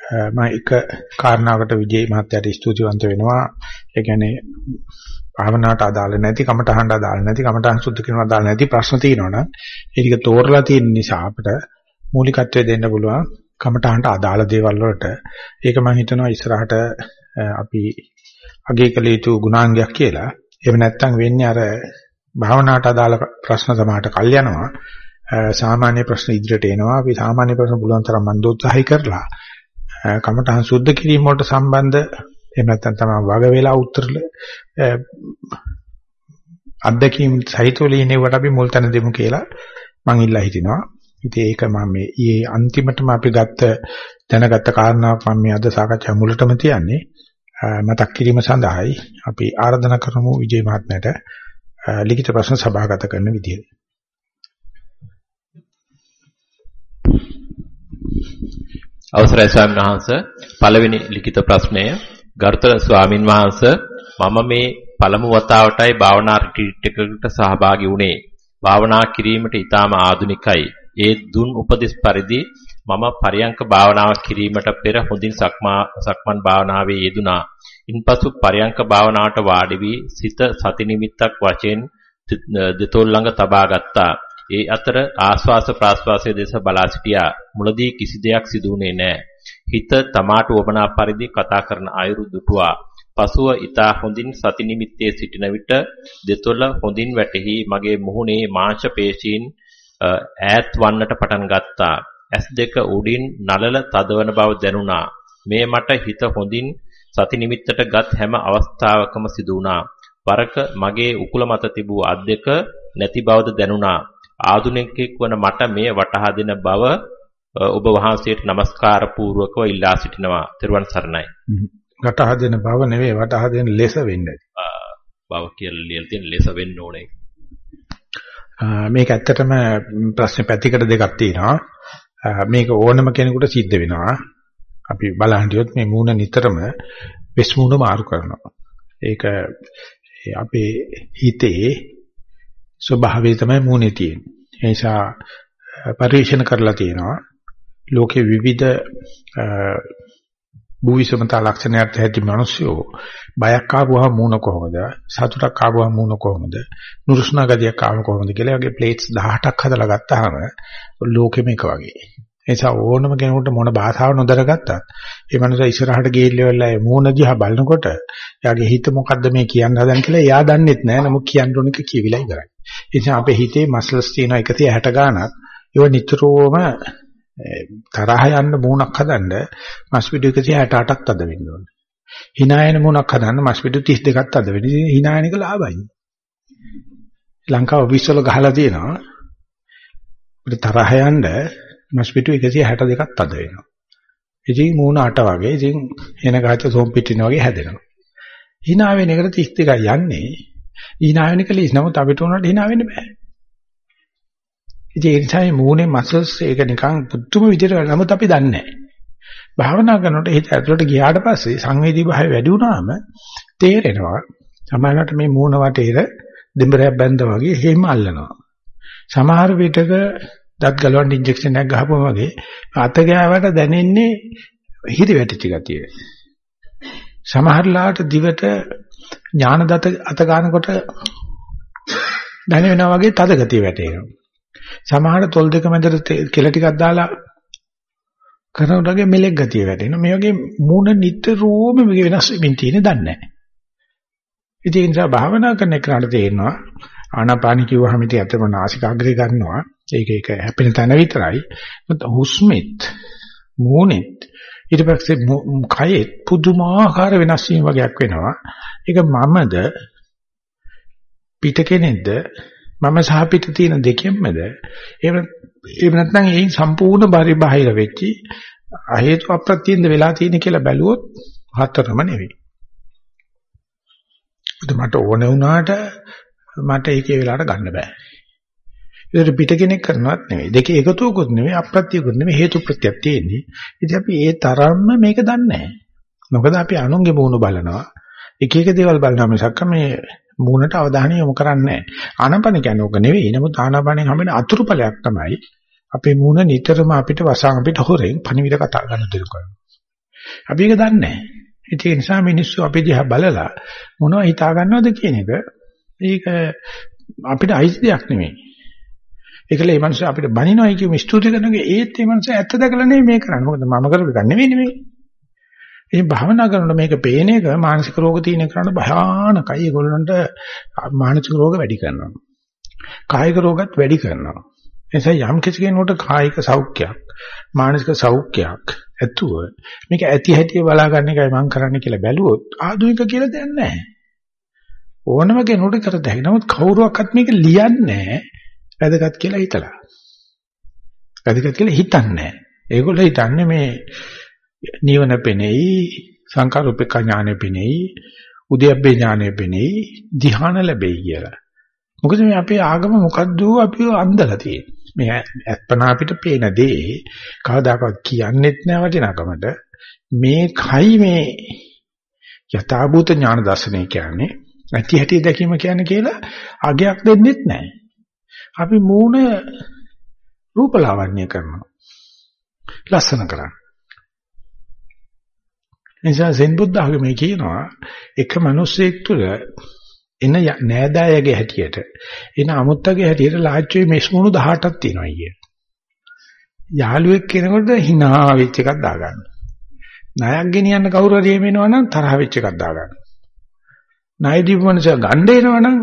මම එක කාරණාවකට විජේ මහත්තයාට ස්තුතිවන්ත වෙනවා. ඒ කියන්නේ භාවනාවට අදාළ නැති කමටහඬ අදාළ නැති කමටහන් සුද්ධ කරනවා අදාළ නැති ප්‍රශ්න තියෙනවනම් ඒ ටික තෝරලා තියෙන නිසා අපිට මූලිකත්වය දෙන්න පුළුවන් කමටහඬ අදාළ දේවල් වලට. ඒක මම හිතනවා ඉස්සරහට අපි අගය කළ යුතු ගුණාංගයක් කියලා. එහෙම නැත්නම් වෙන්නේ අර භාවනාවට අදාළ ප්‍රශ්න සමාහට කල් යනවා. සාමාන්‍ය ප්‍රශ්න ඉදිරියට එනවා. අපි සාමාන්‍ය ප්‍රශ්න පුළුවන් තරම් මන්දෝත්සාහය කරලා කමඨහං සුද්ධ කිරීම වලට සම්බන්ධ එහෙම නැත්නම් තමයි වග වේලා උත්තර අත්දැකීම් සහිතව ලියනවට අපි මුල් තැන දෙමු කියලා මම ඉල්ලා හිටිනවා. ඉතින් ඒක මම මේ ඊයේ අන්තිමටම අපි ගත්ත දැනගත්ත කාරණාවක් මම මේ අද සාකච්ඡා මුලටම තියන්නේ. මතක් කිරීම සඳහායි අපි ආරාධනා කරමු විජේ මහත්මයාට ලිඛිත ප්‍රශ්න සභාගත කරන විදියට. අවසරයි ස්වාමීන් වහන්ස. පළවෙනි ලිඛිත ප්‍රශ්නය. ගරුතර ස්වාමින් වහන්ස මම මේ පළමු වතාවටයි භාවනා රිට්‍රීට් එකකට සහභාගී වුණේ. භාවනා කිරීමට ඊටාම ආධුනිකයි. ඒ දුන් උපදෙස් පරිදි මම පරියංක භාවනාව කිරීමට පෙර හොඳින් සක්මන් භාවනාවේ යෙදුනා ඉන්පසු පරියංක භාවනාවට වාඩි වී සිත සති නිමිත්තක් වශයෙන් දෙතොල් ළඟ තබා ගත්තා. ඒ අතර ආස්වාස ප්‍රාස්වාසයේ දෙස බලා සිටියා. මුලදී කිසි දෙයක් සිදුුනේ නැහැ. හිත තමාට වමනා පරිදි කතා කරන අයුරු දුටුවා. පසුව ඊතා හොඳින් සති නිමිත්තේ සිටින විට දෙතොල හොඳින් වැටහි මගේ මුහුණේ මාංශ පේශීන් ඈත් වන්නට පටන් ගත්තා. ඇස් දෙක උඩින් නලල තදවන බව දැනුණා. මේ මට හිත හොඳින් සති නිමිත්තට ගත් හැම අවස්ථාවකම සිදු වුණා. වරක මගේ උකුල මත තිබූ අත් දෙක නැති බවද දැනුණා. ආධුනිකෙක් වන මට මේ වටහා දෙන බව ඔබ වහන්සේට নমස්කාර පූර්වකව ඉල්ලා සිටිනවා. ත්‍රිවන් සරණයි. වටහා දෙන බව නෙවෙයි වටහා දෙන ලෙස වෙන්නේ. බව කියලා ලියලා තියෙන ලෙස වෙන්න ඕනේ. මේක ඇත්තටම ප්‍රශ්න පැතිකඩ දෙකක් තියෙනවා. මේක ඕනම කෙනෙකුට සිද්ධ වෙනවා. අපි බලහන්දියොත් මේ මූණ නිතරම වෙස් මූණ මාරු කරනවා. ඒක අපේ හිතේ ස්වභාවය තමයි මූණේ තියෙන්නේ. ඒ නිසා පරිශන කරලා තියෙනවා. ලෝකේ විවිධ භූවිසමතා ලක්ෂණයත් ඇති මිනිස්සු බයක් ආවම මූණ කොහොමද? සතුටක් ආවම මූණ කොහොමද? නුරුස්නා ගතියක් ආවම කොහොමද කියලා වගේ ප්ලේට්ස් 18ක් හදලා ගත්තාම ලෝකෙම එක වගේ. ඒ නිසා ඕනම කෙනෙකුට මොන භාෂාව නොදරගත්තත් ඒ මනුස්සයා ඉස්සරහට ගිහිල්ලා ඒ මූණ දිහා බලනකොට එයාගේ හිත මොකද්ද මේ කියන්න හදන් කියලා එයා දන්නෙත් නෑ නමුත් කියන්න ඕන එක කියවිලා ඉවරයි. ඒ නිසා අපේ හිතේ මස්ලස් තියෙන 160 ගාණක් ඒව නිතරම තරහ යන්න මූණක් හදන්න මස්පිඩු 168ක් තද වෙන්න ඕනේ. hinaයන මූණක් හදන්න මස්පිඩු 32ක් තද වෙන්න. hinaයනික ලාභයි. ලංකාව විශ්වල ගහලා තියෙනවා. අපිට තරහ යන්න මස්පිටු 162ක් තද වෙනවා. ඉතින් මූණ 8 වගේ ඉතින් එන ගාච සෝම් පිටින වගේ හැදෙනවා. hina වෙන එකට 32යි යන්නේ. hina වෙන එක ලීස් නමුත් අපිට උනට hina වෙන්න බෑ. ඉතින් ඒ නිසා මේ මූණේ මසල්ස් ඒක නිකන් පුදුම විදිහට නමුත් අපි දන්නේ නැහැ. භාවනා කරනකොට හිත ඇතුළට ගියාට පස්සේ සංවේදී භාවය වැඩි වුණාම තේරෙනවා. සමහරවිට මේ මූණ වටේට දෙඹරයක් බැඳා වගේ හේම අල්ලනවා. සමහර විටක දත් ගලවන්න ඉන්ජෙක්ෂන් එකක් ගහපුවම වගේ අත ගෑවට දැනෙන්නේ හිරි වැටිච්ච ගතිය. සමහරලාට දිවට ඥාන දත අත ගන්නකොට දැනෙනවා වගේ තද ගතිය වැටෙනවා. සමහර තොල් දෙක මැදට කෙල ටිකක් දාලා කරනකොට වගේ මෙලෙක් ගතිය වැටෙනවා. මේ වගේ මූණ නිතරම මේක වෙනස් වෙමින් තියෙන දන්නේ නැහැ. ඉතින් ඒ නිසා භාවනා කරන එකට තේරෙනවා ආනාපාන කිව්වහම ඉතින් අතම නාසිකාග්‍රේ ගන්නවා. ඒක ඒක හැපෙන තැන විතරයි. මොකද හුස්මෙත් මූණෙත් ඊට පස්සේ කයෙත් පුදුමාකාර වෙනස් වීම වගේක් වෙනවා. ඒක මමද පිට කෙනෙක්ද මම සහ පිට තියෙන දෙකෙන්මද එහෙම එහෙම නැත්නම් ඒ සම්පූර්ණ පරිබාහිර වෙච්චි අහේතු අප්‍රත්‍යින්ද වෙලා තියෙන කියලා බැලුවොත් හතරම නෙවෙයි. මට ඕන වුණාට මට ඒකේ වෙලාවට ගන්න බෑ. ඒකට පිට කෙනෙක් කරනවත් නෙවෙයි. දෙකේ එකතුවකුත් නෙවෙයි අප්‍රත්‍යකුත් නෙවෙයි හේතු ප්‍රත්‍යක් තියෙන්නේ. ඉතින් අපි ඒ තරම්ම මේක දන්නේ නැහැ. මොකද අපි අනුන්ගේ මූණ බලනවා. එක එක දේවල් බලනවා මිසක් මේ මූණට අවධානය යොමු කරන්නේ නැහැ. ආනාපාන කියන්නේ ඕක නෙවෙයි. නමුත් ආනාපානෙන් හැමෙන අතුරුඵලයක් තමයි අපේ මූණ නිතරම අපිට වසං අපිට හොරෙන් පණිවිඩ කතා ගන්න දෙයක් කරනවා. අපි ඒක දන්නේ නැහැ. ඒ නිසා මිනිස්සු අපි දිහා බලලා මොනවද හිතා ගන්නවද කියන එක ඒක අපිට අයිති දෙයක් නෙමෙයි. ඒකල මේ මනුස්සය අපිට බනිනවයි කියමු ස්තුති කරනගේ ඒත් මේ මනුස්සය ඇත්ත දැකලා නෙමෙයි මේ කරන්නේ. මොකද මම කරපු එක නෙමෙයි නෙමෙයි. ඉතින් භාවනා කරනකොට මේක පේන එක මානසික රෝග තියෙන කරන්න භයානකයි. ඒගොල්ලන්ට මානසික රෝග වැඩි කරනවා. කායික රෝගත් වැඩි කරනවා. එනිසා යම් කිසි කෙනෙකුට කායික සෞඛ්‍යයක් මානසික සෞඛ්‍යයක් ඇතුව මේක ඇති හැටි බලා ගන්න එකයි මම කරන්න කියලා බැලුවොත් ආධුනික කියලා දෙයක් නැහැ. ඕනම කෙනෙකුට කර දෙයක්. නමුත් කවුරුවක්වත් මේක ලියන්නේ වැදගත් කියලා හිතලා. වැදගත් කියලා හිතන්නේ ඒගොල්ලෝ හිතන්නේ මේ නිවන පෙනෙයි සංකාරූපක ඥානෙ පෙනෙයි උද්‍යප්පේ ඥානෙ පෙනෙයි ධ්‍යාන ලැබෙයි කියලා. මොකද මේ අපේ ආගම මොකද්ද අපි අන්දලා තියෙන්නේ. මේ අත්පන අපිට පේන දේ කවදාකවත් කියන්නෙත් නෑ වටිනාකමට මේ කයි මේ යථාභූත ඥාන දර්ශනය කියන්නේ ඇති හැටි දැකීම කියන්නේ කියලා අගයක් දෙන්නෙත් නෑ. අපි මූණ රූපලාවන්‍ය කරනවා. ලස්සන කරන්නේ. නිසා සෙන් බුද්ධ ආගමේ කියනවා එක මිනිසෙක් තුළ එන නෑදෑයගේ හැටියට එන අමුත්තගේ හැටියට ලාච්චුවේ මෙස්මුණු 18ක් තියෙනවා කිය. යාළුවෙක් කෙනෙකුට hina වෙච්ච එකක් දාගන්න. ණයක් ගෙනියන්න කවුරු හරි එමෙනවා නම් තරහ වෙච්ච එකක් දාගන්න. ණය දීපු මනුස්සයා ගණ්ඩ එනවා නම්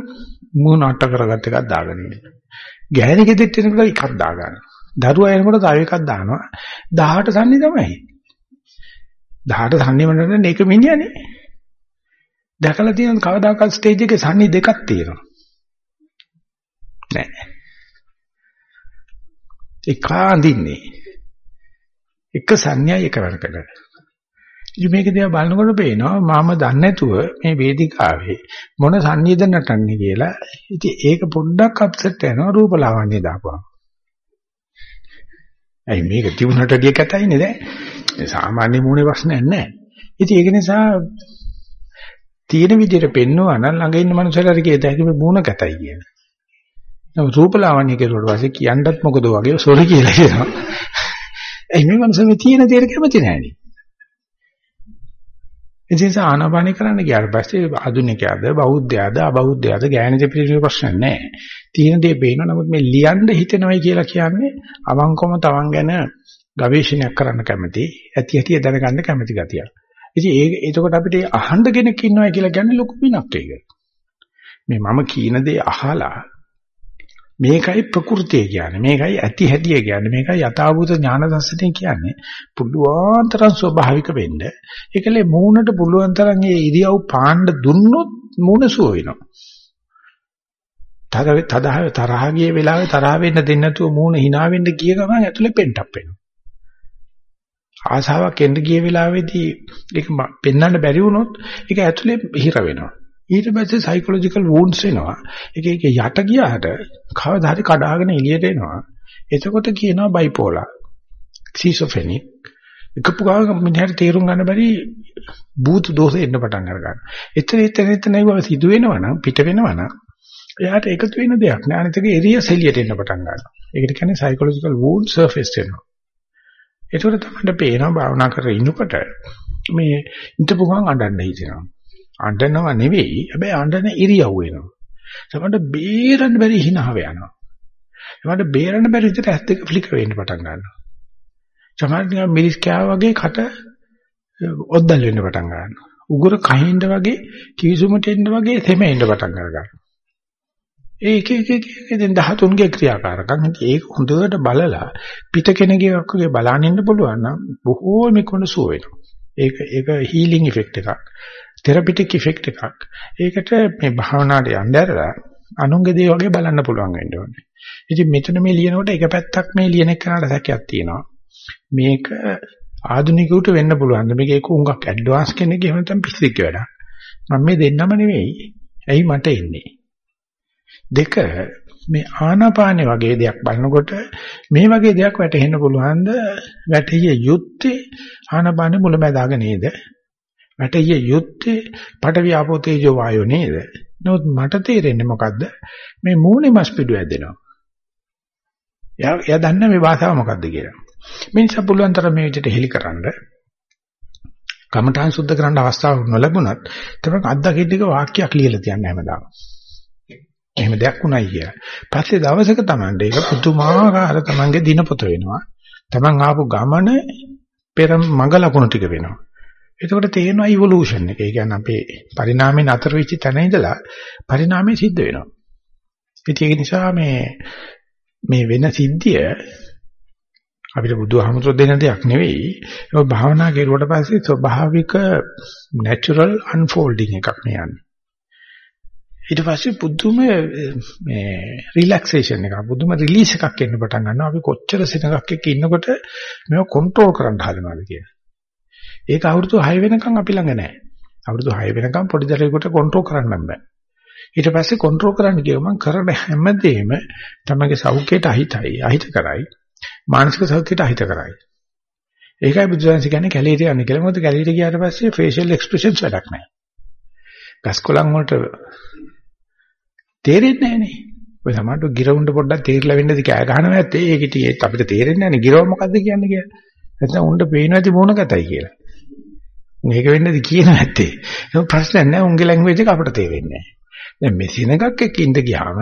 මූණ අට කරගත් එකක් දාගෙන ඉන්න. ගෑණි ගෙදෙට්ට එනකොට එකක් දාගන්න. දරුවා එනකොට තව එකක් දානවා. 18 සම්නි තමයි. 18 සම්නි වලට මේක මිනිහනේ. දැකලා තියෙන කවදාකවත් ස්ටේජ් එකේ සන්නි දෙකක් තියෙනවා. නෑ. එක අඳින්නේ. එක සංඥා එක වරකට. ඉතින් මේක දිහා බලනකොට පේනවා මම දන්නේ නැතුව මේ වේදිකාවේ මොන සංනියද නටන්නේ කියලා. ඉතින් ඒක පොඩ්ඩක් අප්සෙට් වෙනවා රූපලාවන්‍ය දාපුවා. ඇයි මේක තිබුණට ඩිය කැතයිනේ දැන්. සාමාන්‍ය මූණේ ප්‍රශ්නයක් නැහැ. ඉතින් ඒක නිසා තියෙන විදිහට පෙන්වනවා නම් ළඟ ඉන්න මනුස්සයලාට කියත හැකි මේ මූණ කැතයි කියන. නමුත් රූපලාවන්‍ය කෙරුවට පස්සේ කියන්නත් මොකද වගේ සොරි කියලා කියනවා. ඒ මේ මනුස්සය මේ තියෙන දේට කැමති නෑනේ. ඒ නිසා ආනාපානි කරන්න ගියාට පස්සේ ආධුනිකයාද බෞද්ධයාද අබෞද්ධයාද ගෑණි දෙපිරිසු ප්‍රශ්න නැහැ. තියෙන දේ පේනවා නමුත් මේ ලියන්න හිතෙනවයි කියලා කියන්නේ අවංකවම තමන් ගැන ගවේෂණයක් කරන්න කැමති, ඇති ඇති දැනගන්න කැමති ගතියක්. ඉතින් ඒක එතකොට අපිට අහන්න කෙනෙක් ඉන්නවා කියලා කියන්නේ ලොකු පිනක් ඒක. මේ මම කියන දේ අහලා මේකයි ප්‍රകൃතිය කියන්නේ. මේකයි ඇති හැටිය කියන්නේ. මේකයි යථාභූත ඥාන දර්ශනය කියන්නේ. පුළුවන් තරම් ස්වභාවික වෙන්න. ඒකලේ මූණට පුළුවන් තරම් ඒ ඉරියව් පාණ්ඩ දුන්නොත් මූණ සුව වෙනවා. තද තදහ තරහ ගිය වෙලාවේ තරහ වෙන්න දෙන්නේ නැතුව මූණ hina වෙන්න ගිය ගමන් ඇතුලේ පෙන්ටප් වෙනවා. ආසාවක් එන්න ගිය වෙලාවේදී ඒක පෙන්වන්න බැරි වුණොත් ඒක ඇතුලේ හිර වෙනවා. ඊට පස්සේ සයිකොලොජිකල් වුන්ඩ්ස් එනවා. ඒක ඒක යට ගියාට කවදා හරි කඩාගෙන එළියට එනවා. එතකොට කියනවා බයිපෝලා. සිසොෆෙනික්. එකපු ගාන මිනිහට තේරුම් ගන්න බැරි භූත දෝෂ එන්න පටන් අර ගන්නවා. එතන එතන එතන ඒවා සිදු වෙනවා නම් පිට වෙනවා නම් එයාට එකතු වෙන දෙයක් නෑ. අනිත් එක එරියස් එළියට එන්න පටන් ගන්නවා. ඒකට කියන්නේ සයිකොලොජිකල් වුන්ඩ් සර්ෆේස් වෙනවා. ඒකට තමයි පේනවා භාවනා කරගෙන ඉන්නකොට මේ ඉඳපු ගමන් අඬන්න හිතෙනවා. අඬනව නෙවෙයි හැබැයි අඬන ඉරියව් වෙනවා. සමහරට බේරන්න බැරි හිනාව යනවා. සමහරට බේරන්න බැරි විදිහට ඇස් දෙක ෆ්ලිකර් වෙන්න පටන් ගන්නවා. සමහරට නිකන් මිරිස් කෑව වගේ කට ඔද්දල් වෙන්න පටන් ගන්නවා. උගුර කහින්ද වගේ කිවිසුමට එන්න වගේ තෙමෙන්න පටන් ගන්නවා. ඒක එක එක දැන් 13ගේ ක්‍රියාකාරකම් ඒක හොඳට බලලා පිට කෙනෙක්ගේ වගේ බලන්න ඉන්න පුළුවන් නම් බොහෝම කොන සුව වෙනවා. ඒක ඒක හීලින් ඉෆෙක්ට් එකක්. තෙරපිටික් ඉෆෙක්ට් එකක්. ඒකට මේ භාවනාවට යන්න ඇරලා අනුන්ගේ දේ වගේ බලන්න පුළුවන් වෙන්න ඕනේ. ඉතින් මෙතන මේ ලියනකොට එක පැත්තක් මේ ලියන එකට සැකයක් තියෙනවා. මේක ආධුනිකයට වෙන්න පුළුවන්. මේක ඒක උඟක් ඇඩ්වාන්ස් කෙනෙක් එහෙම නැත්නම් පිස්සෙක් වැඩක්. මම මේ දෙන්නම නෙවෙයි. ඇයි මට එන්නේ? දෙක මේ ආනාපානෙ වගේ දෙයක් බලනකොට මේ වගේ දෙයක් වැටහෙන්න පුළුවන්ද වැටහිය යුත්තේ ආනාපානෙ මුලැමැදාග නේද වැටහිය යුත්තේ පඨවි ආපෝ තේජෝ වායෝ නේද නමුත් මට තේරෙන්නේ මොකද්ද මේ මූණේ මස් පිටු ඇදෙනවා එයා එයා දන්නේ මේ භාෂාව මොකද්ද කියලා මේ නිසා පුළුවන් තරම් මේ විදිහට හෙලිකරනද කමඨාන් සුද්ධ කරන්න අවස්ථාවක් නොලැබුණත් තමයි අත්දකින්න එක වාක්‍යයක් ලියලා තියන්න හැමදාම. එහෙම දෙයක් උණයි කියලා. පස්සේ දවසක Tamande ඒක පුදුමාකාර Tamange දිනපොත වෙනවා. Taman ආපු ගමන පෙර මඟ ලකුණු ටික වෙනවා. එතකොට තේරෙනවා ඉවොලුෂන් එක. ඒ කියන්නේ අපේ පරිණාමයෙන් අතර වෙච්ච තැන ඉඳලා පරිණාමය සිද්ධ වෙනවා. ඉතින් ඒක නිසා මේ මේ වෙන සිද්ධිය අපිට බුදුහමතුරු දෙන දෙයක් නෙවෙයි. ඒක භාවනා කරුවට පස්සේ ස්වභාවික natural unfolding එකක් මේ යන්නේ. ඊට පස්සේ පුදුම මේ රිලැක්සේෂන් එකක් පුදුම රිලීස් එකක් එන්න පටන් ගන්නවා අපි කොච්චර සෙනගක් එක්ක ඉන්නකොට මේව කන්ට්‍රෝල් කරන්න හදනවාද කියලා. ඒක අවුරුදු 6 වෙනකන් අපි ළඟ නැහැ. අවුරුදු 6 වෙනකන් පොඩි දරුවෙකුට කන්ට්‍රෝල් කරන්න බෑ. ඊට පස්සේ කන්ට්‍රෝල් කරන්න ගියම මම කරන හැමදේම තමගේ සෞඛ්‍යයට අහිතයි අහිත කරයි. මානසික සෞඛ්‍යයට අහිත කරයි. ඒකයි බුදුසසුන කියන්නේ කැලීට යන්නේ කියලා. මොකද කැලීට ගියාට පස්සේ ෆේෂියල් එක්ස්ප්‍රෙෂන්ස් වැඩක් නැහැ. ගස්කොලන් වලට තේරෙන්නේ නැහනේ. ඔය සමහරට ගිරවුන්ඩ පොඩ්ඩක් තේරිලා වෙන්නද කෑ ගහනවා නැත්තේ ඒක ඉතින් අපිට තේරෙන්නේ නැහනේ. ගිරව මොකද්ද කියන්නේ කියලා. නැත්නම් උණ්ඩ පේනවා ඇති මොන කතයි කියලා. මේක වෙන්නද කියන නැත්තේ ඒක ප්‍රශ්නයක් නැහැ උන්ගේ ලැන්ග්වේජ් එක අපිට තේරෙන්නේ නැහැ දැන් මේ සෙනගක් එක්ක ඉඳ ගියාම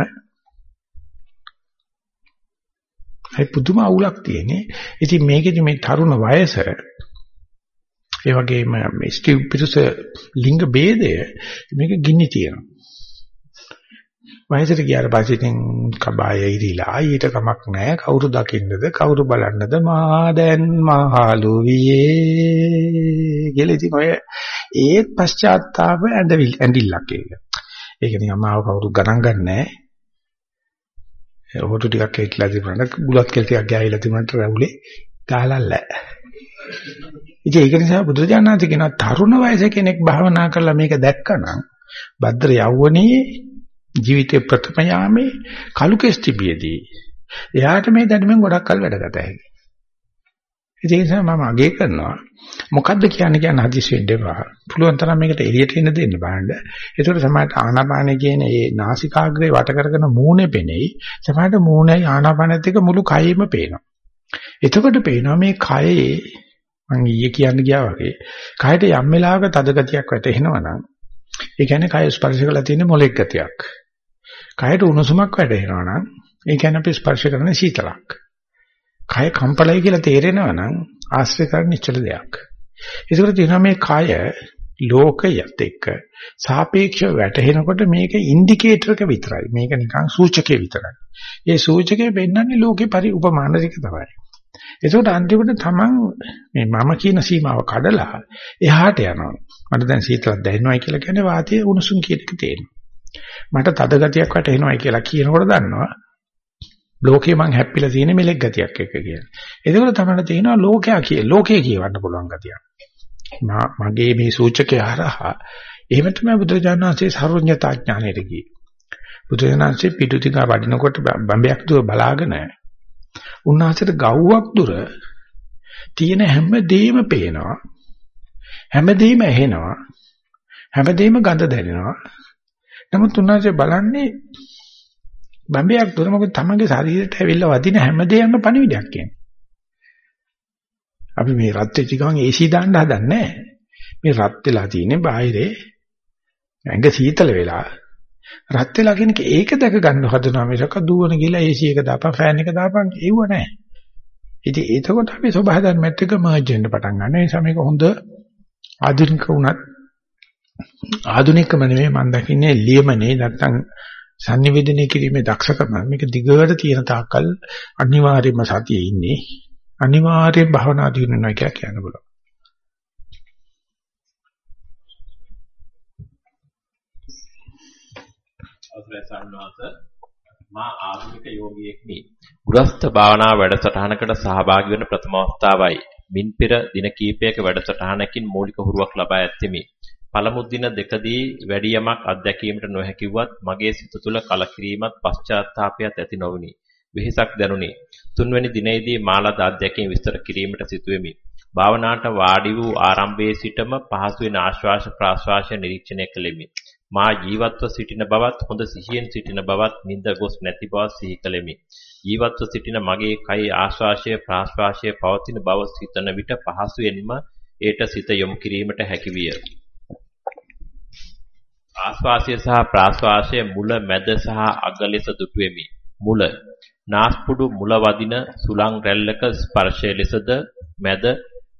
ඒ පුදුම අවුලක් තියෙන්නේ. ඉතින් මේකෙදි මේ තරුණ වයස ඒ වගේම මේ ස්ටිව් පිටුස ලිංග ભેදය මේක ගිනි තියෙනවා. වයසට ගියාට පස්සේ ඉතින් කබාය ඉරිලා ඊට කමක් නැහැ කවුරු දකින්නද කවුරු බලන්නද මා දැන් මහලු වියේ කියලා ඉතින් ඔය ඒත් පශ්චාත්තාප ඇඳිල්ලක් ඒක. ඒක නිකන් මාව කවුරුත් ගණන් ගන්නෑ. හොටු ටිකක් හිටලා තිබුණාට බුලත් කෙල් ටිකක් ගෑවිලා තිබුණාට රැවුලේ ගහලල්ල. ඉතින් ඒක නිසා බුදුරජාණන් කියන තරුණ වයසේ කෙනෙක් භාවනා කරලා මේක දැක්කනම් භද්‍ර යවුවනේ ජීවිතේ ප්‍රථම යාමේ කලු කෙස්ටිබියදී එයාට මේ දැනුමෙන් ගොඩක් කල් වැඩ ගත හැකියි. ඒ නිසා මම අගය කරනවා මොකද්ද කියන්නේ කියන හදිස් වෙන්න එපා. පුළුවන් තරම් මේකට එළියට එන්න දෙන්න බලන්න. ඒතකොට සමහරට ආනාපානෙ කියන ඒ නාසිකාග්‍රේ වට කරගෙන මූණේ පෙනෙයි. සමහරට මූණයි ආනාපානෙත් එක මුළු කයෙම පේනවා. එතකොට පේනවා මේ කයේ මම ඊයේ කියන්න ගියා වගේ කයට යම් වෙලාවක තද ගතියක් වැටෙනවා නම් ඒ කියන්නේ කය ස්පර්ශ කරලා තියෙන මොලෙක් ගතියක්. කයට උණුසුමක් වැටෙනවා නම් ඒ කියන්නේ අපි ස්පර්ශ කරන සීතලක්. කය කම්පලයි කියලා තේරෙනවා නම් ආශ්‍රය කරන්න ඉච්චල දෙයක්. ඒකට තියෙනවා මේ කය ලෝකයත් එක්ක සාපේක්ෂව වැටහෙනකොට මේක ඉන්ඩිකේටර් එක විතරයි. මේක නිකන් සූචකේ විතරයි. ඒ සූචකේ පෙන්වන්නේ ලෝකේ පරි උපමානසික තමයි. ඒකට අන්තිමට තමන් මේ මම කියන සීමාව කඩලා එහාට යනවා. මට දැන් සීතලක් දැනෙනවයි කියලා කියන්නේ වාතයේ උණුසුම් කියන එක තේරෙනවා. මට තද ගතියක් වැටෙනවයි කියලා කියනකොට දන්නවා ලෝකේ මං හැප්පිලා තියෙන මෙලෙක් ගතියක් එක කියලා. එතකොට තමයි තේරෙනවා ලෝකයා කිය ලෝකේ කියවන්න පුළුවන් ගතියක්. මගේ මේ සූචකය හරහා එහෙම තමයි බුදුරජාණන් වහන්සේ සර්වඥතා ඥාණයට ගියේ. බුදුරජාණන් වහන්සේ පිටුතික වඩිනකොට බම්බයක් දුර බලාගෙන උන්වහන්සේට ගව්වක් දුර තියෙන හැම දෙයක්ම පේනවා. හැම දෙයක්ම ඇහෙනවා. හැම දෙයක්ම ගඳ දැනෙනවා. නමුත් උන්වහන්සේ බලන්නේ බම්බයක් දුර මොකද තමන්ගේ ශරීරයට ඇවිල්ලා වදින හැමදේම පණිවිඩයක් කියන්නේ. අපි මේ රත් වෙච්ච ගමන් AC දාන්න හදන්නේ මේ රත් වෙලා තියෙන්නේ බාහිරේ ඇඟ සීතල වෙලා රත් වෙලා කියන එක ඒක දැක ගන්න හදනවා මිසක දුවන ගිහලා AC එක දාපන් ෆෑන් එක දාපන් ඒව නැහැ. ඉතින් එතකොට අපි සබහා ධර්මයත් එක්ක මර්ජ් වෙන්න පටන් ගන්නවා. ඒ නිසා මේක හොඳ ආධුනික වුණත් ආධුනිකම නෙමෙයි මම දකින්නේ ලියමනේ නැත්තම් sannivedana කිරීමේ දක්ෂකම මේක දිගට තියෙන තාක්කල් අනිවාර්යයෙන්ම සතියේ ඉන්නේ අනිවාර්යයෙන් භවනා දිනුනවා කියලා කියන්න පුළුවන්. අවසරයි සම්මාස මා ආධුනික යෝගියෙක්නි. ගෘහස්ත භාවනා වැඩසටහනකට සහභාගී වන ප්‍රථම අවස්ථාවයි. මින් පෙර දින කීපයක වැඩසටහනකින් මූලික හුරුවක් ලබා ඇත්තෙමි. පළමු දින දෙකදී වැඩි යමක් අත්දැකීමට නොහැකිවත් මගේ සිත තුළ කලකිරීමත් පශ්චාත්තාපයත් ඇති නොවිනි. වෙහෙසක් දැනුනි. තුන්වැනි දිනේදී මාලද අධ්‍යක්ෂින් විස්තර කිරීමට සිටුවෙමි. භාවනාවට වාඩි වූ ආරම්භයේ සිටම පහසු වෙන ආශ්වාස ප්‍රාශ්වාසය නිරීක්ෂණය කළෙමි. මා ජීවත්ව සිටින බවත් හොඳ සිහියෙන් සිටින බවත් නිින්ද ගොස් නැති බව සිහි කළෙමි. ජීවත්ව සිටින මගේ කයි ආශ්වාසය ප්‍රාශ්වාසය පවතින බව සිතන විට පහසුවෙන්ම ඒට සිත යොමු කිරීමට හැකි විය. ආස්වාසය සහ ප්‍රාස්වාසය මුල මැද සහ අග ලෙස දුටුවෙමි. මුල නාස්පුඩු මුල වදින සුලං රැල්ලක ස්පර්ශය ලෙසද මැද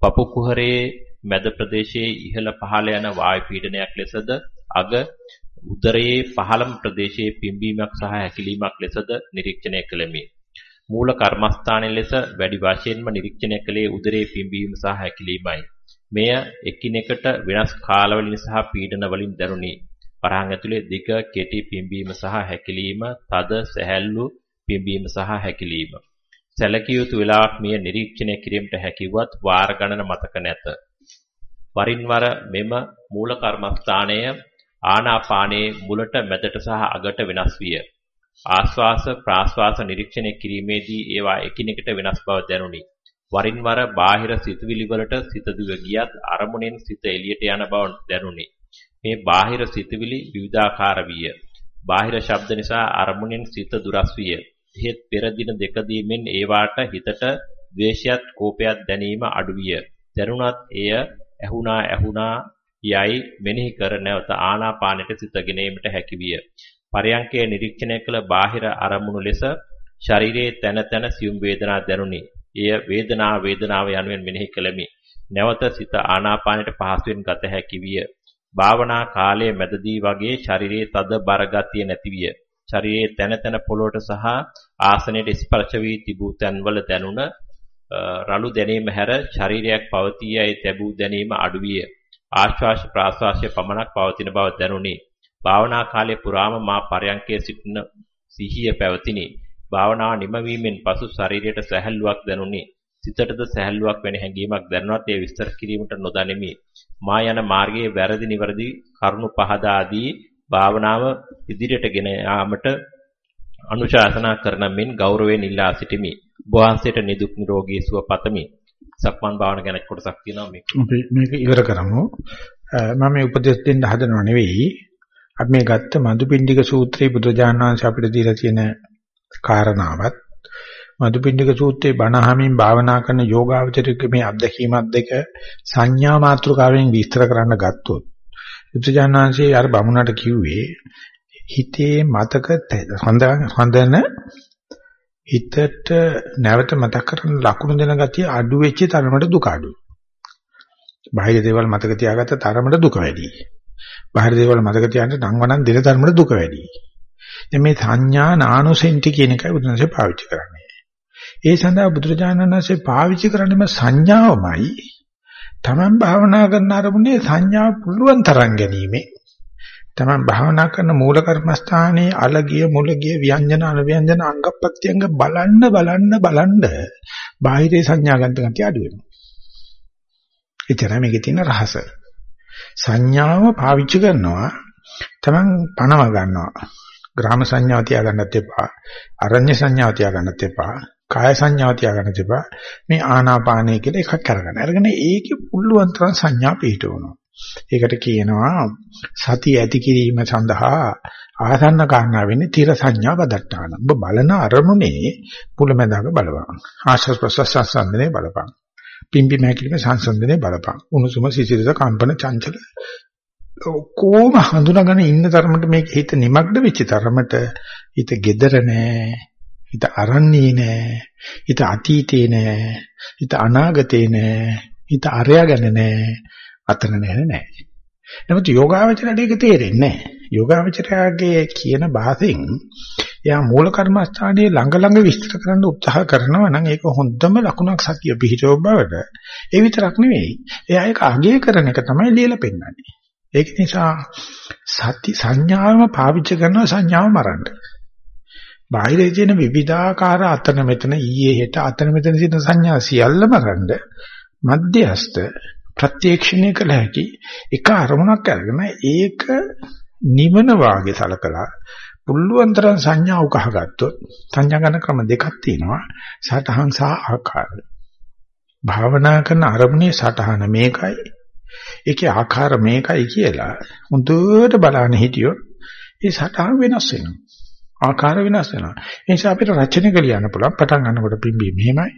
පපු කුහරයේ මැද ප්‍රදේශයේ ඉහළ පහළ යන වායු පීඩනයක් ලෙසද අග උදරයේ පහළම ප්‍රදේශයේ පිම්බීමක් සහ හැකිලීමක් ලෙසද නිරීක්ෂණය කළෙමි. මූල කර්මස්ථානයේ ලෙස වැඩි වශයෙන්ම නිරීක්ෂණය කළේ උදරයේ පිම්බීම සහ හැකිලීමයි. මෙය එකිනෙකට වෙනස් කාලවලින් සහ පීඩන වලින් දැනුනි. වරහන් ඇතුලේ දිග කෙටි පිම්බීම සහ හැකිලීම, තද සැහැල්ලු පිම්බීම සහ හැකිලීම. සැලකිය යුතු වෙලාවක් මෙය නිරීක්ෂණය කිරීමට හැකියවත් වාර ගණන මතක නැත. වරින් වර මෙම මූල කර්මස්ථානය ආනාපානයේ මුලට මැදට සහ අගට වෙනස් විය. ආස්වාස ප්‍රාස්වාස නිරීක්ෂණය කිරීමේදී ඒවා එකිනෙකට වෙනස් බව දැනුනි. වරින් වර බාහිර සිතුවිලි වලට සිත දුව ගියත් අරමුණෙන් සිත එළියට යන බව දැනුනි. මේ බාහිර සිතුවිලි විවිධාකාර විය. බාහිර ශබ්ද නිසා අරමුණෙන් සිත දුරස් විය. එහෙත් පෙර දින දෙකදීමෙන් ඒවාට හිතට ද්වේෂයත් කෝපයත් දැනීම අඩු විය. දැනුණත් එය ඇහුණා ඇහුණා යයි මෙනෙහි කර නැවත ආනාපානෙට සිත ගෙනීමට හැකි විය. පරයන්කේ නිරීක්ෂණය කළ බාහිර අරමුණු ලෙස ශරීරයේ තන තන සියුම් වේදනා දැනුනි. එය වේදනාව වේදනාව යනුවෙන් මෙනෙහි කළෙමි. නැවත සිත ආනාපානෙට පහසුවෙන් ගත හැකි විය. භාවනා කාලයේ මැදදී වගේ ශරීරයේ තද බර ගතිය නැති විය. ශරීරයේ තන තන පොළොවට සහ ආසනයේ ස්පර්ශ වී තිබූ තන්වල දැනුණ රළු දැනීම හැර ශරීරයක් පවතී යයි තැබූ දැනීම අඩු විය. ආශ්වාස ප්‍රාශ්වාසයේ පමණක් පවතින බව දැනුනි. භාවනා කාලයේ පුරාම මා පරයන්කේ සිටින සිහිය පැවතිනි. භාවනාව නිමවීමෙන් පසු ශරීරයට සැහැල්ලුවක් දැනුනි. සිතටද සැහැල්ලුවක් වෙන හැඟීමක් දැනුණත් ඒ විස්තර කිරීමට නොදැනෙමි. මා යන මාර්ගයේ වැරදි නිවැරදි කරුණු පහදා දී භාවනාව ඉදිරියට ගෙන යාමට අනුශාසනා කරන මෙන් ගෞරවයෙන් ඉල්ලා සිටිමි. වහන්සේට නිදුක් නිරෝගී සුව පතමි. සක්මන් භාවන ගැන කොටසක් තියෙනවා මේක. අපි මේක ඉවර කරමු. මම මේ උපදෙස් දෙන්න හදනව නෙවෙයි. අපි මේ ගත්ත මදුපිණ්ඩික සූත්‍රයේ බුදුජානනාංශ අපිට දීලා තියෙන කාරණාවත් මදුපිණ්ඩික සූත්‍රයේ බණහමින් භාවනා කරන යෝගාවචරික මේ අත්දැකීමත් දෙක සංඥා මාත්‍රකාවෙන් විස්තර කරන්න ගත්තොත් බුදුජානනාංශයේ අර බමුණට කිව්වේ හිතේ මතක හඳන හිතට නැවත මතක් කරන ලකුණු දෙන ගතිය අඩු වෙච්ච තරමට දුක අඩුයි. බාහිර දේවල් මතක තියාගත්ත තරමට දුක වැඩි. බාහිර දේවල් මතක තියාගන්න නංවනන් දෙන තරමට දුක වැඩි. මේ සංඥා නානොසෙන්ටි කියන එකයි බුදුන්සේ පාවිච්චි කරන්නේ. ඒ සඳහා බුදුරජාණන් වහන්සේ පාවිච්චි කරන්නේම සංඥාවමයි. Taman භාවනා කරන අරමුණේ සංඥාව පුළුවන් තරම් ගැනීමේ තමන් භාවනා කරන මූල කර්මස්ථානයේ අලගිය මුලගිය ව්‍යංජන අනව්‍යංජන අංග ප්‍රත්‍යංග බලන්න බලන්න බලන්න බාහිරේ සංඥා ගන්න ගතිය අඩු වෙනවා. එතරම් මේකේ තියෙන රහස. සංඥාව පාවිච්චි කරනවා තමන් පණව ගන්නවා. ග්‍රාම සංඥාව තියාගන්නත් එපා. අරඤ්‍ය සංඥාව තියාගන්නත් එපා. කාය සංඥාව තියාගන්නත් එපා. මේ ආනාපානය කියලා එකක් අරගන්න. අරගෙන ඒකේ පුළුවන් තරම් සංඥා පිටවනවා. ඒකට කියනවා සතිය ඇති කිරීම සඳහා ආසන්න කාරණා වෙන්නේ තිර සංඥා පදට්ටාන. ඔබ බලන අරමුණේ පුලමඳාක බලපං. ආශ්වාස ප්‍රශ්වාස සංසන්දනේ බලපං. පිම්බි මහැකිලිම සංසන්දනේ බලපං. උණුසුම සිසිලස කම්පන චංචල කොහොම හඳුනාගෙන ඉන්න තරමට මේක හිත නිමග්න වෙච්ච තරමට හිත gedara නෑ හිත අරන්නේ නෑ හිත අතීතේ නෑ හිත අනාගතේ නෑ හිත අරයාගෙන නෑ අතන නැහැ නැහැ. නමුත් යෝගාවචරයට ඒක තේරෙන්නේ නැහැ. යෝගාවචරයාගේ කියන භාෂෙන් එයා මූල කර්මස්ථානයේ ළඟ ළඟ විස්තර කරන්න උත්සාහ කරනවා නම් ඒක හොඳම ලකුණක් සතිය පිහිටව බවට. ඒ විතරක් නෙවෙයි. එයා ඒක අගය කරන එක තමයි ලියලා පෙන්නන්නේ. ඒක නිසා සති සංඥාවම පාවිච්චි කරනවා සංඥාව මරන්න. බාහිරේ තියෙන විවිධාකාර අතන මෙතන ඊයේ හෙට අතන මෙතන තියෙන සංඥා සියල්ලම ගන්න මධ්‍යස්ත ප්‍රත්‍යක්ෂණය කළ හැකි එක අරමුණක් අරගෙන ඒක නිවන වාගේ සලකලා පුළුවන් තරම් සංඥා උකහා ගත්තොත් සංඥා ගන්න ක්‍රම දෙකක් තියෙනවා. සටහන් සහ ආකාර. භාවනා කරන අරමුණේ සටහන මේකයි. ඒකේ ආකාර මේකයි කියලා හොඳට බලන්න හිටියොත් ඒ සටහන් වෙනස් වෙනවා. ආකාර වෙනස් වෙනවා ඒ නිසා අපිට රචනය කළ යන්න පුළුවන් පටන් ගන්නකොට පිම්බී මෙහෙමයි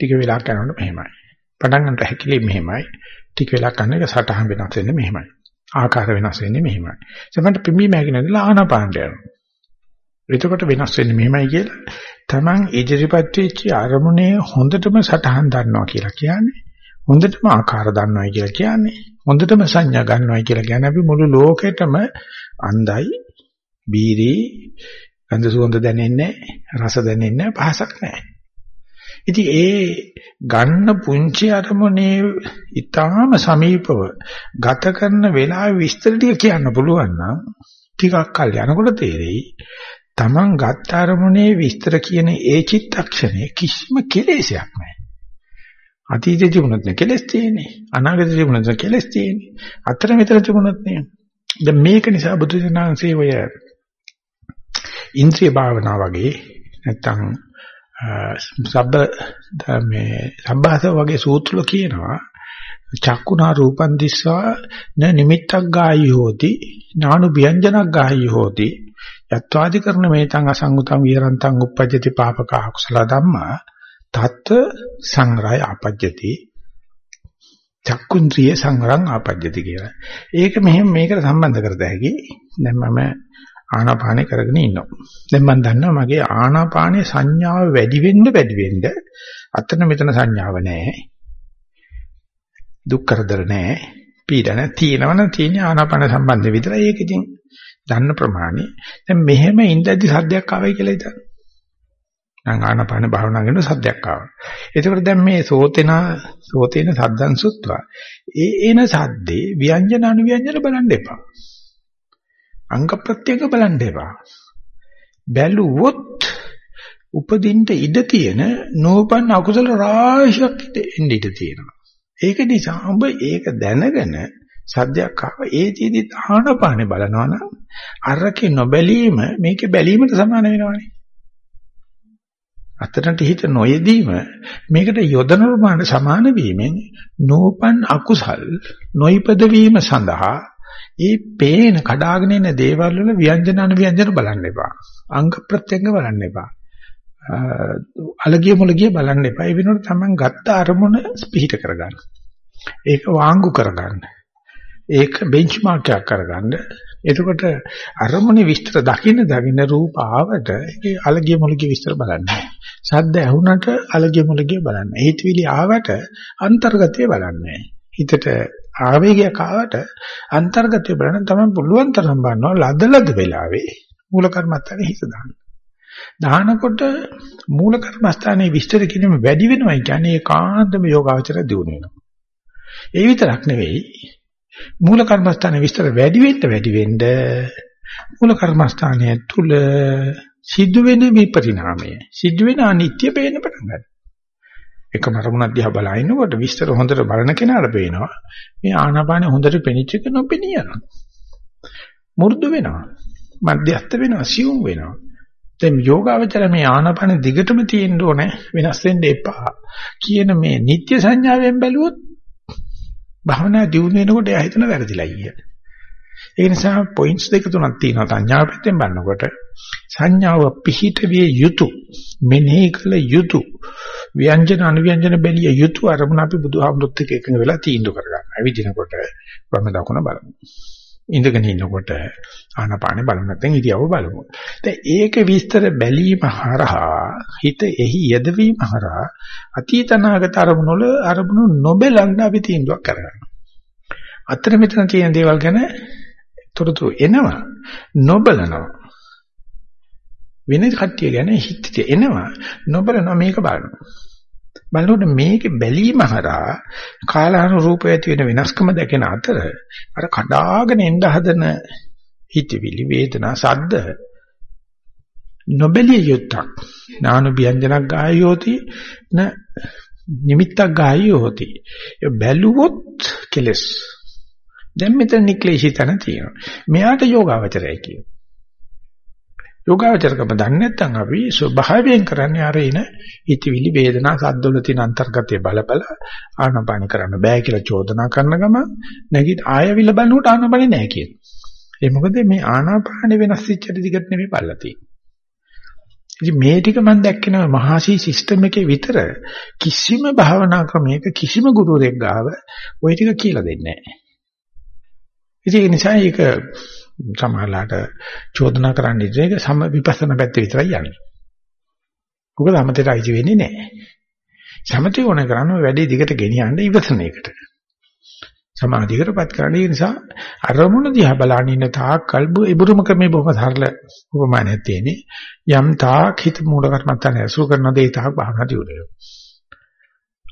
ටික වෙලා කරනකොට මෙහෙමයි පටන් ගන්නට හැකිලි මෙහෙමයි. ටික වෙලා කන්න එක සටහන් වෙනස් වෙන්නේ මෙහෙමයි. ආකාර වෙනස් වෙන්නේ මෙහෙමයි. සමහරට පිම්බීම හැකිනදලා ආනාපානට යනවා. එතකොට වෙනස් වෙන්නේ මෙහෙමයි කියලා. Taman ඉදිරිපත් වෙච්ච අරමුණේ හොඳටම සටහන් දන්නවා කියලා කියන්නේ. හොඳටම ආකාර දන්නවයි කියලා කියන්නේ. හොඳටම සංඥා ගන්නවයි කියලා කියන්නේ අපි මුළු ලෝකෙටම අන්දයි, බීරි, ගන්ධ සුවඳ දැනෙන්නේ රස දැනෙන්නේ පහසක් නැහැ. ඉතින් ඒ ගන්න පුංචි අරමුණේ ඊටාම සමීපව ගත කරන වෙලාවේ විස්තර ටික කියන්න පුළුවන් නම් ටිකක් කල් යනකොට තේරෙයි Taman ගත්ත අරමුණේ විස්තර කියන ඒ චිත්තක්ෂණය කිසිම කෙලෙසයක් නැහැ. අතීතේ තිබුණත් නේ කෙලස් තියෙන්නේ. අනාගතේ තිබුණත් නේ කෙලස් තියෙන්නේ. අතර මෙතන තිබුණත් නේ. දැන් මේක නිසා බුදු දනන්සේ ඔය ඉන්ද්‍රිය භාවනා වගේ නැත්තම් සබ්බ මේ සම්බාස වගේ සූත්‍රවල කියනවා චක්කුණා රූපන් දිස්සා න නිමිත්තක් ගායි හෝති නානු ව්‍යංජනක් ගායි හෝති යත්වාදි කරන මේතං අසංගතං විහරන්තං uppajjati papaka akusala dhamma තත් සංග්‍රහය ආපජ්ජති චක්කුන්ද්‍රිය සංගරං ආපජ්ජති කියලා. ඒක මෙහෙම මේකට සම්බන්ධ කරත හැකි. දැන් මම ආනාපානේ කරගෙන ඉන්නවා. දැන් මම දන්නවා මගේ ආනාපානේ සංඥාව වැඩි වෙන්න වැඩි වෙන්න අතන මෙතන සංඥාව නැහැ. දුක් කරදර නැහැ. පීඩන තියෙනවනම් තියෙන ආනාපාන සම්බන්ධ විතරයි ඒක ඉතින් දන්න ප්‍රමාණය. දැන් මෙහෙම ඉඳද්දි සද්දයක් ආවයි කියලා හිතන්න. නම් ආනාපාන භාවනා කරන සද්දයක් ආවා. එතකොට දැන් මේ සෝතේන සෝතේන සද්දං සුත්වා. ඒ එන සද්දේ ව්‍යංජන අනුව්‍යංජන බලන්න එපා. අංග ප්‍රත්‍යංග බලන්න එපා. බැලුවොත් උපදින්න ඉඩ තියෙන නෝපන් අකුසල රාශියක් ඉඳ ඉඩ තියෙනවා. ඒක නිසා ඔබ ඒක දැනගෙන සද්දයක් ආව ඒතිෙදි ආනපානේ බලනවා නම් අරකේ නොබැලීම මේකේ බැලීමට සමාන වෙනවනේ. අතරට හිත නොයෙදීම මේකට යොදන ප්‍රමාණය සමාන වීමෙන් නෝපන් අකුසල් නොයිපද වීම සඳහා ඒ පේන කඩාගෙන එන දේවල් වල ව්‍යංජන අනුව්‍යංජන බලන්න එපා. අංග ප්‍රත්‍යංග බලන්න එපා. අලගිය මුලගිය බලන්න එපා. ඒ වෙනුවට තමන් ගත්ත අරමුණ පිහිට කරගන්න. ඒක වාංගු කරගන්න. ඒක බෙන්ච්මාර්ක් එකක් කරගන්න. එතකොට අරමුණේ විස්තර දකින්න දකින්න රූප ආවට ඒකේ අලගිය මුලගිය විස්තර බලන්න. ශබ්ද ඇහුණට අලගිය මුලගිය බලන්න. හිතවිලි ආවට අන්තර්ගතය බලන්නේ. හිතට ආවේගයක් ආවට අන්තර්ගතය බලන්න තමයි පුළුවන් තරම් බලනවා ලදලද වෙලාවේ මූල කර්මස්ථානේ හිත දාන්න. දානකොට මූල කර්මස්ථානේ විස්තර කිරීම වැඩි වෙනවා කියන්නේ ඒකාන්තම යෝගාවචර දියුණු වෙනවා. ඒ විතරක් නෙවෙයි මූල කර්මස්ථානේ විස්තර වැඩි වෙන්න වැඩි වෙන්න මූල කර්මස්ථානය තුල සිදුවෙන විපරිණාමය සිදුවෙන අනිත්‍ය පේන්න පටන් ගන්නවා. එකම අරමුණක් දිහා බලනකොට විස්තර හොඳට බලන කෙනාට පේනවා මේ ආනාපානෙ හොඳට පෙනිච්ච එක නොපෙනී යනවා. මු르දු වෙනවා. මධ්‍යස්ත වෙනවා, සියුම් වෙනවා. දැන් යෝගාවචර මේ ආනාපානෙ දිගටම තියෙන්න ඕනේ වෙනස් වෙන්න එපා. කියන මේ නිත්‍ය සංඥාවෙන් බැලුවොත් භවනා දියුණු වෙනකොට එයා හිතන වැරදිලා අයිය. ඒ නිසා පොයින්ට්ස් දෙක තුනක් තියෙනවා සංඥාව පැත්තෙන් බලනකොට සංඥාව පිහිට විය යුතු මෙනෙහි කළ යුතු ව්‍යංජන අනුව්‍යංජන බැලිය යුතු අරමුණ අපි බුදුහාමුදුරුත් එක්ක එකඟ වෙලා තීන්දුව කරගන්න. ඇවිදිනකොට වම දකුණ බලමු. ඉඳගෙන ඉන්නකොට ආනාපානෙ බලමු නැත්නම් ඉරියව්ව බලමු. දැන් ඒක විස්තර බැලීම හරහා හිත එහි යෙදවීම හරහා අතීතනාගත අරමුණු වල අරමුණු නොබලන්න අපි තීන්දුවක් කරගන්නවා. අතර මෙතන තියෙන දේවල් ගැන තොරතුරු එනවා නොබලනවා. වෙන කට්ටිය ගැන හිතට එනවා නොබලනවා මේක බලනවා. බලනකොට මේක බැලීම හරහා කාලානුරූප ඇති වෙන වෙනස්කම දැකෙන අතර අර කඩාගෙන එන්න හදන හිතවිලි වේදනා සද්ද නොබැලිය යුත්තක් නානු ව්‍යංජනක් ගායෝති න නිමිත්තක් ගායෝති බැලුවොත් කෙලස් දැන් මෙතන නික්ලේශී තන තියෙනවා මෙයාට යෝගාවචරය කියනවා යෝගාවචරකම දන්නේ නැත්නම් අපි ස්වභාවයෙන් කරන්නේ අර එන හිතවිලි වේදනා සද්දවල තියෙන අන්තර්ගතය බලබල ආනපාන කරන්න බෑ කියලා චෝදනා කරන ගම නැගිට ආයවිල බලනකොට ආනපානේ නැහැ කියන. ඒ මොකද මේ ආනාපාන වෙනස් වෙච්ච දිගට නෙමෙයි බලලා තියෙන්නේ. ඉතින් මේ ටික මම දැක්කේ නෑ මහසී සිස්ටම් එකේ විතර කිසිම භාවනා ක්‍රමයක කිසිම ගුරුවරයෙක් ගාව ওই ටික කියලා දෙන්නේ නෑ. ඉතින් ඒ නිසා ඒක සමහරලාට චෝදනා කරන්න ඉතින් ඒක සම විපස්සනා පැත්තේ විතරයි යන්නේ. මොකද අමතේට අයිති වෙන්නේ නැහැ. සමතේ ඕන කරන්නේ වැඩි දිගට ගෙනියන්න ඉවසන එකට. සමාධියකටපත් කරන්න ඒ නිසා අරමුණ දිහා බලන ඉන්න තාක් කල්බු ඉබුරුම ක්‍රමේ බොහොම සරල උපමානයක් තියෙන්නේ. යම් තාක් හිත මූල කර්මත්තන ඇසුරු කරන දේ තාක් භාවනා දියුනේ.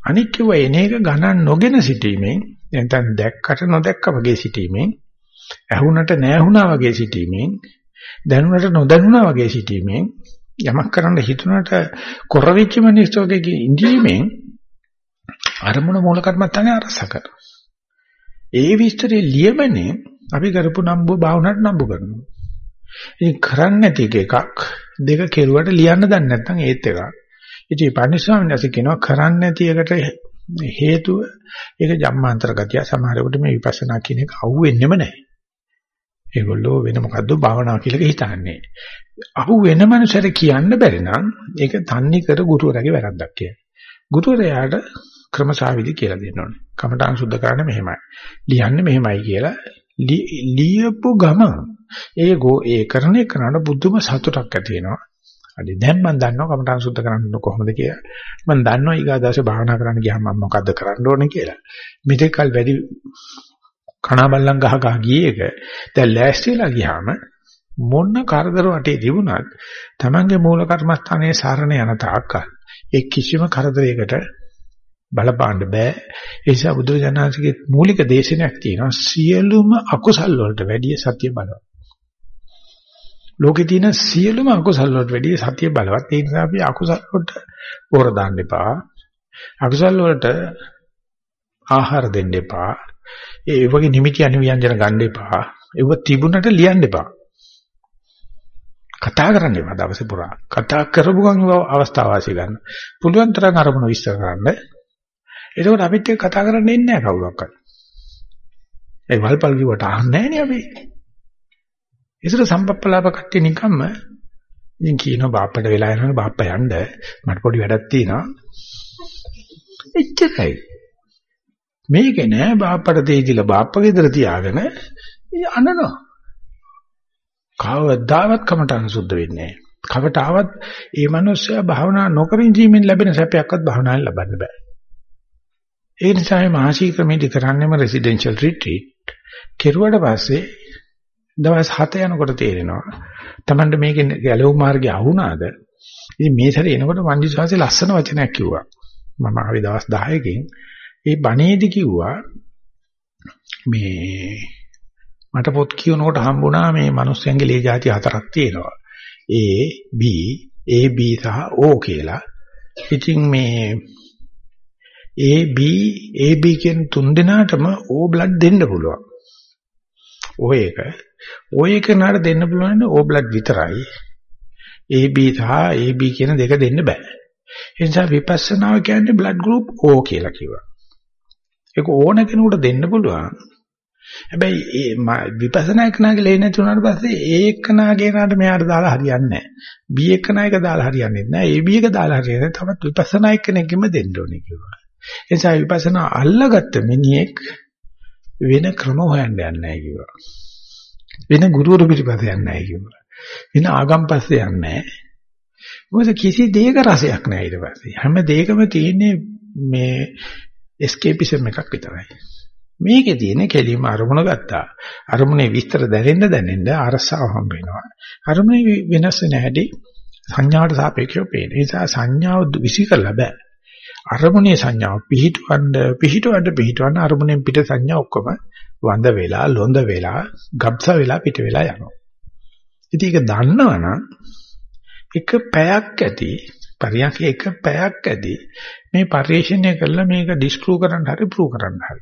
අනික් කිව්ව එන එක ගණන් නොගෙන සිටීමෙන් නැත්නම් දැක්කට නොදැක්ක වගේ සිටීමෙන් ඇහුණට නැහුණා වගේ සිටීමෙන් දැනුණට නොදැනුණා වගේ සිටීමෙන් යමක් කරන්න හිතුණට කොරවිච්ච මිනිස්සුගේ ඉඳීමෙන් අරමුණ මූල කර්මත්තනේ අරස කරනවා. ඒ විස්තරේ ලියමනේ අපි කරපු නම්බු භාවනාවට නම්බු කරනවා. ඉතින් කරන්නේ නැති එකක් දෙක කෙරුවට ලියන්න දන්නේ නැත්නම් ඒත් එකක්. ඉතින් පණිස්වාමීන් වහන්සේ කියනවා කරන්නේ නැති එකට හේතුව ඒක ජම්මාන්තර ගතිය සමහරකට මේ විපස්සනා කියන එක අහුවෙන්නෙම නැහැ. ඒගොල්ලෝ වෙන මොකද්ද භාවනා කියලා හිතන්නේ. අහු වෙන මනුස්සයර කියන්න බැරි නම් ඒක තන්නේ කර ගුරුවරයාගේ වැරද්දක් කියලා. ගුරුවරයාට ක්‍රමසාවිදි කියලා දෙන්න ඕනේ. කමඨාන් සුද්ධ කරන්න මෙහෙමයි. ලියන්නේ මෙහෙමයි කියලා ලියපු ගම ඒ ගෝ ඒ කරන එකනට බුදුම සතුටක් ඇති වෙනවා. හරි දැන් මම දන්නවා කමඨාන් සුද්ධ කරන්න කොහොමද කියලා. මම දන්නවා ඊගාදාසේ භාවනා කරන්න ගියාම මම මොකද්ද කරන්න ඕනේ කියලා. මෙතෙක් කල් වැඩි කණාබල්ලන් ගහ ගහ ගියේ එක දැන් ලෑස්තිලා ගියාම මොන කරදර වටේ තිබුණත් Tamange මූල කර්මස්ථානයේ සාරණ යන තාක්කල් ඒ කිසිම කරදරයකට බලපාන්න බෑ ඒ නිසා බුදුරජාණන්සේගේ මූලික දේශනයක් තියෙනවා සියලුම අකුසල් වලට වැඩිය සතිය බලවත් ලෝකේ තියෙන සියලුම අකුසල් වලට වැඩිය සතිය බලවත් ඒ නිසා අපි අකුසල් වලට පොර දාන්න එපා අකුසල් වලට ආහාර දෙන්න එපා ඒ වගේ නිමිති අනුව්‍යංජන ගන්න එපා. ඒව තිබුණට ලියන්න එපා. කතා කරන්න එපා දවසේ පුරා. කතා කරපු ගමන් අවස්ථාව වාසිය ගන්න. පුළුවන් තරම් අරමුණ විස්තර කරන්න. එතකොට අපිත් එක්ක කතා කරන්න එන්නේ නැහැ කවුරක්වත්. ඒ වල්පල් කිව්වට අහන්නේ නැහැ නේ අපි. ඒසර සම්පප්පලාප කට්ටිය නිකම්ම ඉතින් කියනවා බාප්පට වෙලා යනවනේ බාප්පා යන්න මට පොඩි වැඩක් තියෙනවා. එච්චරයි. මේක නෑ බාප්පට තේජිලා බාප්ප ගෙදර තියාගෙන අනනවා. කවදාවත් කමටහන සුද්ධ වෙන්නේ නෑ. කවටාවත් ඒ මනුස්සයා භාවනා නොකර ඉඳීමෙන් ලැබෙන සැපයක්වත් භාවනාවෙන් ලබන්න බෑ. ඒ නිසා මේ මහසී ක්‍රමයේදී කරන්නේම රෙසිඩෙන්ෂල් රිට්‍රීට් කෙරුවට පස්සේ දවස් 7 යනකොට තේරෙනවා Tamanට මේකේ ගැලවු මාර්ගය අහුණාද ඉතින් මේ සැරේ එනකොට වන්දිසාසේ ලස්සන වචනයක් කිව්වා මම ආවේ දවස් 10කින් ඒ බණේදී කිව්වා මේ මට පොත් කියනකොට හම්බුණා මේ මිනිස්යන්ගේ ලේ જાති හතරක් තියෙනවා. A B A B සහ O කියලා. ඉතින් මේ A B A B කියන තුන් දෙනාටම O blood දෙන්න පුළුවන්. ඔය එක. ඔය එක නඩ දෙන්න පුළුවන් O blood විතරයි. A B සහ A B කියන දෙක දෙන්න බෑ. ඒ නිසා විපස්සනාව කියන්නේ blood group O කියලා කිව්වා. ඒක ඕන කෙනෙකුට දෙන්න පුළුවන්. හැබැයි ඒ විපස්සනා එකනාගේ ලේ නැති වුණාට පස්සේ ඒ එකනාගේ නාට මෙයාට දාලා හරියන්නේ නැහැ. B එකනා එක දාලා හරියන්නේ නැහැ. AB එක දාලා හරියන්නේ තවත් විපස්සනා එක්කෙනෙක්ගෙම දෙන්න ඕනේ කිව්වා. ඒ නිසා විපස්සනා අල්ලගත්ත මිනිහෙක් වෙන ක්‍රම හොයන්න යන්නේ නැහැ කිව්වා. වෙන ගුරුවරු පිටිපස්ස යන්නේ නැහැ කිව්වා. වෙන ආගම් පස්සේ යන්නේ නැහැ. මොකද කිසි දෙයක රසයක් නැහැ ඊට පස්සේ. හැම දෙයකම තියෙන්නේ මේ escapism එකක් විතරයි. මේකේ තියෙන කෙලින්ම අරමුණ ගත්තා. අරමුණේ විස්තර දැනෙන්න දැනෙන්න අරසාව හම්බ වෙනවා. අරමුණේ වෙනස් වෙන හැටි සංඥාවට සාපේක්ෂව පේන. ඒ නිසා සංඥාව විසි කරලා බෑ. අරමුණේ සංඥාව පිහිටවන්න පිහිටවන්න පිහිටවන්න අරමුණෙන් පිට සංඥා ඔක්කොම වඳ වෙලා ලොඳ වෙලා ගබ්ස වෙලා පිට වෙලා යනවා. ඉතින් ඒක දන්නවනම් එක පැයක් ඇති පරියන්ක එක පැයක් ඇති මේ පරිශ්‍රණය කළා මේක ඩිස්ප්‍රූව් කරන්න හරි ප්‍රූව් කරන්න හරි.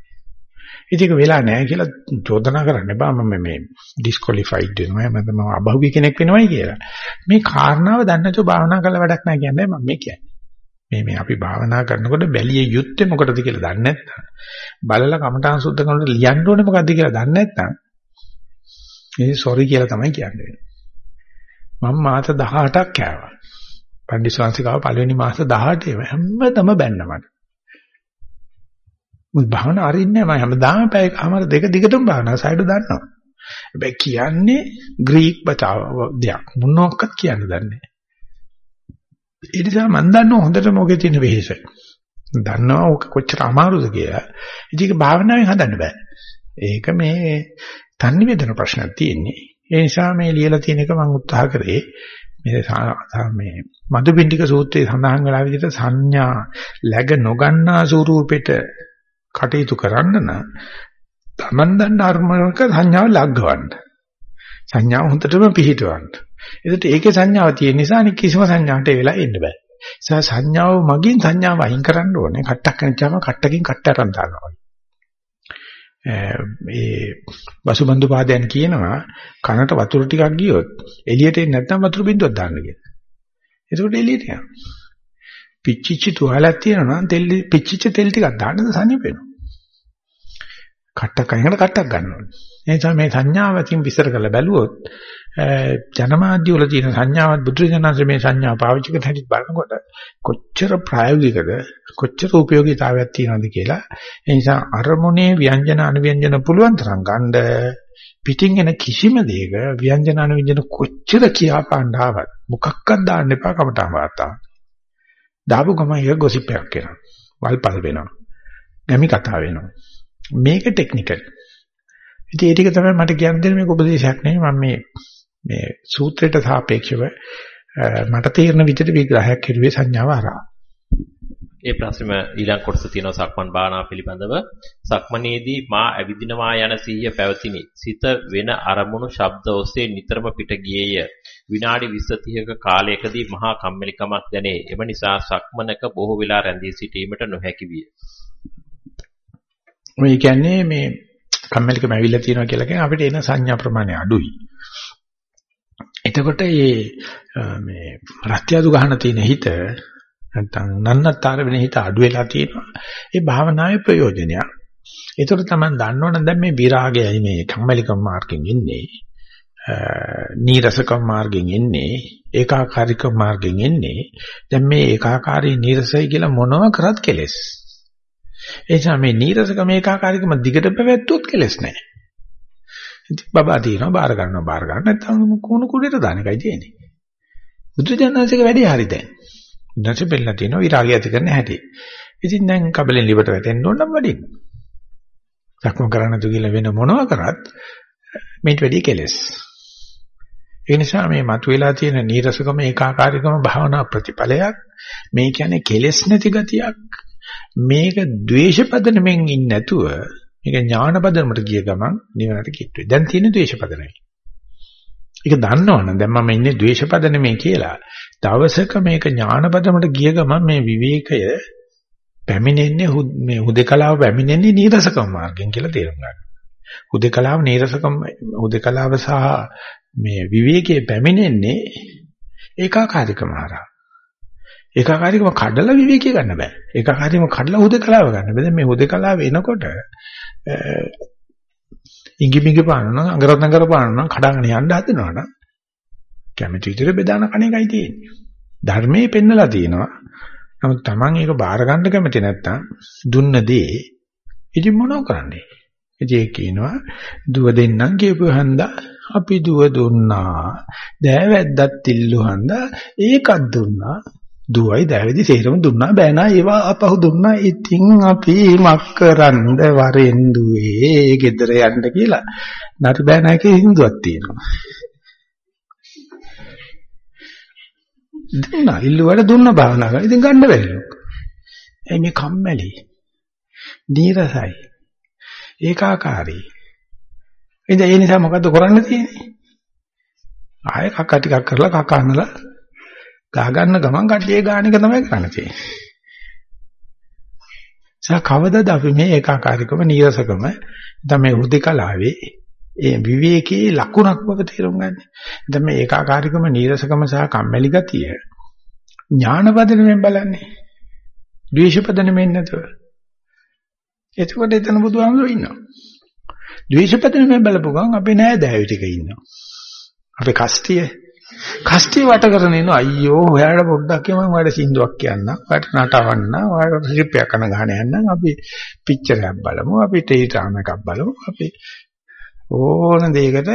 ඉතින් ඒක වෙලා නැහැ කියලා චෝදනා කරන්න එපා මම මේ ඩිස්කොලිෆයිඩ් වෙනවා මම මම අභෞවික කෙනෙක් වෙනවයි කියලා. මේ කාරණාව දන්නේ නැතුව භාවනා කරලා වැඩක් නැහැ කියන්නේ මම මේ කියන්නේ. මේ මේ අපි භාවනා කරනකොට බැලිය යුත්තේ මොකටද කියලා දන්නේ නැත්නම් බලලා කමඨාන් සුද්ධ කරනකොට ලියන්න ඕනේ මොකද්ද කියලා දන්නේ නැත්නම් ඒ සෝරි කියලා තමයි කියන්නේ. මම මාස 18ක් කෑවා. පන්දිස්වාංශිකාව පළවෙනි මාස 18 හැමදම බැන්න මට. මුත් භාවනා අරින්නේ මම හැමදාම පැය කමාර දෙක දිගටම භාවනා සයිඩ් දන්නවා. හැබැයි කියන්නේ ග්‍රීක බතාව දෙයක් මොනක්වත් කියන්න දන්නේ ඒ නිසා මම දන්නවා හොඳට මොකේ තියෙන වෙහෙස. දන්නවා ඔක කොච්චර අමාරුද කියලා. ඉතින් ඒක භාවනාවෙන් හදන්න බෑ. ඒක මේ තන්නේ වේදන ප්‍රශ්නක් තියෙන්නේ. ඒ නිසා මේ ලියලා තියෙන එක මම උත්සාහ කරේ මේ මේ මදුපිණ්ඩික සූත්‍රයේ සඳහන් වෙලා විදිහට සංඥා läග නොගන්නා ස්වරූපෙට කටයුතු කරන්න නම් Taman දන්න අර්මණක සංඥාව ලග්ගවන්න. සංඥාව හොඳටම පිහිටවන්න. එතකොට ඒකේ සංඥාව තියෙන නිසා අනික කිසිම සංඥාවට ඒ වෙලාව එන්න බෑ. ඒ සංඥාව මගින් සංඥාව අයින් කරන්න ඕනේ. කට්ටක් කනච්චාම කට්ටකින් කට්ට අරන් දානවා. මේ වසුබන්දු පාදයන් කියනවා කනට වතුර ටිකක් ගියොත් එළියට එන්නේ නැත්නම් වතුර බින්දුවක් දාන්න කියලා. එතකොට එළියට යනවා. පිච්චිච්ච තුවාලයක් තියෙනවා නම් තෙල් පිච්චිච්ච තෙල් ටිකක් දාන්නද සනීප වෙනවා. කට්ටක් අයිනකට කට්ටක් ගන්න ඕනේ. ඒ නිසා මේ සංඥාවකින් විස්තර කරලා බැලුවොත් ජනමාධ්‍ය වල තියෙන සංඥාවත් බුදුරජාණන්සේ මේ සංඥා පාවිච්චි කරන හැටි බලනකොට කොච්චර ප්‍රායෝගිකද කොච්චර ප්‍රයෝගීතාවයක් තියෙනවද කියලා ඒ නිසා අරමුණේ ව්‍යංජන අනුව්‍යංජන පුළුවන් තරම් ගන්න පිටින් එන කිසිම දෙයක ව්‍යංජන අනුව්‍යංජන කොච්චර කියාපාන්න ආවත් මොකක්වත් දාන්න එපා කමටම වාර්තා. දාපු ගම එක ගොසිප් එකක් වෙනවා. වල්පල් වෙනවා. ගැමි කතා වෙනවා. මේක ටෙක්නිකල්. ඉතින් ඒ ටික තමයි මට කියන්න දෙන්නේ මේක උපදේශයක් නෙවෙයි මම මේ මේ සූත්‍රයට සාපේක්ෂව මට තේරෙන විදිහට විග්‍රහයක් කෙරුවේ සංඥාව හරහා. ඒ ප්‍රශ්නෙම ඊළඟ කොටස තියෙනවා සක්මන් භාවනාව පිළිබඳව. සක්මනේදී මා ඇවිදිනවා යන සිහිය පැවතිනි. සිත වෙන අරමුණු ශබ්ද ඔස්සේ නිතරම පිට ගියේය. විනාඩි 20 30ක කාලයකදී මහා කම්මැලිකමක් දැනේ. එම නිසා සක්මනක බොහෝ වෙලා රැඳී සිටීමට නොහැකි විය. මේ කියන්නේ මේ කම්මැලිකම ඇවිල්ලා තියෙනවා කියලා කියන්නේ අපිට එන සංඥා ප්‍රමාණය අඩුයි. එතකොට මේ මේ රත්යදු ගහන තියෙන හිත නැත්නම් නන්නතර වෙන හිත අඩු වෙලා තියෙනවා. ඒ භාවනාවේ ප්‍රයෝජනයක්. ඒතර තමයි දන්නවනම් දැන් මේ විරාගයයි මේ කම්මැලිකම මාර්ගෙන් එන්නේ. නීරසකම් මාර්ගෙන් එන්නේ ඒකාකාරීකම් මාර්ගෙන් එන්නේ දැන් මේ ඒකාකාරී නීරසයි කියලා මොනව කරත් කෙලස් ඒ නිසා මේ නීරසකම ඒකාකාරීකම දිගට පැවැත්වුවොත් කෙලස් නැහැ ඉතින් බබා තියෙනවා බාර ගන්නවා බාර ගන්න නැත්නම් කුණු කුඩේට දාන එකයි තියෙන්නේ. බුදුජානනාංශික වැඩේ හරි දැන්. දැන් බෙල්ල තියෙනවා විරාගය ඇති කරන්න හැටි. ඉතින් දැන් කබලෙන් liවට වැටෙන්න ඕන නම් වඩින්න. සක්ම කරන්න තු කියලා වෙන මොනවා කරත් මේට වැඩි කෙලස්. ඒ නිසා මේ මතුවලා තියෙන නීරසකම ඒකාකාරීකම භාවනා ප්‍රතිඵලයක්. මේ කියන්නේ කෙලස් නැති ගතියක්. මේක ද්වේෂපද නෙමෙන් ඉන්නේ නැතුව මේක ඥානපදමට ගිය ගමන් නිවනට කිට්ටුයි. දැන් තියෙන ද්වේෂපද නෙවෙයි. ඒක දන්නවනම් දැන් මම ඉන්නේ ද්වේෂපද නෙමෙයි කියලා. දවසක මේක ඥානපදමට ගිය ගමන් මේ විවේකය පැමිණෙන්නේ මේ හුදකලාව පැමිණෙන්නේ නීරසකම මාර්ගෙන් කියලා තේරුම් ගන්න. හුදකලාව නීරසකම හුදකලාව සහ මේ විවේකයේ පැමිණෙන්නේ ඒකාකාරීකම හරහා. ඒකාකාරීකම කඩලා විවේකී ගන්න බෑ. ඒකාකාරීකම කඩලා හුදකලාව ගන්න බෑ. දැන් මේ හුදකලාව එනකොට ඉඟිමිඟ පානන අඟරත් අඟර පානන කඩාගෙන යන්න හදනවනම් කැමැති විදිහට බෙදාන කණ එකයි තියෙන්නේ. ධර්මයේ පෙන්නලා තියෙනවා. නමුත් Taman ඒක බාර ගන්න කැමති නැත්තම් දුන්න දේ ඉතින් මොනව කරන්නේ? ඉතින් ඒ කියනවා දුව දෙන්නම් කියපු හන්දා අපි දුව දුන්නා. දෑවැද්දත් ඉල්ලු හන්දා ඒකත් දුන්නා. දුවයි දැවිදි සේරම දුන්නා. බෑ නා ඒවා අපහු දුන්නා. ඉතින් අපි මක්කරන්ද වරෙන් දුවේ ගෙදර යන්න කියලා. නරි බෑ නාකේ හින්දුවක් තියෙනවා. දුන්නා ඉල්ලුවට දුන්න භාවනා කරා. ඉතින් ගන්න බැරිලු. එයි මේ කම්මැලි? නීරසයි. ඒකාකාරී. ඉතින් ඒ නිසා මොකද්ද කරන්න තියෙන්නේ? ආයෙ කක්ක ටිකක් කරලා කක්ක අන්නලා ගහ ගන්න ගමන් කට්ටිය ගාන එක තමයි කරන්න තියෙන්නේ. සා කවදද අපි මේ ඒකාකාරීකම නීරසකම තමයි හුදකලාවේ ඒ විවේකී ලකුණක් බව තේරුම් ගන්න. දැන් මේ ඒකාකාරීකම නීරසකම සහ කම්මැලි ගතිය ඥානපදණයෙන් බලන්නේ. ද්වේෂපදණයෙන් නැතුව. එතකොට එතන බුදුහාමුදුරුවෝ ඉන්නවා. ද්වේෂපදණයෙන් බලපු ගමන් අපේ නෑ දෑවි ටික ඉන්නවා. අපේ කස්ටිය කස්ටිය වට කරගෙන ඉන්න අයියෝ ඔයාලා පොඩ්ඩක් මම ඔයාලට සින්දුවක් කියන්නම් ඔයාලට නටවන්න ඔයාලට රිප්පයක් කරන ගහන යන්නම් අපි පික්චර් එකක් බලමු අපි ටෙලිග්‍රෑම් එකක් බලමු අපි ඕන දෙයකට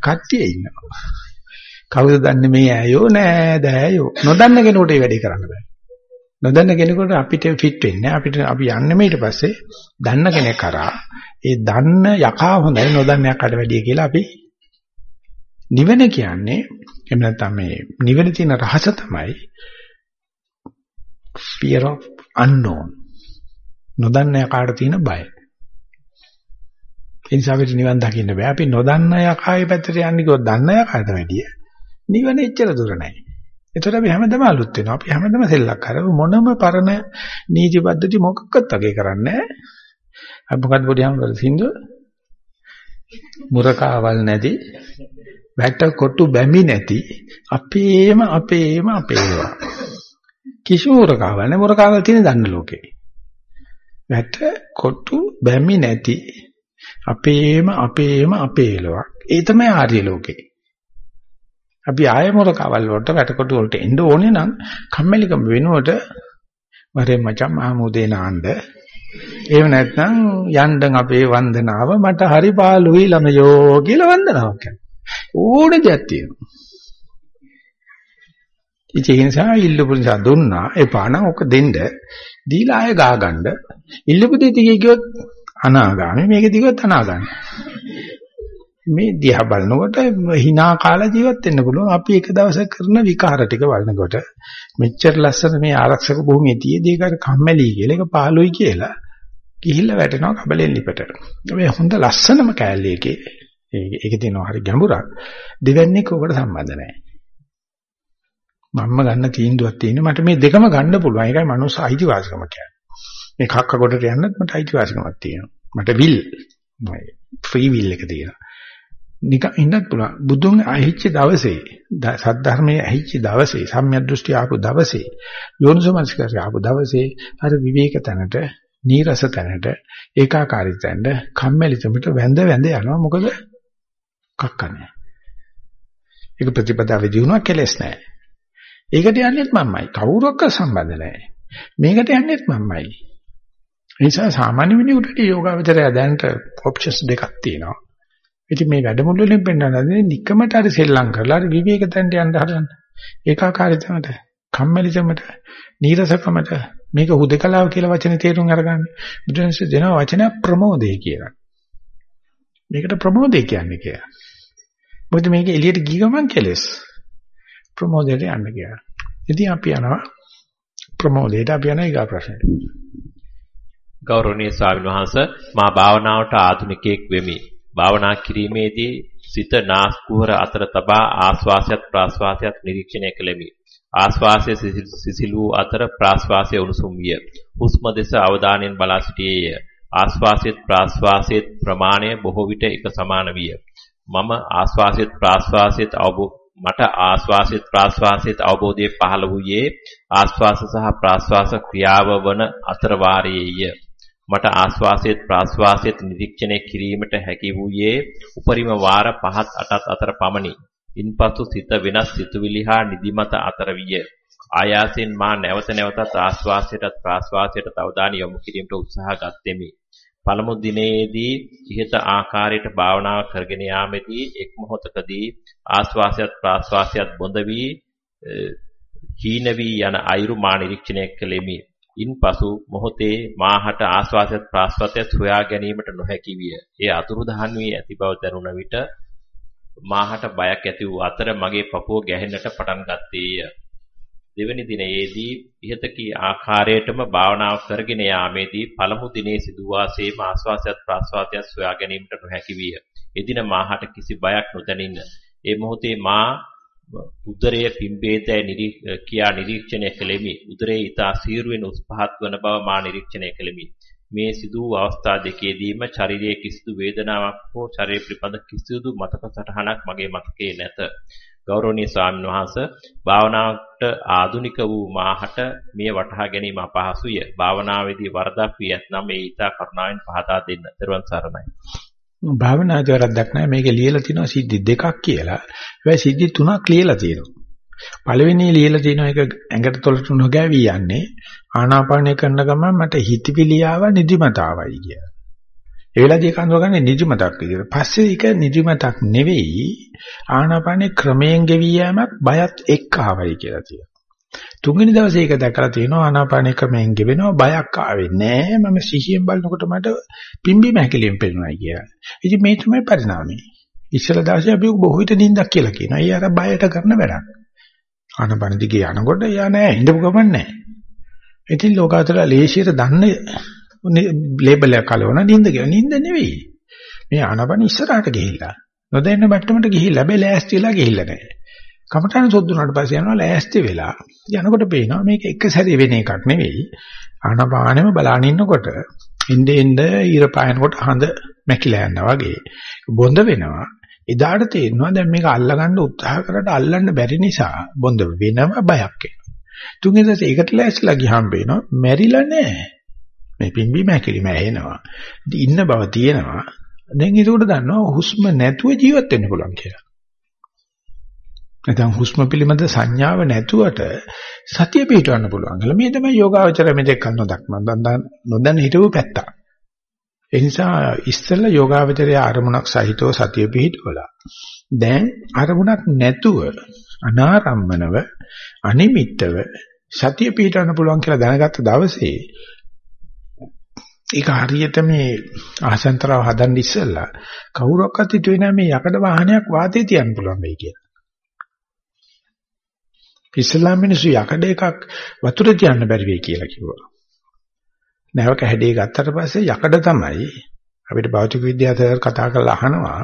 කට්ටිය ඉන්නවා. කවුද දන්නේ මේ ඇයෝ නෑ දෑයෝ? නොදන්න කෙනෙකුට ඒ වැඩේ කරන්න බෑ. නොදන්න කෙනෙකුට අපිට ෆිට වෙන්නේ අපිට අපි යන්නේ ඊට පස්සේ දන්න කෙනෙක් කරා. ඒ දන්න යකා හොඳයි නොදන්න යකාට වැඩිය කියලා අපි නිවන කියන්නේ එහෙම නැත්නම් මේ නිවන තියෙන රහස තමයි fear of unknown. නොදන්න යකාට තියෙන බය. ඒ නිසා අපිට නිවන් දකින්න බෑ. අපි නොදන්න යකාගේ පැත්තට යන්නේ කිව්වොත් දන්න යකාට වැඩිය නිවන එච්චර දුර නැහැ ඒතර අපි හැමදේම අලුත් වෙනවා. අපි හැමදේම සෙල්ලක් කරව මොනම පරණ නීති පද්ධති මොකක්වත් වගේ කරන්නේ නැහැ. අපි මොකද්ද පොඩි හැමෝටද සින්දුව? මුරකාවල් නැති. වැට කොටු බැමි නැති අපේම අපේම අපේවා. කිසිම මුරකාවල් නැහැ. මුරකාවල් තියෙන දන්න ලෝකේ. වැට කොටු බැමි නැති අපේම අපේම අපේලවක්. ඒ තමයි ආර්ය ලෝකේ. අපි ආය මොරකවල් වලට වැටකොටු වලට එන්න ඕනේ නම් කම්මැලිකම වෙනුවට වරේ මචං මහමුදේ නාන්න එහෙම නැත්නම් යන්ඩන් අපේ වන්දනාව මට හරි පාළුයි ළමයෝ කියලා වන්දනාවක් කරනවා ඕනේ දෙයක් තියෙනවා ඉතින් ඒ නිසා ඉල්ලපු නිසා දුන්නා එපා නම් ඔක දෙන්න දීලා ආය ගා ගන්න ඉල්ලපු දෙය දිගේ ගියොත් අනාගාමි මේක දිගොත් අනාගාමි මේ දිහා බලනකොට hina කාලා ජීවත් වෙන්න පුළුවන්. අපි එක දවසක් කරන විකාර ටික බලනකොට මෙච්චර ලස්සන මේ ආරක්ෂක භූමියේ තියේදී ඒකට කම්මැලි කියලා ඒක පාළුයි කියලා ගිහිල්ලා වැටෙනවා කබලෙන් ලිපට. මේ හොඳ ලස්සනම කෑල්ල එකේ ඒකේ තියෙනවා හරි ගැඹුරක්. දෙවන්නේ කෝකට සම්බන්ධ නැහැ. මම්ම ගන්න තීන්දුවක් තියෙන මට මේ දෙකම ගන්න පුළුවන්. ඒකයි මනුස්ස අයිතිවාසිකම කියන්නේ. මේ කක්ක කොටට යන්නත් මට අයිතිවාසිකමක් තියෙනවා. මට විල් ෆ්‍රී විල් එක තියෙනවා. නිකන් ඉන්නත් පුළුවන්. බුදුන් ඇහිච්ච දවසේ, සද්ධර්මයේ ඇහිච්ච දවසේ, සම්‍යක් දෘෂ්ටි ආපු දවසේ, යෝනිසමස්කාරය ආපු දවසේ අර විවේක තැනට, නීරස තැනට, ඒකාකාරී තැනට, කම්මැලිකමට වැඳ වැඳ යනවා. මොකද කක්ක නැහැ. ඒක ප්‍රතිපදාවේ දිනුවා කෙලස් නැහැ. ඒකට යන්නේත් මම්මයි. කවුරක්ක සම්බන්ධ නැහැ. මේකට යන්නේත් මම්මයි. ඒ නිසා සාමාන්‍ය මිනිහෙකුට යෝගාවචරය දැනට ඔප්ෂන්ස් දෙකක් තියෙනවා. ඉතින් මේ වැඩමුළු වලින් පෙන්වන්නේ නිකමට හරි සෙල්ලම් කරලා හරි විවේක තැනට යන්න හදන්න. ඒකාකාරීත්වයට, කම්මැලිකමට, නීරසකමට මේක හුදකලාව කියලා වචනේ තේරුම් අරගන්න. බුදුන්සේ දෙන වචන ප්‍රමෝදේ කියලා. මේකට ප්‍රමෝදේ කියන්නේ කියලා. මොකද මේක එළියට ගිය ගමන් කෙලස්. ප්‍රමෝදයට යන්න කියලා. ඉතින් අපි යනවා ප්‍රමෝදයට අපි යන ඊගා ප්‍රශ්නෙට. ගෞරවනීය ස්වාමීන් වහන්සේ මා භාවනාවට ආධුනිකයෙක් වෙමි. භාවනා කිරීමේදී සිත නාස් කුහර අතර තබා ආස්වාසයත් ප්‍රාස්වාසයත් නිරීක්ෂණය කළෙමි. ආස්වාසය සිසිලු අතර ප්‍රාස්වාසය උණුසුම් විය. හුස්ම දෙස අවධානයෙන් බලා සිටියේය. ආස්වාසයත් ප්‍රාස්වාසයත් ප්‍රමාණය බොහෝ විට එක සමාන විය. මම ආස්වාසයත් ප්‍රාස්වාසයත් අවබෝධ මට ආස්වාසිත ප්‍රාස්වාසිත අවබෝධයේ පහළ වූයේ ආස්වාස සහ ප්‍රාස්වාස ක්‍රියාව වන අතර වාරයේය. මට ආස්වාසයේත් ප්‍රාස්වාසයේත් නිරීක්ෂණය කිරීමට හැකි වූයේ උපරිම වාර 5ත් 8ත් අතර පමණි. ඉන්පසු සිත වෙනස් සිතුවිලි හා නිදිමත අතර විය. ආයාසෙන් මා නැවත නැවතත් ආස්වාසයටත් ප්‍රාස්වාසයටත් අවධානය යොමු කිරීමට උත්සාහ ගත්ෙමි. පළමු දිනේදී ඉහත ආකාරයට භාවනාව කරගෙන යාමේදී එක් මොහොතකදී ආස්වාසයත් ප්‍රාස්වාසයත් බොඳ වී හීන වී යන අයුරු මා නිරීක්ෂණය කළෙමි. ඉන්පසු මොහොතේ මාහට ආස්වාසයත් ප්‍රාස්වාසයත් සොයා ගැනීමට නොහැකි විය. ඒ අතුරුදහන් වී ඇති බව දැනුණ විට මාහට බයක් ඇති වූ අතර මගේ පපුව ගැහෙන්නට පටන් ගත්තේය. දෙවැනි දිනයේදී ඉහත කී ආකාරයටම භාවනාව කරගෙන යාමේදී පළමු දිනේ සිදුවාසේම ආස්වාසයත් ප්‍රාස්වාසයත් සොයා ගැනීමට නොහැකි විය. එදින මාහට කිසි බයක් නොදැනින්න. ඒ මොහොතේ මා උදරයේ පිම්බේදයි කියා නිරීක්ෂණය කළෙමි. උදරයේ ඊතා සීරුවෙන් උස් පහත් වන බව මා නිරීක්ෂණය කළෙමි. මේ සිදු වූ අවස්ථා දෙකේදීම ශරීරයේ කිසිදු වේදනාවක් හෝ ශරීර පිළිබඳ කිසිදු මතක සටහනක් මගේ මතකයේ නැත. ගෞරවනීය ස්වාමීන් වහන්සේ භාවනාවට ආධුනික වූ මාහට මේ වටහා ගැනීම අපහසුය. භාවනාවේදී වරදක් වී ඇතනම් ඒ ඊතා කරුණාවෙන් පහදා දෙන්න. ත්වන් සරණයි. භාවනාදී වැරද්දක් නැහැ. මේකේ ලියලා තියෙනවා සිද්ධි දෙකක් කියලා. හැබැයි සිද්ධි තුනක් ලියලා තියෙනවා. පළවෙනි ලියලා තියෙනවා ඒක ඇඟට තොලට නොගෑවි යන්නේ. ආනාපානය කරන ගමන් මට හිතවිලි ආව නිදිමත ආවයි කියලා. ඒ වෙලාවදී ඒක අඳුරගන්නේ නිදිමතක් විදියට. පස්සේ ඒක නිදිමතක් නෙවෙයි ආනාපානේ ක්‍රමයෙන් ගෙවි යෑමක් බයත් එක්ක ආවයි කියලා තියෙනවා. තුන්වෙනි දවසේ ඒක දැකලා තියෙනවා ආනාපානේ ක්‍රමයෙන් ගෙවෙනවා බයක් ආවේ නෑ මම සිහියෙන් බලනකොට මට පිම්බි මහැකලියෙන් පේනවා කියලා. ඉතින් මේ තමයි පරිණාමය. ඉස්සල දවසේ අපි බොහෝ විට නිින්දක් කියලා කියනවා. ඒ අර බයට කරන වැඩක්. ආනාපාන දිගේ යනකොට යා නෑ ඉඳපු ගමන් නෑ. ඉතින් ලෝකාතර ලේසියට දන්නේ ලේබල් එක කලවන නිින්ද කියලා. නිින්ද නෙවෙයි. මේ ආනාපාන ඉස්සරහට ගිහිල්ලා. නොදැන්න මට්ටමට ගිහිල්ලා හැබැයි ලෑස්ති වෙලා ගිහිල්ලා නැහැ. කමඨාන සොද්දුනාට පස්සේ යනවා ලෑස්ති වෙලා. යනකොට පේනවා මේක එක සැරේ වෙන එකක් නෙවෙයි. ආනාපානෙම බලාන ඉන්නකොට ඉnde ඉnde ඊර පායනකොට හඳ මැකිලා යනවා වගේ. බොඳ වෙනවා. එදාට තේරෙනවා දැන් මේක අල්ලගන්න උත්සාහ කරලා අල්ලන්න බැරි නිසා බොඳ වෙනම බයක් එනවා. තුන්වෙනි දවසේ ඒකට ලෑස්තිලා ගියාම පේනවා මැරිලා නැහැ. මේ පිම්බි මැකිලිම ඇහෙනවා. ඉන්න බව තියෙනවා. දැන් ඒක උඩ දන්නවා හුස්ම නැතුව ජීවත් වෙන්න පුළුවන් කියලා. නැත්නම් හුස්ම පිළිබඳ සංඥාව නැතුවට සතිය පිටවන්න පුළුවන් කියලා. මේ තමයි යෝගාවචර මෙතෙක් කල් නොදක්ම නොදන්න හිටපු පැත්ත. ඒ නිසා ඉස්සෙල්ලා යෝගාවචරය අරමුණක් සහිතව සතිය පිටවලා. දැන් අරමුණක් නැතුව අනාරම්මනව අනිමිත්තව සතිය පිටවන්න පුළුවන් කියලා දැනගත්ත දවසේ ඒක හරියට මේ ආසන්තරව හදන්න ඉස්සෙල්ලා කවුරක්වත් හිතුවේ නැහැ මේ යකඩ වාහනයක් වාතේ තියන්න පුළුවන් වෙයි කියලා. ඉස්ලාම් මිනිස්සු යකඩ එකක් වතුර තියන්න බැරි වෙයි කියලා කිව්වා. නැවක හැඩේ ගත්තට පස්සේ යකඩ තමයි අපිට භෞතික විද්‍යාව කතා කරලා අහනවා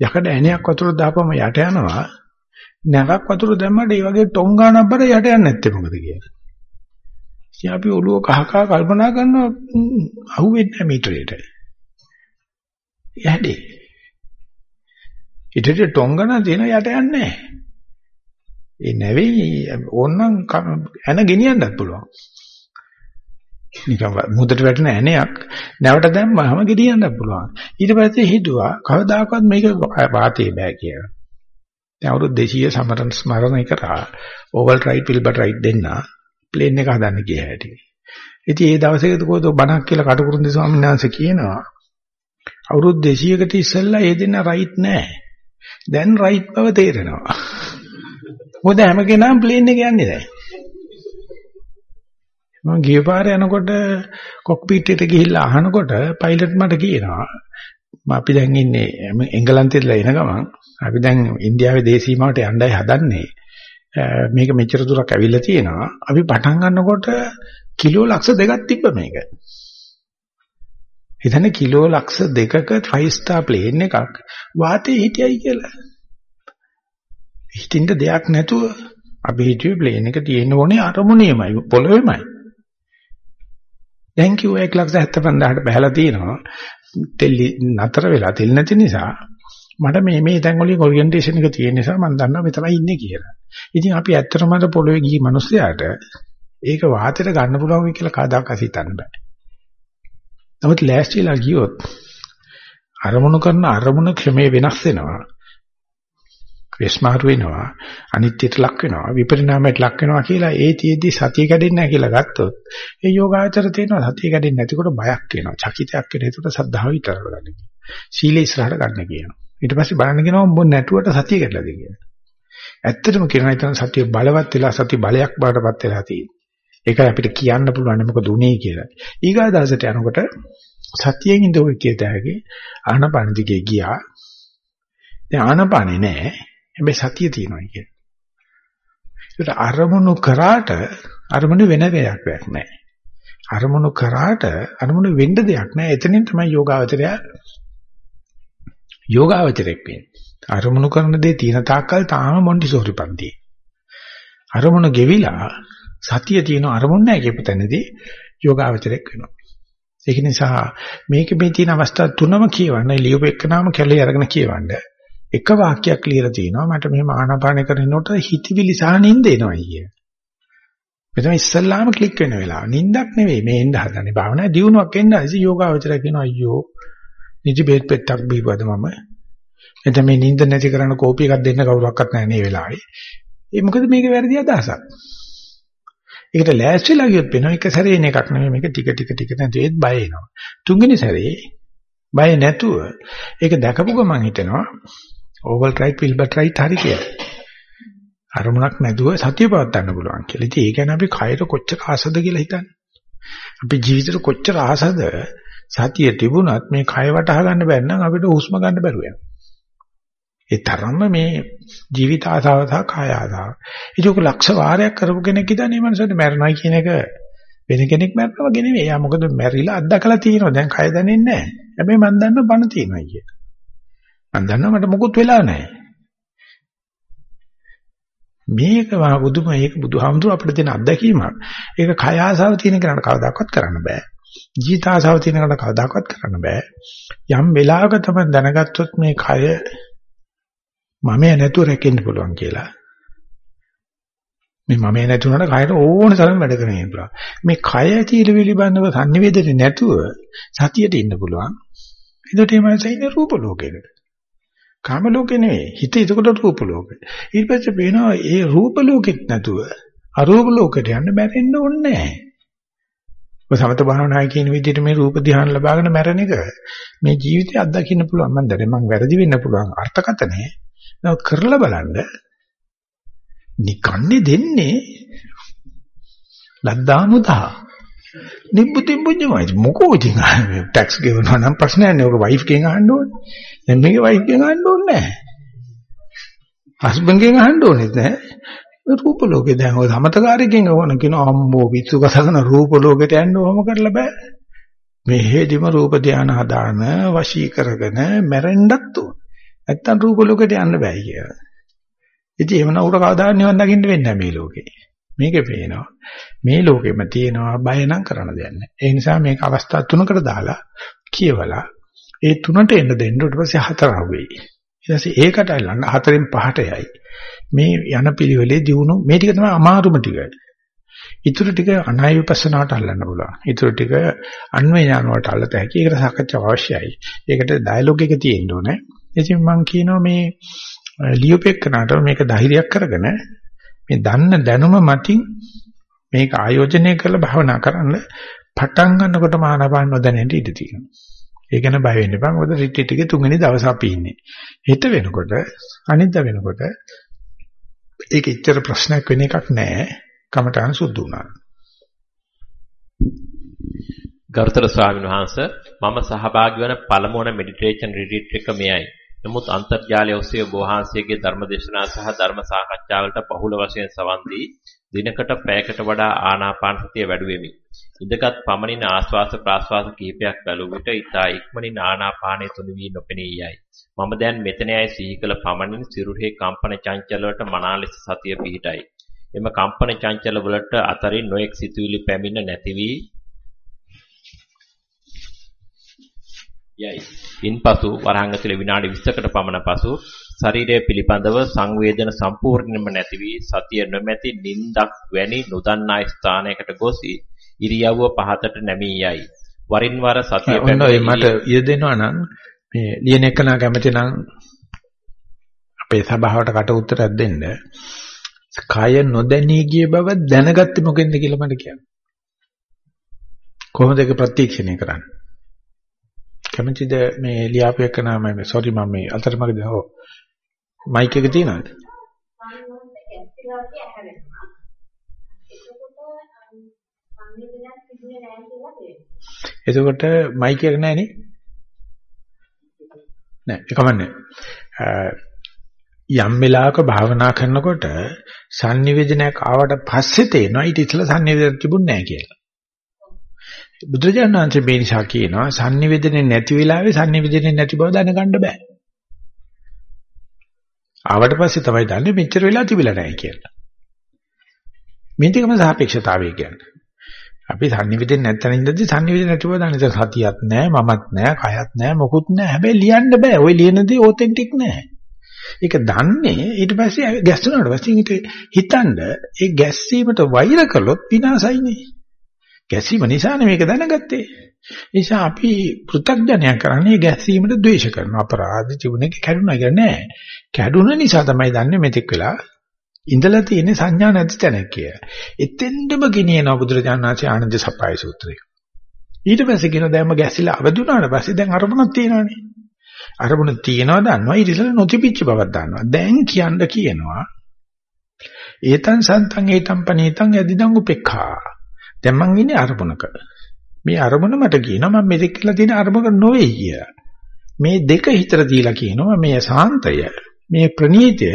යකඩ ඇණයක් වතුර දාපම යට යනවා නැවක් වතුර දැම්මට ඒ වගේ ටොංගානක් බර යට යන්නේ නැත්තේ මොකද කියලා. ඉතින් අපි ඔළුව කහ කහ කල්පනා කරනවා අහුවෙන්නේ නැහැ මීටරේට. යැඩේ. ඊටට ටොංගන දෙන යට යන්නේ නැහැ. ඒ නැවෙයි ඕනනම් ඇන ගෙනියන්නත් පුළුවන්. නිකන් මුදට වැටෙන ඇණයක් නැවට දැම්මම ගෙනියන්නත් පුළුවන්. ඊට පස්සේ හිතුවා කවදාකවත් මේක වාතේ බෑ කියලා. දැන් අවුරුදු 200 සමරන ස්මරණය කරා ඕවල් රයිට් විල්බර් රයිට් දෙන්න ප්ලේන් එක හදන්න ගිය හැටි. ඉතින් ඒ දවසේද කොහොද බණක් කියලා කටුකුරුන්දේ ස්වාමීන් වහන්සේ කියනවා අවුරුදු 200කට ඉස්සෙල්ලා ඒ දෙන්න රයිට් නෑ. දැන් රයිට් බව තේරෙනවා. මොකද හැම කෙනාම ප්ලේන් එක යන්නේ දැන්. මම ගිය පාරේ යනකොට කොක්පිට් එකට ගිහිල්ලා අහනකොට පයිලට් මට කියනවා අපි දැන් ඉන්නේ එංගලන්තෙට එන ගමන් අපි දැන් ඉන්දියාවේ දේශීමාවට යන්නයි හදන්නේ. මේක මෙච්චර දුරක් ඇවිල්ලා තියෙනවා. අපි පටන් ගන්නකොට කිලෝ ලක්ෂ දෙකක් තිබ්බ මේක. හිතන්නේ කිලෝ ලක්ෂ දෙකක 5 star plane එකක් වාතේ හිටියයි කියලා. හිතින්ද දෙයක් නැතුව අපි හිතුවේ ප්ලේන් එක තියෙන්න ඕනේ අරමුණේමයි පොළොවේමයි. දැන් කිව්ව 175000ට බහැලා තියෙනවා. තෙල් නතර වෙලා තෙල් නැති නිසා මට මේ මේ තැන් වලින් ඔරියන්ටේෂන් එක තියෙන නිසා මම දන්නවා මෙතනයි ඉන්නේ කියලා. ඉතින් අපි ඇත්තටම අර පොළොවේ ගිහි මිනිස්සයාට ඒක වාතයට ගන්න පුළුවන් කියලා කවදාකවත් හිතන්න බෑ. නමුත් ලෑස්තිලා ගියොත් අරමුණු කරන අරමුණ ක්‍රමේ වෙනස් වෙනවා. වෙස්මාරු වෙනවා අනිත්‍යයට ලක් වෙනවා විපරිණාමයට ලක් වෙනවා කියලා ඒ තියේදී සතිය කැඩෙන්නේ නැහැ කියලා ගත්තොත් ඒ යෝගාචර තියෙනවා සතිය කැඩෙන්නේ නැතිකොට බයක් වෙනවා චකිතයක් වෙන ඒකට සද්ධාව විතර ගන්න කියනවා සීල ඉස්සරහට ගන්න කියනවා ඊට පස්සේ බලන්න කියනවා උඹ නැටුවට සතිය කැඩලාද කියලා ඇත්තටම කියනවා ඉතින් සතිය බලවත් වෙලා සතිය බලයක් බාටපත් වෙලා තියෙන්නේ ඒකයි අපිට කියන්න පුළුවන් මොකද උනේ කියලා ඊගා දවසට යනකොට සතියෙන් ඉඳෝ කියතෑගේ ආනපාන දිගේ ගියා දැන් ආනපානේ නැහැ හැබැයි සතිය තියෙනවා කියන්නේ. ඒකට අරමුණු කරාට අරමුණු වෙන දෙයක් නැහැ. අරමුණු කරාට අරමුණු වෙන්න දෙයක් නැහැ. එතනින් තමයි යෝගාවචරය යෝගාවචරයක් වෙන්නේ. අරමුණු කරන දේ තියෙන තාක්කල් තාම මොන්ටිසෝරි පන්තියේ. අරමුණ ගෙවිලා සතිය තියෙන අරමුණ නැහැ කියපු තැනදී යෝගාවචරයක් වෙනවා. ඒක නිසා මේක මේ තියෙන අවස්ථා තුනම කියවන්න ලියුපෙක්කනාම කැලේ අරගෙන කියවන්න. එක වාක්‍යයක් ලියලා තිනවා මට මෙහෙම ආනාපාන කරනකොට හිතවිලි සහ නිින්ද එනවා කිය. මෙතන ඉස්සල්ලාම ක්ලික් වෙන වෙලාව. නිින්දක් නෙවෙයි මේ එන්න හදන්නේ. භාවනා දියුණුවක් එන්න ඉසි යෝගාවචරය කියනවා අයියෝ නිදි බෙහෙත් පෙත්තක් බීවද මම? එතන මේ නිින්ද නැති කරන කෝපි එකක් දෙන්න කවුරක්වත් නැහැ මේ වෙලාවේ. ඒ මොකද මේක වැරදි අදහසක්. ඒකට ලෑස්තිලා ගියොත් වෙනවා එක සැරේ එන එකක් නෙමෙයි මේක ටික ටික ටික නැති ඒත් බය එනවා. තුන්වෙනි සැරේ බය නැතුව ඒක දැකපු ගමන් හිතෙනවා ඕවල් රයිට් විල්බර් රයිට් හරි කියලා. අරමුණක් නැතුව සතිය පවත් ගන්න පුළුවන් කියලා. ඉතින් ඒ කියන්නේ අපි කයර කොච්චර ආසද කියලා හිතන්නේ. අපි ජීවිතේට කොච්චර ආසද සතිය තිබුණත් මේ කය වටහා ගන්න බැන්න නම් අපිට හුස්ම ගන්න බැරුව යනවා. ඒ තරම්ම මේ ජීවිත ආසාව සහ කාය ආසාව. ඒක ලක්ෂ වාරයක් කරපු කෙනෙක් ඉදන්නේ මනසට මැරෙනවා කියන එක වෙන කෙනෙක් මැරෙනවා වගේ නෙවෙයි. එයා මොකද මැරිලා අත්දකලා තියෙනවා. දැන් කය දැනෙන්නේ නැහැ. හැබැයි මම දන්නවා බන තියෙනවා කිය. මම දන්නවා මට මොකුත් වෙලා නැහැ. මේක වා බුදුම ඒක බුදුහාමුදුර අපිට දෙන අත්දැකීමක්. ඒක කය ආසාව තියෙන කෙනාට කවදාකවත් කරන්න බෑ. ජීවිත ආසාව තියෙන කෙනාට කවදාකවත් කරන්න බෑ. යම් වෙලාවක තමයි දැනගත්තොත් මේ කය මම නැතුව රැකෙන්න පුළුවන් කියලා. මේ මම නැතුණාට කයට ඕන තරම් වැඩ කරගෙන ඉන්න පුළුවන්. මේ කය ඇතිල පිළිබඳව sannivedana නැතුව සතියට ඉන්න පුළුවන්. එතකොට මේ මනස ඉන්නේ රූප ලෝකෙක. කාම ලෝකේ නෙවෙයි. හිත එතකොට රූප ලෝකෙ. ඊට පස්සේ පේනවා ඒ රූප ලෝකෙත් නැතුව අරූප ලෝකෙට යන්න බැරෙන්න ඕනේ නැහැ. ඔය සමත භාවනායි කියන විදිහට මේ රූප ධ්‍යාන ලබාගෙන මැරෙන එක මේ ජීවිතය අත්දකින්න පුළුවන්. මම දන්නේ මම වැරදි වෙන්න පුළුවන්. අර්ථකතනේ. නමුත් කරලා බලන්න නිකන්නේ දෙන්නේ ලද්දාමුදා නිබ්බුතින් පුඤ්ඤමයි මොකෝ ඉතින් ටැක්ස් ගෙවනවා නම් ප්‍රශ්නයක් නෑ. ඔක වයිෆ් කෙන් අහන්න ඕනේ. දැන් මේකේ වයිෆ් කෙන් අහන්න ඕනේ නෑ. හස්බන්ඩ් කෙන් අහන්න ඕනේ නෑ. රූප ලෝකේ දැන් ඔය සමතකාරයෙන් ඕන කියන අම්මෝ පිස්සු කසගෙන රූප ලෝකෙට යන්න ඕම කරලා බෑ මේ හේදිම රූප ධානය හදාන වශී කරගෙන මැරෙන්නත් ඕන නැත්තම් රූප ලෝකෙට යන්න බෑ කියලා. ඉතින් එහෙම නම් උඩ කවදාවත් නිවන් දකින්න වෙන්නේ නැහැ මේ ලෝකේ. මේකේ පේනවා. මේ ලෝකෙම තියෙනවා බය නම් කරන්න දෙයක් නැහැ. ඒ නිසා මේක අවස්ථා තුනකට දාලා කියවලා ඒ තුනට එන්න දෙන්න ඊට පස්සේ හතර වෙයි. ඊට පස්සේ ඒකට අල්ලන්න හතරෙන් පහට යයි. මේ යන පිළිවෙලේ දිනු මේ ටික තමයි අමාරුම ටික. ඊටු ටික අනාය විපස්සනාට අල්ලන්න පුළුවන්. ඊටු ටික අන්වේ ඥාන වලට අල්ලත හැකි. ඒකට සාකච්ඡා අවශ්‍යයි. ඒකට ඩයලොග් එක තියෙන්න ඕනේ. ඉතින් මම කියනවා මේ ලියුපෙක්කනට මේක ධෛර්යයක් කරගෙන මේ දන්න දැනුම මතින් මේක ආයෝජනය කරලා භවනා කරන්න පටන් ගන්නකොට මානපාන නොදැනෙන්න ඉඩ තියෙනවා. ඒ ගැන බය වෙන්න එපා. මොකද රිට්‍රීට් එකේ තුන්වෙනි දවස් අපි ඉන්නේ. හෙට වෙනකොට අනිද්දා වෙනකොට ඒක ඉච්චර ප්‍රශ්නයක් වෙන එකක් නෑ. කමටහන් සුද්ධ වුණා. ගරුතර ස්වාමීන් වහන්සේ මම සහභාගී වන පළමුවන මෙඩිටේෂන් රිට්‍රීට් එක මෙයයි. නමුත් අන්තර්ජාලය ඔස්සේ ඔබ වහන්සේගේ ධර්මදේශනා සහ ධර්ම සාකච්ඡාවලට පහුල වශයෙන් සවන් දී දිනකට පැයකට වඩා ආනාපාන සතිය වැඩුවෙමි. ඉඳගත් පමණින් ආස්වාස ප්‍රාස්වාස කිහිපයක් බැලුව විට ඊතා ඉක්මනින් ආනාපානය තුනි වී නොපෙනී යයි. මම දැන් මෙතනයි සිහි කළ පමණින් සිරුරේ කම්පන චංචල වලට මනා ලෙස සතිය පිහිටයි. එම කම්පන චංචල වලට අතරින් නොඑක් සිතුවිලි පැමිණ නැති වී යයි. ඉන්පසු වරහන් ඇතුලේ විනාඩි 20කට පමණ පසු ශරීරය පිළිබඳව සංවේදන සම්පූර්ණයෙන්ම නැති වී සතිය නොමැති නිින්දක් වැනි නොදන්නා ස්ථානයකට ගොස් ඉරියව්ව පහතට නැමී යයි. වරින් වර සතිය පැමිණෙයි. මට යෙදෙනවා නම් මේ ලියන එක නා කැමති නම් අපේ සභාවට කට උත්තරයක් දෙන්න. කය නොදැනී ගිය බව දැනගත්තේ මොකෙන්ද කියලා මට කියන්න. කොහොමද ඒක ප්‍රත්‍යක්ෂණය කරන්නේ? කැමතිද මේ ලියාපු එක නම සෝරි මම මේ අතරමඟදී හෝ මයික් එක තියනවද? එතකොට මයික් එක නැහැ නේ? නෑ ඒකමන්නේ. යම් වෙලාවක භාවනා කරනකොට sannivedanayak ආවට පස්සේ තේනවා ඊට ඉස්සෙල්ලා sannivedana තිබුණ නැහැ කියලා. බුදුරජාණන් වහන්සේ මේ නිසා කියනවා sannivedane නැති වෙලාවේ sannivedane නැති බව දැනගන්න බෑ. ආවට පස්සේ තමයි දන්නේ මෙච්චර වෙලා තිබිලා නැහැ කියලා. මේ දෙකම සාපේක්ෂතාවය කියන්නේ. අපි sannivedane නැත්තන ඉඳද්දි sannivedane නැති බව දන්නේ. සතියක් නැහැ, මමත් නැහැ, කයත් නැහැ, මොකුත් නැහැ. හැබැයි ලියන්න බෑ. ওই ලියන දේ ඔතෙන්ටික් නැහැ. ඒක දන්නේ ඊට පස්සේ ගැස්සුනාට පස්සේ හිතන්න ඒ ගැස්සීමට වෛර කළොත් විනාසයිනේ. ගැසීම නිසානේ මේක දැනගත්තේ. නිසා අපි පෘථග්ජනය කරන්නේ ගැස්සීමට ද්වේෂ කරනවා. අපරාධ තිබුණේ කැඩුනා කියලා නෑ. කැඩුන නිසා තමයි දන්නේ මෙතෙක් වෙලා ඉඳලා තියෙන සංඥා නැති තැනක් කියලා. එතෙන්දම ගෙනියන බුදුරජාණන් වහන්සේ ආනන්ද සප්පයි සූත්‍රය. ඊට පස්සේ කියන දැම්ම ගැසිලා අවදුනාට පස්සේ දැන් අරමුණක් තියෙනවානේ. අරමුණ තියෙනවා දන්නවා ඊට ඉස්සෙල්ලා නොතිබිච්ච බවක් දන්නවා. දැන් කියන්න කියනවා. ඒතං සන්තං ඒතං පනීතං යදිදං උපේක්ඛා. දැන් මං ඉන්නේ අරමුණක. මේ අරමුණ මට කියනවා මම මෙතෙක් කියලා තියෙන අරමුණක නොවේ කියලා. මේ දෙක හිතර දීලා කියනවා මේ සාන්තය මේ ප්‍රණීතය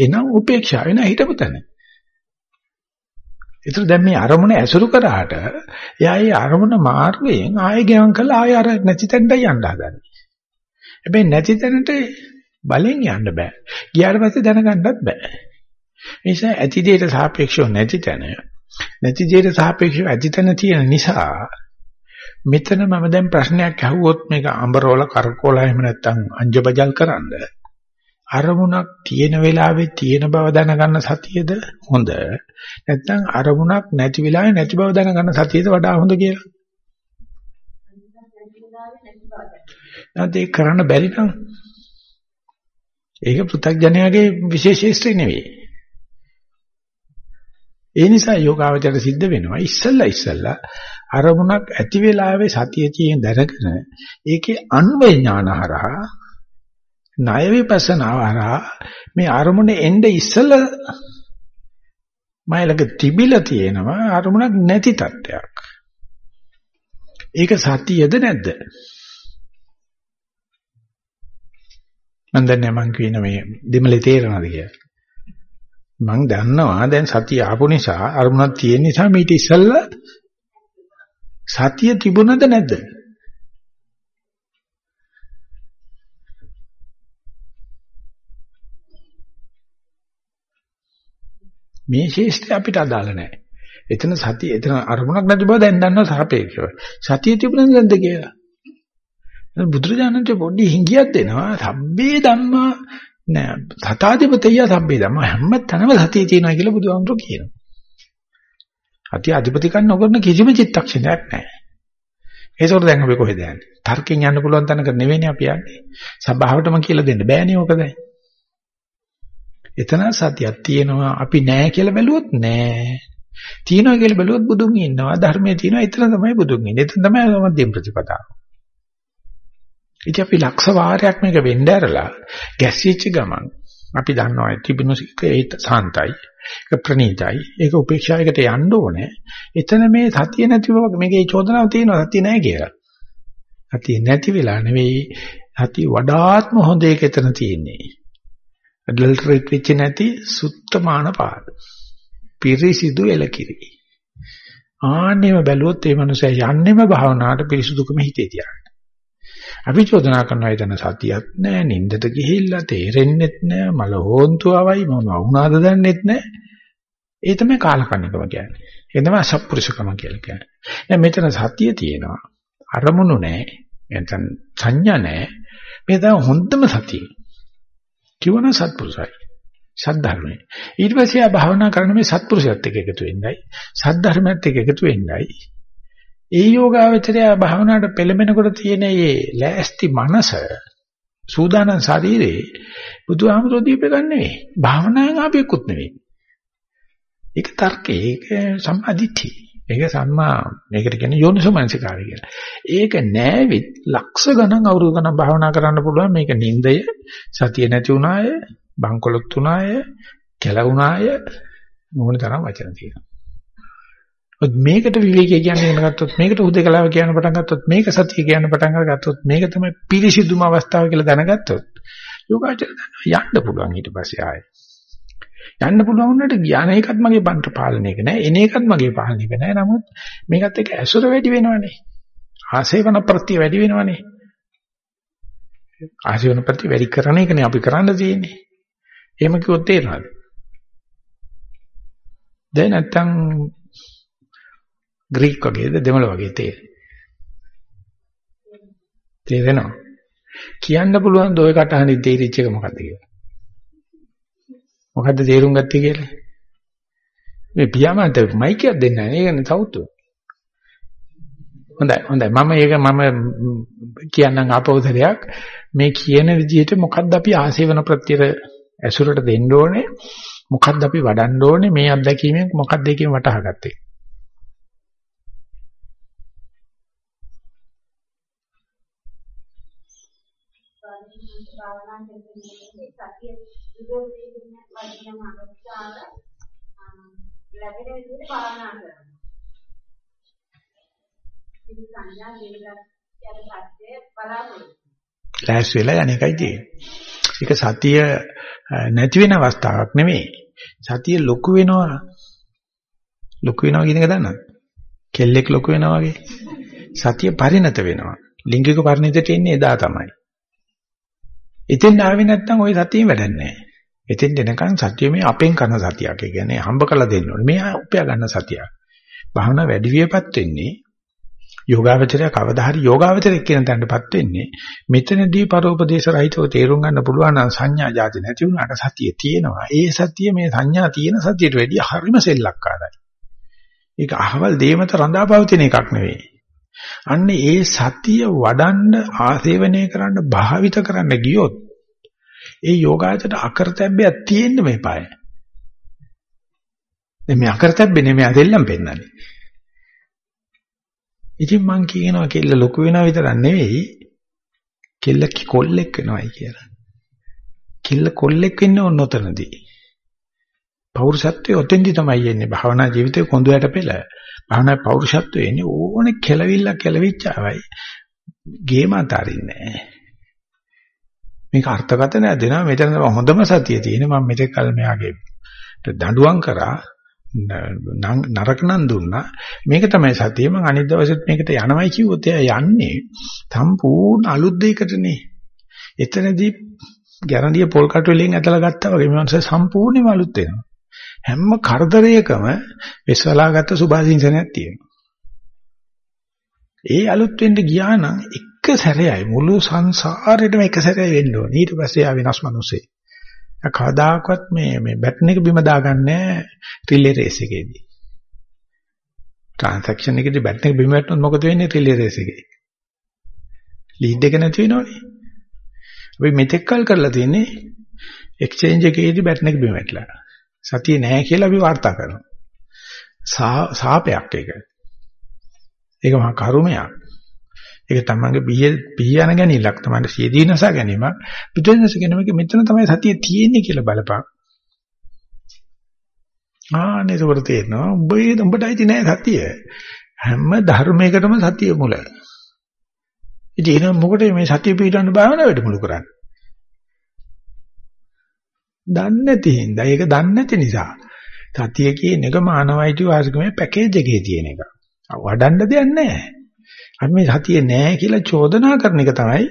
එනම් උපේක්ෂා වෙන හිතපතන. ඒතර දැන් මේ අරමුණ ඇසුරු කරාට එයා ඒ අරමුණ මාර්ගයෙන් ආයෙ ගෙවන් කළා ආයෙ අර නැති තැනට යන්න හදන්නේ. හැබැයි නැති තැනට බලෙන් යන්න බෑ. ගියාට පස්සේ දැනගන්නත් බෑ. ඒ නිසා ඇති දෙයට සාපේක්ෂව නැති තැන නැති දෙයට සාපේක්ෂව ඇති තැන තියෙන නිසා මෙතන මම දැන් ප්‍රශ්නයක් අහුවොත් මේක අඹරවල කරකෝලා එහෙම නැත්නම් අංජබජල් කරන්න අරමුණක් තියෙන වෙලාවේ තියෙන බව දැනගන්න සතියද හොඳ. නැත්නම් අරමුණක් නැති වෙලාවේ නැති බව දැනගන්න සතියද වඩා හොඳ කියලා? නැත්නම් ඒක කරන්න බැරි නම් ඒක පෘථග්ජනයාගේ විශේෂීස්ත්‍රි නෙවෙයි. ඒ නිසා යෝගාවචර සිද්ධ වෙනවා ඉස්සල්ලා ඉස්සල්ලා අරමුණක් ඇති වෙලාවේ සතිය තියෙන දැනගෙන ඒකේ අන්වේ ඥානහරහා ණය විපස්සනාවහරහා මේ අරමුණේ එnde ඉස්සල මයිලක තිබිලා තියෙනවා අරමුණක් නැති තත්ත්වයක්. ඒක සතියද නැද්ද? මම දන්නේ මං කියන මේ දෙමලේ තේරෙනවද කියලා. මං දන්නවා දැන් සතිය ආපු නිසා අරමුණක් තියෙන නිසා මීට ඉස්සෙල්ලා සතිය තිබුණද නැද්ද? මේ ශේෂ්ත්‍රය අපිට අදාළ නැහැ. එතන සතිය එතන අරමුණක් නැති බව දැන් දන්නවා සාපේක්ෂව. සතිය තිබුණද නැද්ද කියලා. බුදුරජාණන්ට පොඩි හිඟියක් දෙනවා. සබ්බේ ධම්මා නෑ සතාධිපතිය සබ්බේ ධම්මා හැම තැනම සතිය තියෙනවා කියලා බුදුහාමුදුරුවෝ කියනවා. අති අධිපතිකම් නොකරන කිසිම චිත්තක්ෂණයක් නැහැ. ඒකෝර දැන් අපි කොහෙද යන්නේ? තර්කයෙන් යන්න පුළුවන් තැනක නෙවෙයිනේ අපි යන්නේ. සබාවටම කියලා දෙන්න බෑනේ ඕක දැන්. එතන සතියක් තියෙනවා. අපි නෑ කියලා බැලුවොත් නෑ. තියෙනවා කියලා බැලුවොත් බුදුන් ඉන්නවා. ධර්මයේ තියෙනවා. එතන තමයි බුදුන් ඉන්නේ. එතන තමයි මධ්‍යම ප්‍රතිපදාව. ඉතින් අපි ලක්ෂ වාරයක් මේක වෙන්න ඇරලා ගැස්සීච්ච ගමන් අපි දන්නවා තිබුණු ඒක සාන්තයි. ඒක ප්‍රණීතයි. ඒක උපේක්ෂායකට යන්න ඕනේ. එතන මේ සතිය නැති බව මේකේ චෝදනාව තියෙනවා. සතිය නැහැ කියලා. සතිය නැති වෙලා නෙවෙයි. සතිය වඩාත්ම හොඳ එක එතන තියෙන්නේ. ඇඩල්ටරේට් වෙච්ච නැති සුත්තමාන පාද පිරිසිදු එලකිරි ආන්නේම බැලුවොත් ඒ මනුස්සයා යන්නෙම භාවනාවට පිරිසුදුකම හිතේ තියාගන්න අපි චෝදනා කරනවා එතන සතියක් නැහැ, නින්දට ගිහිල්ලා තේරෙන්නෙත් නැහැ, මල හොන්තුවවයි මම වුණාද දන්නෙත් නැහැ. ඒ තමයි කාලකන්නිකම කියන්නේ. ඒ තමයි අසත්පුරුෂකම කියලා කියන්නේ. දැන් මෙතන සතිය තියෙනවා. අරමුණු නැහැ. නැත්නම් සංඥා නැහැ. මේ තමයි හොඳම සතිය. කිවන සත්පුරුෂයි. සද්ධර්මයි. ඊට පස්සේ ආ භාවනා කරන මේ සත්පුරුෂයත් එක්ක එකතු වෙන්නයි. සද්ධර්මයත් එක්ක එකතු වෙන්නයි. ඒ යෝගාවචරය භාවනාවට පෙළඹෙනකොට තියෙන මේ ලෑස්ති මනස සූදානම් ශරීරේ බුදුහාමුදුරුවෝ දීපේ ගන්න නෙවෙයි. භාවනාවෙන් ආපෙකුත් නෙවෙයි. ඒක තර්කේ ඒක සම්මාදිට්ඨි. ඒක සම්මා මේකට කියන්නේ යෝනිසෝමනසිකාරය කියලා. ඒක නෑවිත් ලක්ෂ ගණන් අවුරුදු ගණන් භාවනා කරන්න පුළුවන් මේක නින්දය සතිය නැති වුණාය බංකොලොත් වුණාය කැලුණාය මොන තරම් වචන තියෙනවා. මේකට විවේකී කියන්නේ ඉගෙන ගත්තොත් මේකට උදේකලාව කියන පටන් ගත්තොත් මේක සතිය කියන පටන් අරගත්තොත් මේක තමයි පිරිසිදුම අවස්ථාව කියලා දැනගත්තොත් යෝගාචර යන්න පුළුවන් ඊට පස්සේ ආයෙ යන්න පුළුවන් වුණාට ඥාන එකත් මගේ බන්ට පාලනයක නෑ එන එකත් මගේ පාලනයක නෑ නමුත් මේකත් එක්ක ඇසුර වැඩි වෙනවනේ ආසේවන ප්‍රත්‍ය වැඩි වෙනවනේ ආසේවන ප්‍රත්‍ය වැඩි කරන එකනේ අපි කරන්න තියෙන්නේ එහෙම කිව්වොත් තේරෙනවද දැන් නැත්තම් ග්‍රීක වගේද දෙමළ වගේ තේරෙන්නේ. තේරෙනව? කියන්න පුළුවන් දොය කටහඬින් තේරිච්ච එක මොකද්ද කියලා. මොකද්ද තේරුම් ගත්තේ කියලා? මේ පියාඹන්ට මයිකයක් දෙන්නේ නැහැ නේ. සවුතු. හොඳයි හොඳයි. මම ඒක මම කියන්නම් ආපෞදරයක් මේ කියන විදිහට මොකද්ද අපි ආසේවන ප්‍රත්‍යර ඇසුරට දෙන්න ඕනේ? මොකද්ද අපි වඩන්න ඕනේ? මේ අත්දැකීමෙන් මොකද්ද ඒකෙන් වටහා ගත්තේ? ලැබෙන විදිහට භාවනා කරනවා. ඉතින් සංඥා දෙවිදක් යන සත්‍ය බලාපොරොත්තු. ලෑස් වෙලා යන එකයි තියෙන්නේ. ඒක සතිය නැති වෙන අවස්ථාවක් නෙමෙයි. සතිය ලොකු වෙනවා. ලොකු වෙනවා කියන එක දන්නවද? කෙල්ලෙක් ලොකු වෙනවා වගේ. සතිය පරිණත වෙනවා. ලිංගික පරිණතයට එන්නේ එදා තමයි. එතෙන් ආවේ නැත්නම් ওই සතියෙන් වැඩක් නැහැ. එතෙන් දෙනකන් සතිය මේ අපෙන් කරන සතියක්. ඒ කියන්නේ හම්බ කරලා දෙන්න ඕනේ. මේ උපයා ගන්න සතියක්. භාවනා වැඩි වියපත් වෙන්නේ යෝගාවචරය කවදා හරි යෝගාවචරය කියන තැනටපත් වෙන්නේ මෙතනදී පරෝපදේශ රහිතව තේරුම් ගන්න පුළුවන් නම් සංඥා જાති නැති වුණාට සතිය තියෙනවා. ඒ සතිය මේ සංඥා තියෙන සතියට වැඩිය හරිම සෙල්ලක්කාරයි. ඒක අහවල් දේමත රඳාපවතින එකක් නෙවෙයි. අන්න ඒ සතිය වඩන්න ආසේවනය කරන්න භාවිත කරන්න ගියොත් ඒ යෝගාචරයට අකරතැබ්බයක් තියෙන්න මේපාය. දැන් මේ අකරතැබ්බේ නෙමෙයි අදෙල්ලම් පෙන්නන්නේ. ඉතින් මං කියනවා කෙල්ල ලොකු වෙනවා විතරක් නෙවෙයි කෙල්ල කොල්ලෙක් වෙනවයි කියලා. කෙල්ල කොල්ලෙක් වෙන්න ඕන නොතනදී. පෞරුෂත්වයේ ඔතෙන්දි තමයි එන්නේ භාවනා ජීවිතේ කොඳුයට පෙළ. භාවනා පෞරුෂත්වයේ එන්නේ ඕනේ කෙලවිල්ල කෙලවිච්චාවයි. ගේම අතාරින්නේ නැහැ. මේක අර්ථකථනය දෙනවා. මෙතන තමයි හොඳම සතිය තියෙන්නේ. මම මෙතෙක් කල මෙයාගේ දඬුවම් කරා. නරක නම් දුන්නා. මේක තමයි සතිය. මම අනිත් දවසෙත් මේකට යනවයි කිව්වොත් එයා යන්නේ සම්පූර්ණ අලුත් දෙයකටනේ. එතනදී ගැරන්ඩිය පොල් කටු වලින් ඇදලා ගත්තා වගේ මේ මනස සම්පූර්ණයෙන්ම අලුත් වෙනවා. හැම කරදරයකම වෙස්වලා ගත්ත සුභාසින්සනයක් තියෙනවා. ඒ අලුත් වෙන්න ගියා නම් එක සැරේයි මුළු සංසාරෙටම එක සැරේ වෙන්න ඕනේ. ඊට පස්සේ ආ වෙනස් මිනිස්සේ. කවදාකවත් මේ මේ බැටන් එක බිම දාගන්නේ රිලේ රේස් එකේදී. ට්‍රාන්සැක්ෂන් එකේදී බැටන් එක බිම වැටුනොත් මොකද වෙන්නේ රිලේ රේස් එකේ? ලීඩ් එක නැති වෙනවනේ. අපි මෙතෙක් කල් කරලා තියෙන්නේ එක්ස්චේන්ජ් එකේදී බැටන් එක බිම වැටලා. සතිය නැහැ කියලා අපි වාර්තා කරනවා. සාපයක් ඒක. ඒක මහා කරුමයක්. ඒක තමන්ගේ බිය බිය යන ගැනීමක් තමයි සියදීනස ගැනීම. පිටවෙනස ගැනීමක මෙතන තමයි සතිය තියෙන්නේ කියලා බලපන්. ආනේ ඒක තේරෙනවා. උඹේ උඹටයි නෑ සතිය. හැම ධර්මයකටම සතිය මුල. ඉතින් එන මොකටද මේ සතිය පිටවන්න භාවනා වැඩමුළු කරන්නේ? දන්නේ නැති හින්දා ඒක දන්නේ නැති නිසා. සතිය කියන එක මානවයිති වාසිකමේ පැකේජ් එකේ තියෙන එක. වඩන්න දෙයක් නැහැ. අපි මේ සතිය නැහැ කියලා චෝදනා කරන එක තමයි.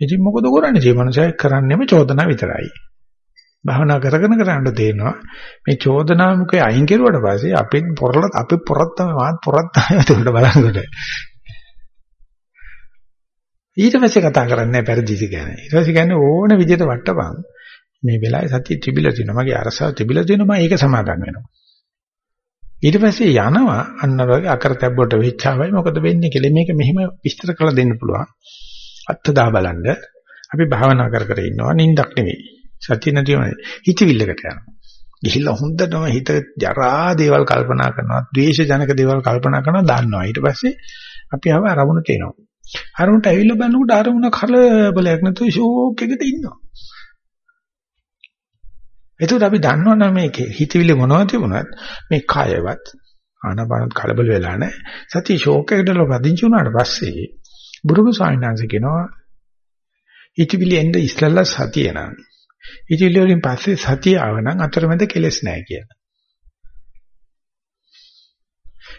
ඉතින් මොකද කරන්නේ? මේ මනුස්සය කරන්නේම චෝදනා විතරයි. භාවනා කරගෙන කරන්න තේනවා මේ චෝදනා මුකේ අයින් කෙරුවට පස්සේ අපිත් පොරල අපි පොරත් තමයි මාත් පොරත් තමයි ඒකට බලනකොට. ඊට පස්සේ කතා කරන්නේ පෙරදිසි ගැන. ඊට පස්සේ කියන්නේ ඕන විදිහට වට්ටපන් මේ වෙලාවේ සතිය තිබිලා තියෙනවා. මගේ අරසාව තිබිලා තියෙනවා. මම ඒක සමාදන් වෙනවා. ඊට පස්සේ යනවා අන්න වගේ අකරතැබ්බට වෙච්චාවයි මොකද වෙන්නේ කියලා මේක මෙහෙම විස්තර කරලා දෙන්න පුළුවන්. අත්දා බලන්න අපි භාවනා කර කර ඉන්නවා නින්දක් නෙවෙයි. සතිය නැතිවම හිතවිල්ලකට යනවා. ගිහිල්ලා හොඳටම හිත ජරා දේවල් කල්පනා කරනවා, ද්වේෂ ජනක දේවල් කල්පනා කරනවා දන්නවා. ඊට පස්සේ අපි ආව අරමුණ තේනවා. අරමුණට ඇවිල්ලා බලනකොට අරමුණ කලබලයක් නැතුව ෂෝක් එකට ඉන්නවා. එතකොට අපි දන්නවනම් මේක හිතවිලි මොනවද තිබුණත් මේ කයවත් ආනපානත් කලබල වෙලා නැහැ. සතිය ෂෝක් එකකට වදින්චු වුණාට පස්සේ බුරුම සායනාංශ කියනවා හිතවිලි එන්න ඉස්සෙල්ලා සතිය නං. හිතවිලි වලින් පස්සේ සතිය ආවනම් අතරමැද කෙලස් නැහැ කියලා.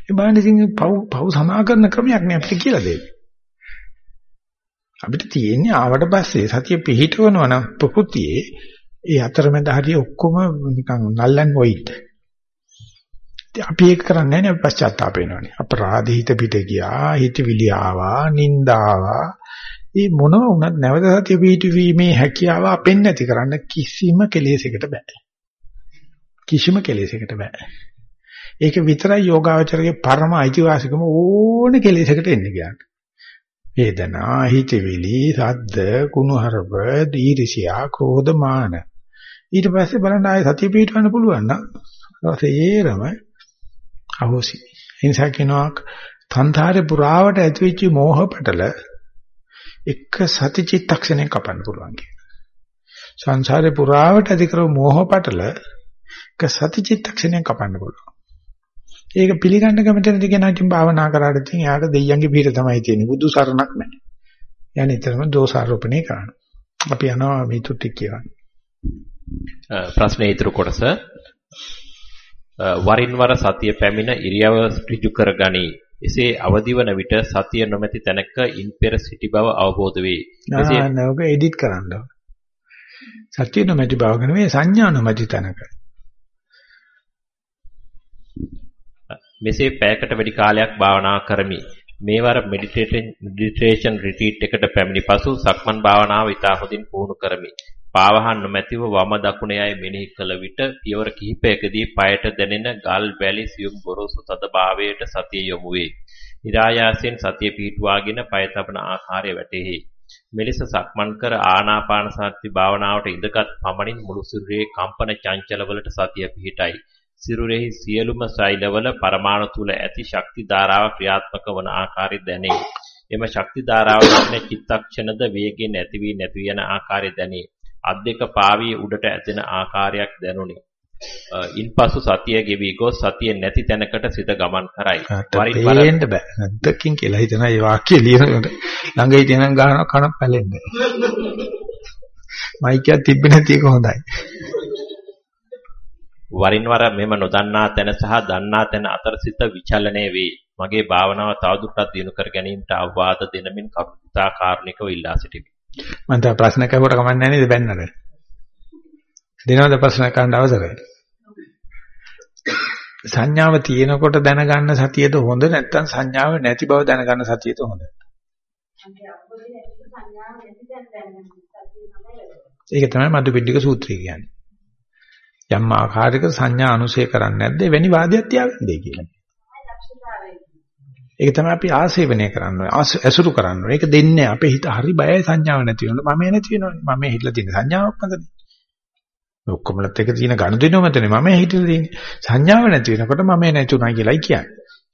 ඒ බාහිරින් පව් පව් සමාකරන ක්‍රමයක් නේ අපිට කියලා දෙන්නේ. අපිට තියෙන්නේ ආවට පස්සේ සතිය පිහිටවනවා නම් ප්‍රകൃතියේ ඒ අතරමැද හරිය ඔක්කොම නිකන් නල්ලන් වොයිට්. අපි ඒක කරන්නේ නැහැ පශ්චාත්තාප වෙනවනේ. අපරාධ හිත පිට ගියා, හිතවිලි ආවා, නින්දාවා. මේ මොනව වුණත් නැවත සතිය පිටවීමේ හැකියාව අපෙන් නැති කරන්න කිසිම කෙලෙසයකට බෑ. කිසිම කෙලෙසයකට බෑ. ඒක විතරයි යෝගාවචරයේ පරම අයිතිවාසිකම ඕනේ කෙලෙසකට එන්න කියන්නේ. වේදනා, හිතවිලි, සද්ද, කුණුහරුප, දීර්ෂියා, ක්‍රෝධ, මාන. ඊට පස්සේ බලන්න ආයේ සතිය පිටවන්න පුළුවන් නම් රසේරම අවශ්‍ය. ඒ නිසා කියනවා තන්තරේ පුරාවට ඇතිවෙච්ච මෝහ පටල එක සති චිත්තක්ෂණයෙන් කපන්න පුළුවන් කියන. සංසාරේ පුරාවට ඇති කරව මෝහ පටල එක සති චිත්තක්ෂණයෙන් කපන්න පුළුවන්. ඒක පිළිගන්න කැමති නැති කෙනා ඉතින් භාවනා කරාට ඉතින් එයාට දෙයියන්ගේ පිට තමයි තියෙන්නේ. බුදු සරණක් නැහැ. යන්නේ ඊතරම දෝෂාරෝපණය කරන්න. අපි යනවා මේ තුටි කියවන්න. ප්‍රශ්නේ ඊතුරු කොටස වරින් වර සතිය පැමිණ ඉරියව ඍජු කරගනී. එසේ අවදිවන විට සතිය නොමැති තැනක ඉන් පෙර සිටි බව අවබෝධ වේ. එසේ නෝක එඩිට් කරන්න. සතිය නොමැති බව නෙවෙයි සංඥා නොමැති තැනක. මෙසේ පැයකට වැඩි කාලයක් භාවනා කරමි. මේවර මෙඩිටේෂන් රිට්‍රීට් එකට පැමිණි පසු සක්මන් භාවනාව ඉතා හොඳින් පුහුණු කරමි. පාවහන් නොමැතිව වම දකුණේයි මෙනෙහි කළ විට පියවර කිහිපයකදී পায়ට දැනෙන ගල් වැලි සියුම් ගොරෝසු තදභාවයට සතිය යොමු වේ. ඉරායාසෙන් සතිය පිහිටුවාගෙන পায় තබන ආකාරය වැටෙහි. මෙලෙස සක්මන් කර ආනාපාන සති භාවනාවට ඉඳගත් පමණින් මුළු සිරුරේ කම්පන චංචලවලට සතිය පිහිටයි. සිරුරෙහි සියලුම සෛලවල පරමාණු තුල ඇති ශක්ති ධාරාව ක්‍රියාත්මක වන ආකාරය දැනේ. එම ශක්ති ධාරාව දැනෙන චිත්තක්ෂණද වේගයෙන් ඇති වී නැති යන ආකාරය දැනේ. අත් දෙක පාවී උඩට ඇදෙන ආකාරයක් දැනුනි. ඉන්පසු සතිය ගෙවි ගොස් සතිය නැති තැනකට සිත ගමන් කරයි. වරින් වර එන්න බෑ. නැද්දකින් කියලා හිතන ඒ වාක්‍ය ලියනකොට ළඟ හිටියනම් ගහන කන පැලෙන්නේ. මයිකයක් තිබ්බේ නැති එක හොඳයි. වරින් වර මෙම නොදන්නා තැන සහ දන්නා තැන අතර සිත විචලනය වේ. මගේ භාවනාව තවදුරටත් දියුණු කර ගැනීමට අවවාද දෙනමින් කරුණා කාරණිකව ඉල්ලා සිටිමි. මම තව ප්‍රශ්න කවුරුට කමන්නේ නැහැ නේද බැන්නට? දෙනවද ප්‍රශ්න කරන්න අවසරයි? සංඥාව තියෙනකොට දැනගන්න සතියද හොඳ නැත්නම් සංඥාව නැති බව දැනගන්න සතියද හොඳ? ඒක තමයි මදුපිණ්ඩික සූත්‍රය කියන්නේ. යම් ආකාරයක සංඥා අනුසය කරන්නේ නැද්ද එවැනි වාදයක් තියාගන්නේ කියලා. ඒක තමයි අපි ආසේවනය කරන්නේ. ඇසුරු කරන්නේ. ඒක දෙන්නේ අපේ හිත හරි බයයි සංඥාවක් නැති වෙනකොට මම නැති වෙනවනේ. මම හිටලා තියෙන සංඥාවක් මතනේ. ඔක්කොමලත් එක තියෙන ගනුදෙනුව මතනේ මම හිටලා තියෙන්නේ. සංඥාව නැති වෙනකොට මම නැතුණා කියලායි කියන්නේ.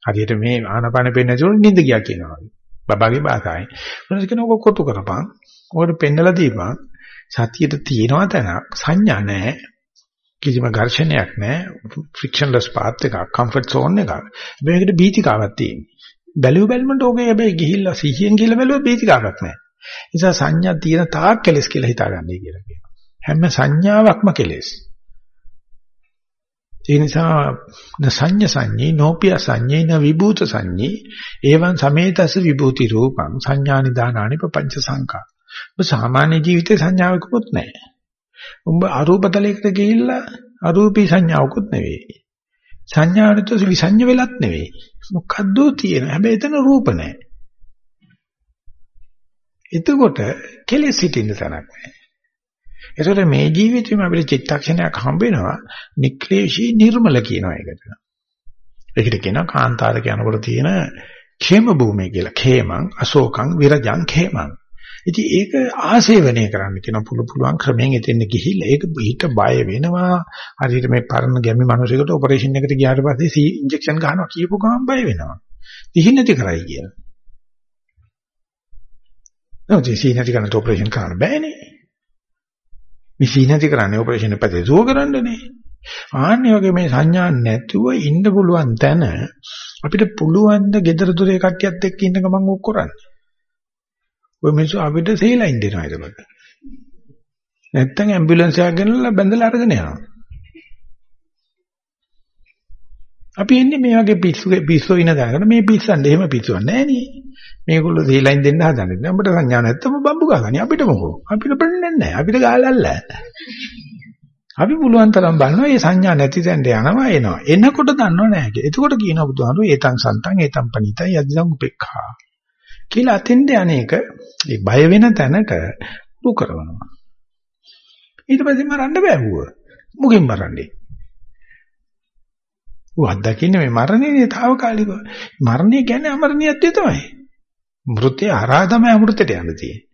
හරියට මේ ආනපාන පෙන්නේ නැතුණු නිින්ද ගියා කියනවා. බබාගේ භාෂාවෙන්. මොනවද කියන ඔක කොටු කරපන්. ඔකට පෙන්නලා දීපන්. සතියට තියෙනවා තැනක් සංඥා නැහැ. කිසිම ඝර්ෂණයක් නැහැ ෆ්‍රික්ෂන්ලස් පාත් එකක් කම්ෆර්ට් සෝන් එකක් මේකට බීතිකාවක් තියෙනවා බැලුව බැලමට ඕකේ හැබැයි ගිහිල්ලා සිහියෙන් කියලා බැලුවා බීතිකාවක් නැහැ. නිසා සංඥා තියෙන තාක් කෙලස් කියලා හිතාගන්නයි කියලා කියනවා. හැම සංඥාවක්ම කෙලස්. ඒ නිසා න සංඤ සංඤී නෝපිය සංඤේන විභූත සංඤී එවං සමේතස විභූති රූපං සංඥානි දානානි පංච සංකා. ඔබ සාමාන්‍ය ජීවිතේ සංඥාවකුත් නැහැ. උඹ අරූපතලයකට ගිහිල්ලා අරූපී සංඥාවකුත් නෙවෙයි. සංඥාවට විසඤ්ඤ වෙලත් නෙවෙයි. මොකද්ද තියෙන. හැබැයි එතන රූප නැහැ. එතකොට කෙලෙස් හිටින්න තැනක් නැහැ. ඒතකොට මේ ජීවිතේම අපිට චිත්තක්ෂණයක් හම්බ වෙනවා නික්ලේශී නිර්මල කියනවා ඒකට. ඒකට කියනවා කාන්තාරක යනකොට තියෙන ඛේම භූමිය කියලා. ඛේමං අශෝකං විරජං ඛේමං. ඉතින් ඒක ආසේවනය කරන්න කියන පුළු පුළුවන් ක්‍රමයෙන් එතෙන් ගිහිල්ලා ඒක හිත බය වෙනවා. හරියට මේ පරණ ගැමි මිනිසෙකුට ඔපරේෂන් එකට ගියාට පස්සේ සී ඉන්ජෙක්ෂන් ගහනවා කියපු ගමන් බය වෙනවා. ඉහින් නැති කරයි කියලා. නෝ සී නැති කරන ඔපරේෂන් කරන්න බෑනේ. මේ සී නැති කරන්නේ ඔපරේෂන් පැත්තේ සුව කරන්නනේ. ආන්නේ වගේ මේ සංඥා නැතුව ඉන්න පුළුවන් තැන අපිට පුළුවන් ද gedara dure කට්ටියත් එක්ක ඉන්න ගමන් ඔක් කරන්නේ. ඔය මිනිස්සු අපිට සීලයින් දෙනවා ඒකට. නැත්තම් ඇම්බියුලන්ස් එකක් ගෙනල්ලා බැඳලා අරගෙන යනවා. අපි එන්නේ මේ වගේ පිස්සු පිස්සෝ ඉන දාගෙන මේ පිස්සන්නේ එහෙම පිස්සුවක් නැහැ නේ. මේගොල්ලෝ සීලයින් දෙන්න හදන්නේ. දැන් අපිට සංඥා නැත්තම බම්බු ගහගනි අපිට මොකෝ. අපිට බලන්නේ නැහැ. අපිට ගාලල්ල. අපි පුළුවන් තරම් බලනවා මේ සංඥා නැති තැනට යනවා එනවා. එනකොට දන්නව නැහැ. එතකොට කියනවා බුදුහාමුදුරු ඒතං සන්තං ඒතං පනිතයි යදිදං උපේක්ඛා. කියලා අතෙන්ද අනේක ඒ බය වෙන තැනට උරු කරනවා. ඊට පස්සේ මරන්න බැවුව. මුගෙන් මරන්නේ. ඌ අත්දකින්නේ මේ මරණයනේ తాවකාලිකව. මරණය කියන්නේ අමරණීයත්වය තමයි. මෘතය හරහා තමයි අමෘතයට යන්න තියෙන්නේ.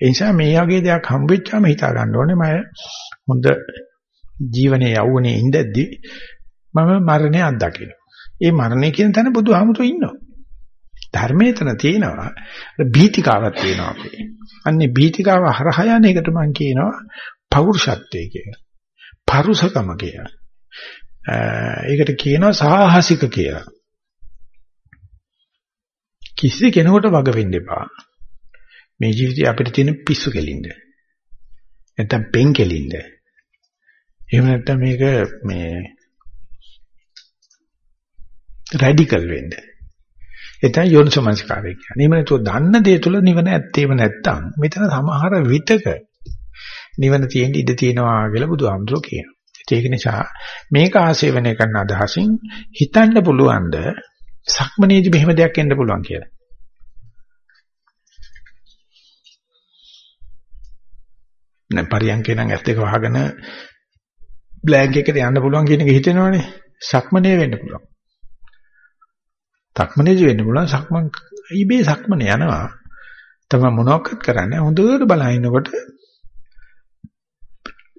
ඒ නිසා මේ වගේ දෙයක් හම්බෙච්චාම හිතා ගන්න ඕනේ මම හොඳ ජීවනයේ යවුනේ ඉඳද්දි මම මරණය අත්දකිනවා. ඒ මරණය කියන තැන බුදුහාමුදුරු ඉන්නවා. ධර්මයේ තන තියෙනවා. බීතිකාවක් තියෙනවා අපේ. අන්නේ බීතිකාව හරහා යන එකට මම කියනවා පෞරුෂත්වය කියලා. පරුසකම කියලා. ඒකට කියනවා සාහසික කියලා. කිසි කෙනෙකුට වග වෙන්න එපා. මේ ජීවිතේ අපිට තියෙන පිස්සු කෙලින්ද. නැත්තම් පෙන් කෙලින්ද. එහෙම නැත්තම් මේක මේ රැඩිකල් වෙන්න. එතන යෝනිසමස්කාරය කියන්නේ. එහෙම නැතුව දන්න දේ තුල නිවන ඇත්තේම නැත්තම් මෙතන සමහර විතක නිවන තියෙන්න ඉඩ තියෙනවා කියලා බුදුහාමුදුරුවෝ කියනවා. ඒක නිසා මේක ආශේවනය කරන අදහසින් හිතන්න පුළුවන්ද සක්මනේදී මෙහෙම දෙයක් එන්න පුළුවන් කියලා. නැ පරියන්කේ නම් ඇත්ත එක වහගෙන බ්ලැන්ක් එකට යන්න පුළුවන් කියන එක හිතෙනවනේ. සක්මනේ වෙන්න පුළුවන්. සක්මනේදී වෙන්න පුළුවන් සක්මන් ඉබේ සක්මනේ යනවා. තමයි මොනවක්වත් කරන්නේ හොඳට බලනකොට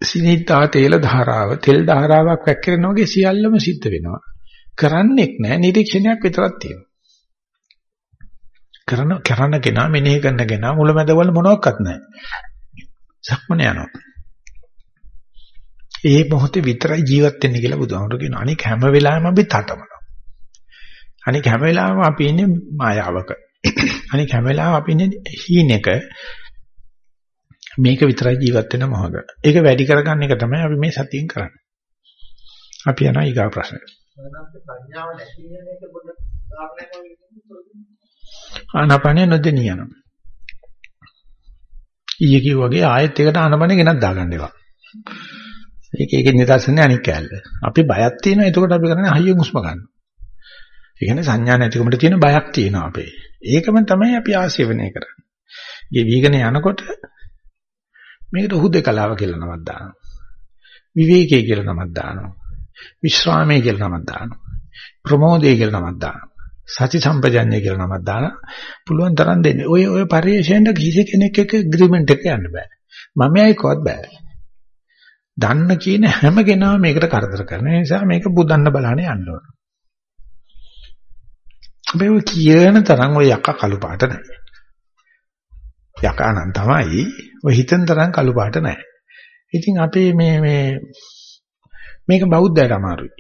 සිනිතා තේල ධාරාව තෙල් ධාරාවක් වැක්කිරෙනා වගේ සියල්ලම සිද්ධ වෙනවා. කරන්නෙක් නැහැ නිරීක්ෂණයක් විතරක් තියෙනවා. කරන කරන කෙනා මෙනෙහි කරන කෙනා මුලමැදවල මොනවත් නැහැ. සක්මන යනවා. ඒ මොහොතේ විතරයි ජීවත් වෙන්නේ කියලා බුදුහාමුදුරු කියනවා. අනික හැම වෙලාවෙම අපි තටමනවා. අනික හැම වෙලාවෙම අපි ඉන්නේ මායාවක. අනික හැම වෙලාවෙම අපි ඉන්නේ හීනෙක. මේක විතරයි ජීවත් වෙන මොහොත. ඒක වැඩි කරගන්න එක තමයි අපි මේ සතියෙන් කරන්නේ. අපි යනවා ඊගා ප්‍රශ්නෙට. ආනාපානේ නොදෙනිය යනවා. ඊයේ කිව්වාගේ ආයෙත් එකට ආනාපානේ ගෙනත් දාගන්න එපා. ඒක ඒකේ නිදර්ශනය අනික් කැලල. අපි බයක් තියෙනවා එතකොට අපි කරන්නේ හයියෙන් හුස්ම ගන්න. ඒ කියන්නේ සංඥා නැතිකමට තියෙන බයක් තියෙනවා අපේ. ඒකම තමයි අපි ආශේවනය කරන්නේ. ගේ වීගන යනකොට මේකට හුදේකලාව කියලා නමක් දානවා. විවේකයේ කියලා නමක් දානවා. විශ්‍රාමයේ කියලා නමක් දානවා. ප්‍රමෝදයේ කියලා නමක් දානවා. සති සම්පජඤ්ඤය කියලා නමක් දාලා පුළුවන් තරම් දෙන්න. ඔය ඔය පරිශ්‍රයෙන් කිසි කෙනෙක් එක්ක ඇග්‍රීමන්ට් එක යන්න බෑ. මම ඇයිකවත් බෑ. දන්න කියන හැම කෙනාම මේකට කරදර කරන නිසා මේක බුදන්න බලන්න යන්න ඕන. හැබැයි කියන තරම් ඔය යක කළු පාට නැහැ. යකා නම් තමයි ඔය හිතෙන් තරම් කළු පාට නැහැ. ඉතින් අපි මේ මේ මේක බෞද්ධයට අමාරුයි.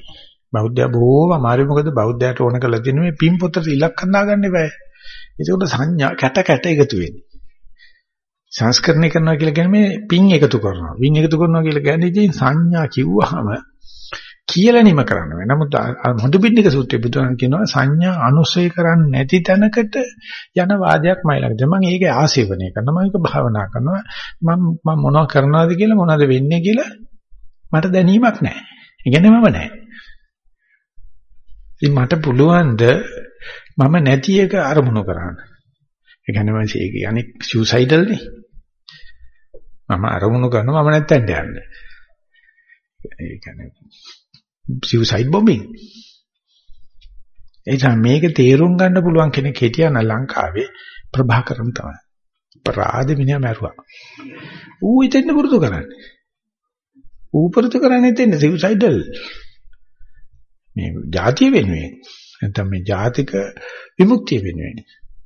බෞද්ධය බොහෝම අමාරුයි මොකද බෞද්ධයට ඕන කරලා තියෙන මේ පින් පොතට ඉලක්කම් දාගන්න බෑ. ඒකට සංඥා කැට කැට එකතු වෙන්නේ. සංස්කරණය කරනවා කියලා කියන්නේ මේ පින් එකතු කරනවා. පින් එකතු කරනවා කියලා කියන්නේ ඉතින් සංඥා කිව්වහම කියලා නිම කරන්න බෑ. නමුත් හොඳ බින්නික සූත්‍රයේ බුදුන් කියනවා සංඥා අනුසය කරන්නේ නැති තැනකට යන වාදයක් මයි ළඟද. මම ඒක ආශේවනය කරනවා. මම ඒක භාවනා කරනවා. මම මම මොනව කරනවද කියලා මොනවද වෙන්නේ කියලා මට දැනීමක් නැහැ. ඉගෙනමම නැහැ. ඉතින් මට පුළුවන්ද මම නැති එක අරමුණු කරන්න. ඒ කියන්නේ මම ඒක යන්නේ සුයිසයිඩල් නේ. මම අරමුණු කරනවා මම නැත්තෙන් යන්නේ. ඒ කියන්නේ suicide bombing. එනිසා මේක තේරුම් ගන්න පුළුවන් කෙනෙක් හිටියා නම් ලංකාවේ ප්‍රභාකරන් තමයි. අපරාධ මිනිහා මැරුවා. ඌ ඉතින් පුරුදු කරන්නේ. ඌ පුරුදු කරන්නේ ඉතින් suicidal. මේ ಜಾතිය වෙනුවෙන්. නැත්නම් මේ ජාතික විමුක්තිය වෙනුවෙන්.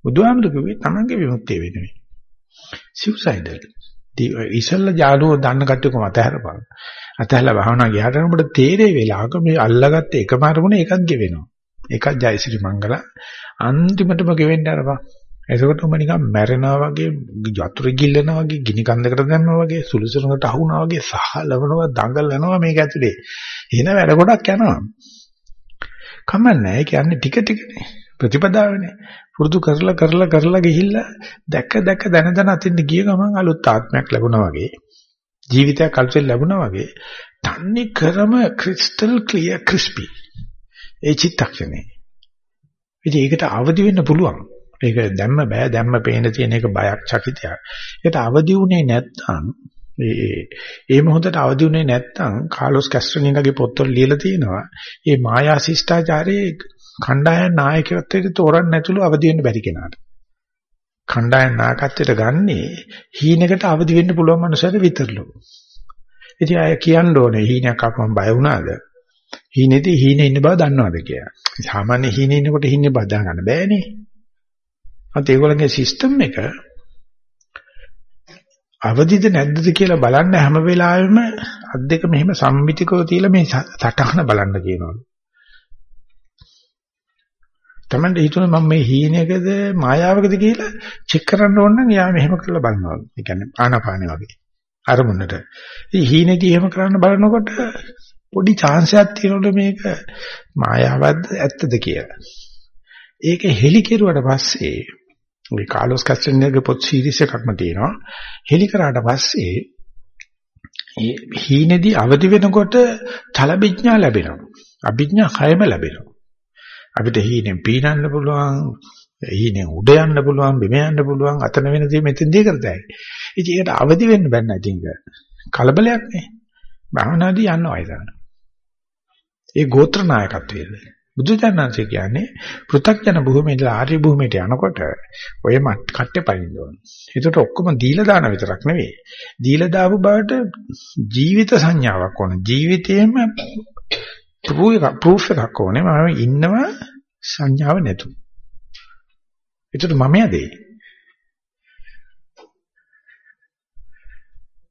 බුදුහාමුදුරු කිව්වේ තමන්ගේ විමුක්තිය වෙනුවෙන්. suicidal. ඉසල්ලා ජානුව දන්න කට්ටියකම අතහැරපන්. අතහැරලා භාවනා ගියාට ඔබට තේරේ වෙලාවක මේ අල්ලගත්ත එකම අරමුණ එකක් ගෙවෙනවා. එකක් ජයසිරි මංගල අන්තිමටම ගෙවෙන්න අරපන්. එතකොට ඔබ නිකන් මැරෙනවා වගේ යතුරු ගිල්ලනවා වගේ ගිනි කන්දකට දැම්මා වගේ සුළුසුළුකට අහුනවා වගේ සහලවනවා දඟලනවා මේක ඇතුලේ. එන වැඩ ගොඩක් යනවා. කමන්නේ ඒ කියන්නේ ටික ටිකනේ. ප්‍රතිපදාවනේ. පුරුදු කරලා කරලා කරලා ගිහිල්ලා දැක දැක දන දන අතින් ගිය ගමන් අලුත් ආත්මයක් ලැබුණා වගේ ජීවිතයක් අලුතෙන් ලැබුණා වගේ තන්නේ කරම ක්‍රිස්ටල් ක්ලියර් ක්‍රිස්පි ඒ චිත්තක්ෂණේ ඉතින් ඒකට අවදි වෙන්න පුළුවන් ඒක දැම්ම බෑ දැම්ම පේන තියෙන එක බයක් චකිතයක් ඒකට අවදි වුණේ නැත්නම් ඒ ඒ මොහොතට අවදි වුණේ නැත්නම් කාලොස් කැස්ට්‍රනිගගේ පොත්වල ලියලා තියෙනවා. මේ මායා ශිෂ්ටාචාරයේ කණ්ඩායම් නායකත්වයට තෝරන්න නැතුළු අවදි වෙන්න බැරි කෙනාට. කණ්ඩායම් නායකත්වයට ගන්නේ හීනකට අවදි වෙන්න පුළුවන් මනුස්සයර විතරලු. ඉතින් අය කියන්න ඕනේ හීනයක් අපම බය වුණාද? හීනේදී හීනේ ඉන්න බව දන්නවද කියලා. සාමාන්‍ය හීනේ ඉන්නකොට හීනේ බව දාගන්න බෑනේ. අත ඒගොල්ලන්ගේ සිස්ටම් එක අවදිද නැද්දද කියලා බලන්න හැම වෙලාවෙම අත් දෙක මෙහෙම සම්මිතිකව තියලා මේ සටහන බලන්න කියනවලු. තමන්ට හිතුනේ මම මේ හීනයකද මායාවකද කියලා චෙක් කරන්න ඕන නම් යා මෙහෙම කරලා බලනවා. ඒ කියන්නේ ආනාපානෙ වගේ. අරමුණට. ඉතින් හීනේදී එහෙම කරන්න බලනකොට පොඩි chance එකක් තියෙනවලු මේක මායාවක්ද ඇත්තද කියලා. ඒක හෙලි කෙරුවට පස්සේ ওই කාලොස් කැස්ටනර්ගේ පොත් සීරීස් එකක්ම තියෙනවා. හෙලි කරාට පස්සේ ඒ හීනේදී අවදි වෙනකොට තලබිඥා ලැබෙනවා. අභිඥා හයම ලැබෙනවා. අපිට හීනෙන් පීනන්න පුළුවන්, හීනෙන් උඩ යන්න පුළුවන්, බිම යන්න පුළුවන්, අතන වෙන දේ මෙතෙන්දී කරතයි. ඉතින් ඒකට අවදි වෙන්න බෑ ඉතින් කලබලයක් නේ. භාවනාදී යනවා ඉතින්. ඒ ගෝත්‍ර නායකත්වයේද බුදුචානන්සේ කියන්නේ පෘථග්ජන භූමියේ ආර්ය භූමියට යනකොට ඔය කට්ටේ පයින්න ඕන. ඒකට ඔක්කොම දීලා දාන විතරක් නෙවෙයි. දීලා දාපු බවට ජීවිත සංඥාවක් ඕන. ජීවිතේම ප්‍රූෆ් එකක් ඕනේ. මම ඉන්නවා සංඥාව නැතු. ඒකට මම යදේ.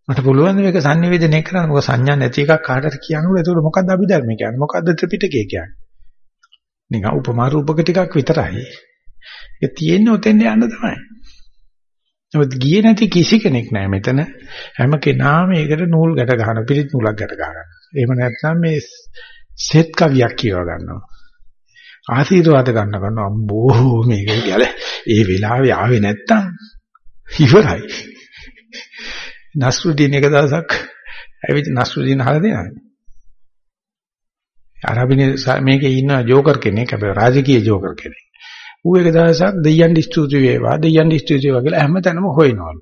මට පුළුවන් මේක sannivedana කරන්න. මොකද සංඥා නැති එකක් කාටද කියනවද ඒකට මොකද්ද අභිධර්ම කියන්නේ? මොකද්ද ත්‍රිපිටකය කියන්නේ? නිකන් උපමා රූපක ටිකක් විතරයි. ඒක තියෙන්නේ ඔතෙන් යන්න තමයි. නමුත් ගියේ නැති කිසි කෙනෙක් නැහැ මෙතන. හැම කෙනාම ඒකට නූල් ගැට ගන්න පිළිත් නූලක් ගැට ගන්නවා එහෙම නැත්නම් මේ සෙත් කවියක් කියව ගන්නවා ආශිර්වාද ගන්න ගන්නවා අම්බෝ මේක කියලා ඒ වෙලාවේ ආවේ නැත්තම් ඉවරයි නස්රුදීන් එක දවසක් ඇවිත් නස්රුදීන් අහලා දෙනවා. අරබිනේ මේකේ ඉන්න ජෝකර් කෙනෙක් හැබැයි රාජකීය ජෝකර් කෙනෙක්. ඌ එක දවසක් දෙයයන් ස්තුති වේවා දෙයයන් ස්තුති වේවා කියලා හැමතැනම හොයනවලු.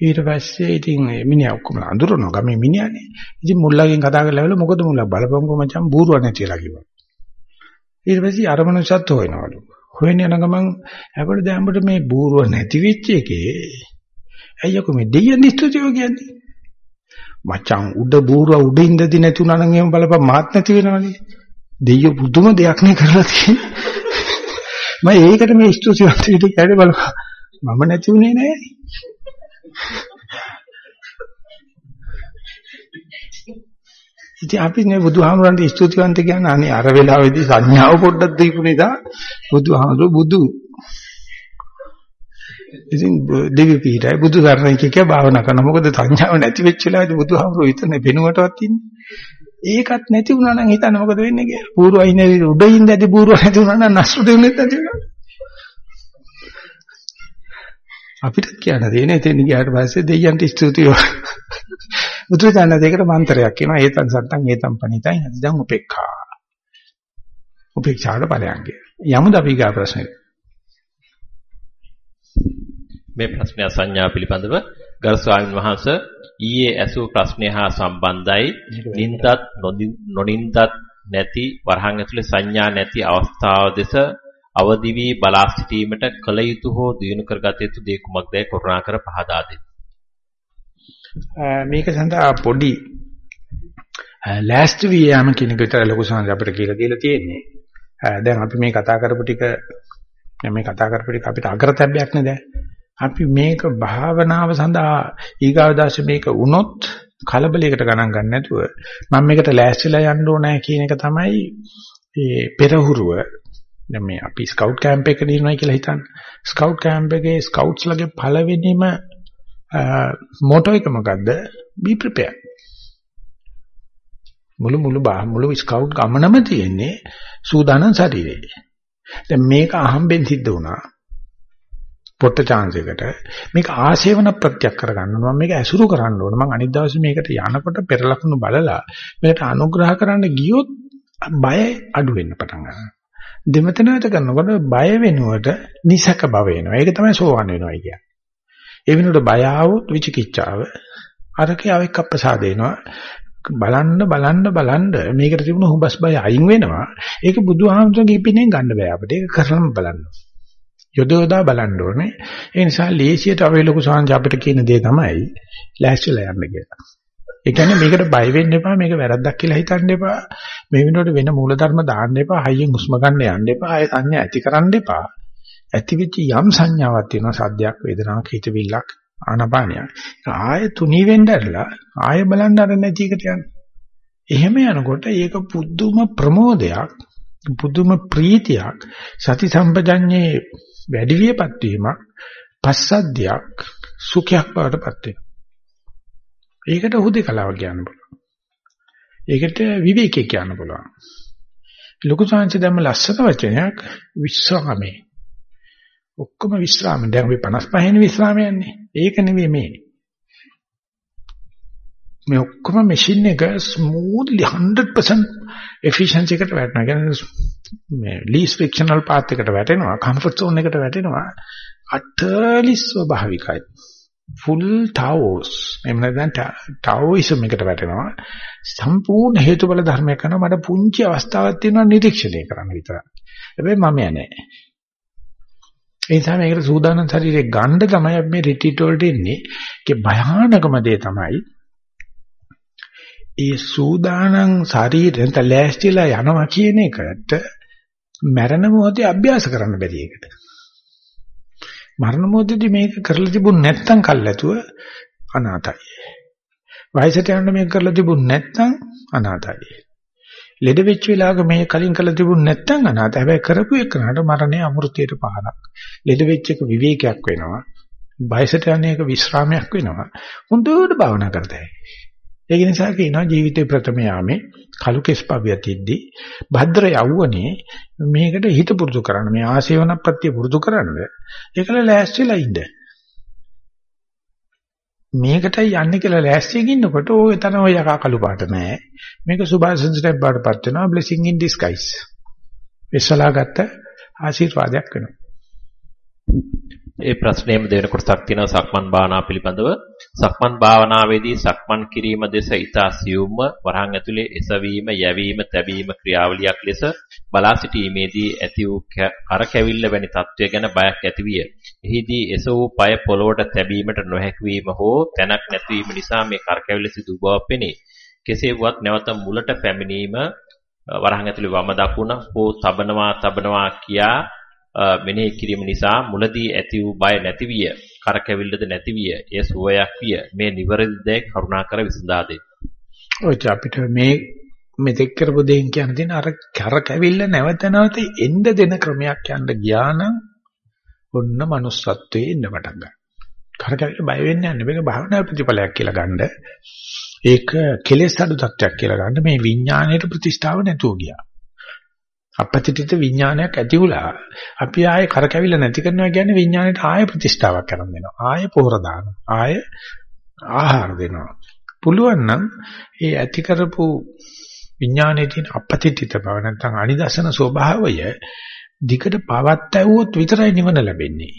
ඊට පස්සේ ඉතින් මිනිහා ඔක්කොම අඳුරනවා ගමේ මිනිහානේ. ඉතින් මුල්ලාගෙන් කතා කරලා ඇවිල්ලා මොකද මුල්ලා බලපංකෝ මචං බූරුව නැතිලා කිව්වා. ඊට පස්සේ අරමනුසත් හොයනවලු. හොයන යන ගමන් අපිට දැන් මේ බූරුව නැති වෙච්ච එකේ ඇයියකෝ මේ දෙයයන් ස්තුතිය කියන්නේ? මචං උඩ බූරුව උඩ ඉඳදී නැති උනා නම් එහෙම බලපන් මාත් නැති වෙනවනේ. දෙයියෝ පුදුම දෙයක් නේ කරලා තියෙන්නේ. මම ඒකට මේ ස්තුතිවන්ත විදිහට කියන්නේ බලපන්. මම නැති උනේ නෑ. ඉතින් අපි නේ බුදුහාමුදුරන්ට ස්තුතිවන්ත කියන්නේ අනේ අර වෙලාවේදී සංඥාව පොඩ්ඩක් දීපු නිසා බුදුහාමුදුරු බුදු ඉතින් දෙවි පීඨයි බුදු සරණයි කිය කිය භාවනා කරන මොකද සංඥාව නැති වෙච්ච වෙලාවේදී බුදුහාමුදුරුවෝ හිතන්නේ වෙනුවටවත් ඉන්නේ. ඒකත් නැති වුණා නම් හිතන්න මොකද වෙන්නේ කියලා. පූර්ව ඉන්නේ උඩින් දැදි පූර්ව නැති වුණා නම් නස්රු දෙන්නේ නැති වෙනවා. අපිට කියන්න දෙන්නේ එතෙන් ගියාට පස්සේ දෙයයන්ට ස්තුතියි. බුදුචානන් දෙකට මන්ත්‍රයක් කියනවා ඒතන් සත්තන් ඒතන් පණිතයි නැතිනම් උපේක්ඛා. උපේක්ෂාට ඵලයන් කිය. යමුද අපි ගා ප්‍රශ්නෙට. මේ ප්‍රශ්නය සංඥා පිළිබඳව ගරු ස්වාමීන් වහන්සේ ඊයේ ඇසූ ප්‍රශ්නය හා සම්බන්ධයි නින්දත් නොනින්දත් නැති වරහන් ඇතුලේ සංඥා නැති අවස්ථාව දෙස අවදි වී බලා සිටීමට කල යුතු හෝ දිනු කරගත යුතු දේ කුමක්දයි කරුණාකර පහදා දෙන්න. මේක සඳහා පොඩි last වියම කියන එක විතර ලොකු සංහඳ අපිට කියලා දීලා තියෙන්නේ. දැන් අපි මේ කතා කරපු ටික මේ කතා කරපු ටික අපිට අගරතැබ්බයක් නේ දැන්. අපි මේක භාවනාව සඳහා ඊගාවදාශ මේක වුණොත් කලබලයකට ගණන් ගන්න නැතුව මම මේකට ලෑස්තිලා යන්න ඕනේ කියන එක තමයි ඒ පෙරහුරුව දැන් මේ අපි ස්කවුට් කැම්ප් එකක ඉන්නවා කියලා හිතන්න. ස්කවුට් කැම්ප් එකේ ස්කවුට්ස් ලගේ පළවෙනිම මොටෝ එක මොකද්ද? Be prepared. මුළු මුළු බා මුළු ස්කවුට් ගමනම තියෙන්නේ සූදානම් ශරීරේ දැන් මේක අහම්බෙන් සිද්ධ වුණා. පොට්ට chance එකට. මේක ආශේවන ප්‍රත්‍යක් කරගන්න ඕන. මේක ඇසුරු කරන්න ඕන. මම අනිත් දවසේ මේකට යනකොට පෙර ලකුණු බලලා මේකට අනුග්‍රහ කරන්න ගියොත් බය අඩු වෙන්න පටන් ගන්නවා. දෙමතනකට කරනකොට බය වෙනුවට නිසක බව එනවා ඒක තමයි සෝවන් වෙනවා කියන්නේ ඒ වෙනුවට බය ආවොත් විචිකිච්ඡාව අරකේ අවෙක් අප්‍රසාද එනවා. බලන්න බලන්න බලන්න මේකට තිබුණ හුබස් බය අයින් වෙනවා. ඒක බුදුහාමුදුරගේ ඉපිනෙන් ගන්න බෑ අපිට. ඒක කරලම බලන්න. යොදවලා බලන්න ඕනේ. ඒ නිසා ලේසියට අපි ලොකු සාංශ අපිට කියන දේ තමයි ලෑස්තිලා යන්න කියලා. ඒ කියන්නේ මේකට බය වෙන්න එපා මේක වැරද්දක් කියලා හිතන්න එපා. මේ වෙනකොට වෙන මූලධර්ම දාන්න එපා හයියෙන් හුස්ම ගන්න යන්න එපා ආය සංඥා ඇති කරන්න එපා. ඇති වෙච්ච යම් සංඥාවක් තියෙනවා සද්දයක් වේදනාවක් හිතවිල්ලක් ආනපානියක්. ආය තුනී වෙන්නදලා ආය බලන්න අර නැති එකට යන්න. එහෙම යනකොට ඒක පුදුම ප්‍රමෝදයක් පුදුම ප්‍රීතියක් සති සම්පජඤ්ඤේ වැඩි වියපත් වීමක් පස්සද්ධියක් සුඛයක් බවට පත් වෙනවා. ඒකට හුදේකලාව කියන්න පුළුවන්. ඒකට විවේකී කියන්න පුළුවන්. ලොකු සංහස දැම්ම ලස්සන වචනයක් විශ්‍රාමේ. ඔක්කොම විශ්‍රාම. දැන් අපි 55 වෙනි විශ්‍රාමය යන්නේ. ඒක නෙවෙයි මේ. මේ ඔක්කොම මැෂින් එක ස්මූත්ලි 100% efficiency එකට වැටෙනවා. කියන්නේ මේ least frictional path එකට වැටෙනවා. comfort zone එකට වැටෙනවා. utterly ස්වභාවිකයි. Full taos. එහෙම නැත්නම් ටාઓයිසම් එකට වැටෙනවා. සම්පූර්ණ හේතුඵල ධර්මයක් කරනවා. මට පුංචි අවස්ථාවක් තියෙනවා නිරීක්ෂණය කරන්න විතරයි හැබැයි මම යන්නේ ඒ නිසා මේකට සූදානම් ශරීරේ ගන්න තමයි අපි මේ රිට්‍රීට් වලට එන්නේ. ඒකේ භයානකම දේ තමයි ඒ සූදානම් ශරීරෙන් තලෑස්තිලා යනවා කියන එකට මරණ මොහොතේ අභ්‍යාස කරන්න බැරි එකට. මරණ මොහොතේදී මේක කරලා තිබුණ නැත්නම් කල්ැතුව අනාතයි. වයසට යන මේක කරලා තිබුණ නැත්නම් අනාතයි. ලෙඩ වෙච්ච වෙලාවක මේ කලින් කරලා තිබුණ නැත්නම් අනාතයි. හැබැයි කරපු එකනට මරණය අමෘතයට පහරක්. ලෙඩ වෙච්ච එක විවේකයක් වෙනවා. වයසට යන එක විශ්‍රාමයක් වෙනවා. හොඳට භාවනා කරතයි. ඒක නිසා කියනවා ජීවිතේ ප්‍රථම යාමේ කලු කෙස්පවිය තිද්දි භද්‍ර යවුවනේ මේකට හිත පුරුදු කරන්න මේ ආසේවන ප්‍රත්‍ය පුරුදු කරන්න. ඒකල ලෑස්තිලා ඉන්න. මේකටයි යන්නේ කියලා ලෑස්තියෙන් ඉන්නකොට ඔය එතන ඔය යකා කළු පාට නෑ. මේක සුභාසන් ස්ටෙප් බාටපත් වෙනවා බ්ලෙසිං ඉන් ඩිස්ගයිස් විශ්වලා ගත්ත ආශිර්වාදයක් වෙනවා. ඒ ප්‍රශ්නේම දෙවෙනි කොටසක් තියෙනවා සක්මන් භාවනා පිළිබඳව. සක්මන් භාවනාවේදී සක්මන් කිරීම දෙස ඊතා සියුම්ව වරහන් ඇතුලේ එසවීම, යැවීම, තැබීම ක්‍රියාවලියක් ලෙස බලා සිටීමේදී ඇති වූ කරකැවිල්ල වැනි තත්ත්වය ගැන බයක් ඇතිවිය. එහිදී එසවූ পায় පොළොවට තැබීමට නොහැකි වීම හෝ තැනක් නැතිවීම නිසා මේ කරකැවිල්ල සිදු බව පෙනේ. කෙසේ වුවත් නැවත මුලට පැමිණීම වරහන් ඇතුලේ වම දකුණ හෝ තබනවා තබනවා කියා මෙනෙහි කිරීම නිසා මුලදී ඇති වූ බය නැති විය, කරකැවිල්ලද නැති විය, ඒ සුවයක් විය. මේ නිවැරදි දේ කරුණාකර විසඳා දෙන්න. ඔය අපිට මේ මෙතෙක් කරපු දෙයින් කියන දේ අර කරකැවිල්ල නැවත නැවත එන්න දෙන ක්‍රමයක් යන්න ගියා නම් ඔන්න manussත්වයේ ඉන්න පටන් ගන්නවා. කරකැවිල්ල බය වෙන්නේ නැහැ. මේක භාවනා ප්‍රතිඵලයක් කියලා ගන්න. ඒක කෙලෙස් අඩු තත්ත්වයක් කියලා ගන්න මේ විඥාණයට ප්‍රතිස්ථාව නැතුව ගියා. අපපතිතිත විඥානයක් ඇති වුණා. අපි ආයේ කරකැවිල්ල නැති කරනවා කියන්නේ විඥාණයට ආයේ ප්‍රතිෂ්ඨාවක් කරන් දෙනවා. ආයේ පොහොර දානවා. ආයේ ආහාර දෙනවා. පුළුවන් නම් ඒ ඇති කරපු විඥානයේ තියෙන අපපතිතිත බව නැත්නම් අනිදසන ස්වභාවය දිකට පවත්තැවුවොත් විතරයි නිවන ලැබෙන්නේ.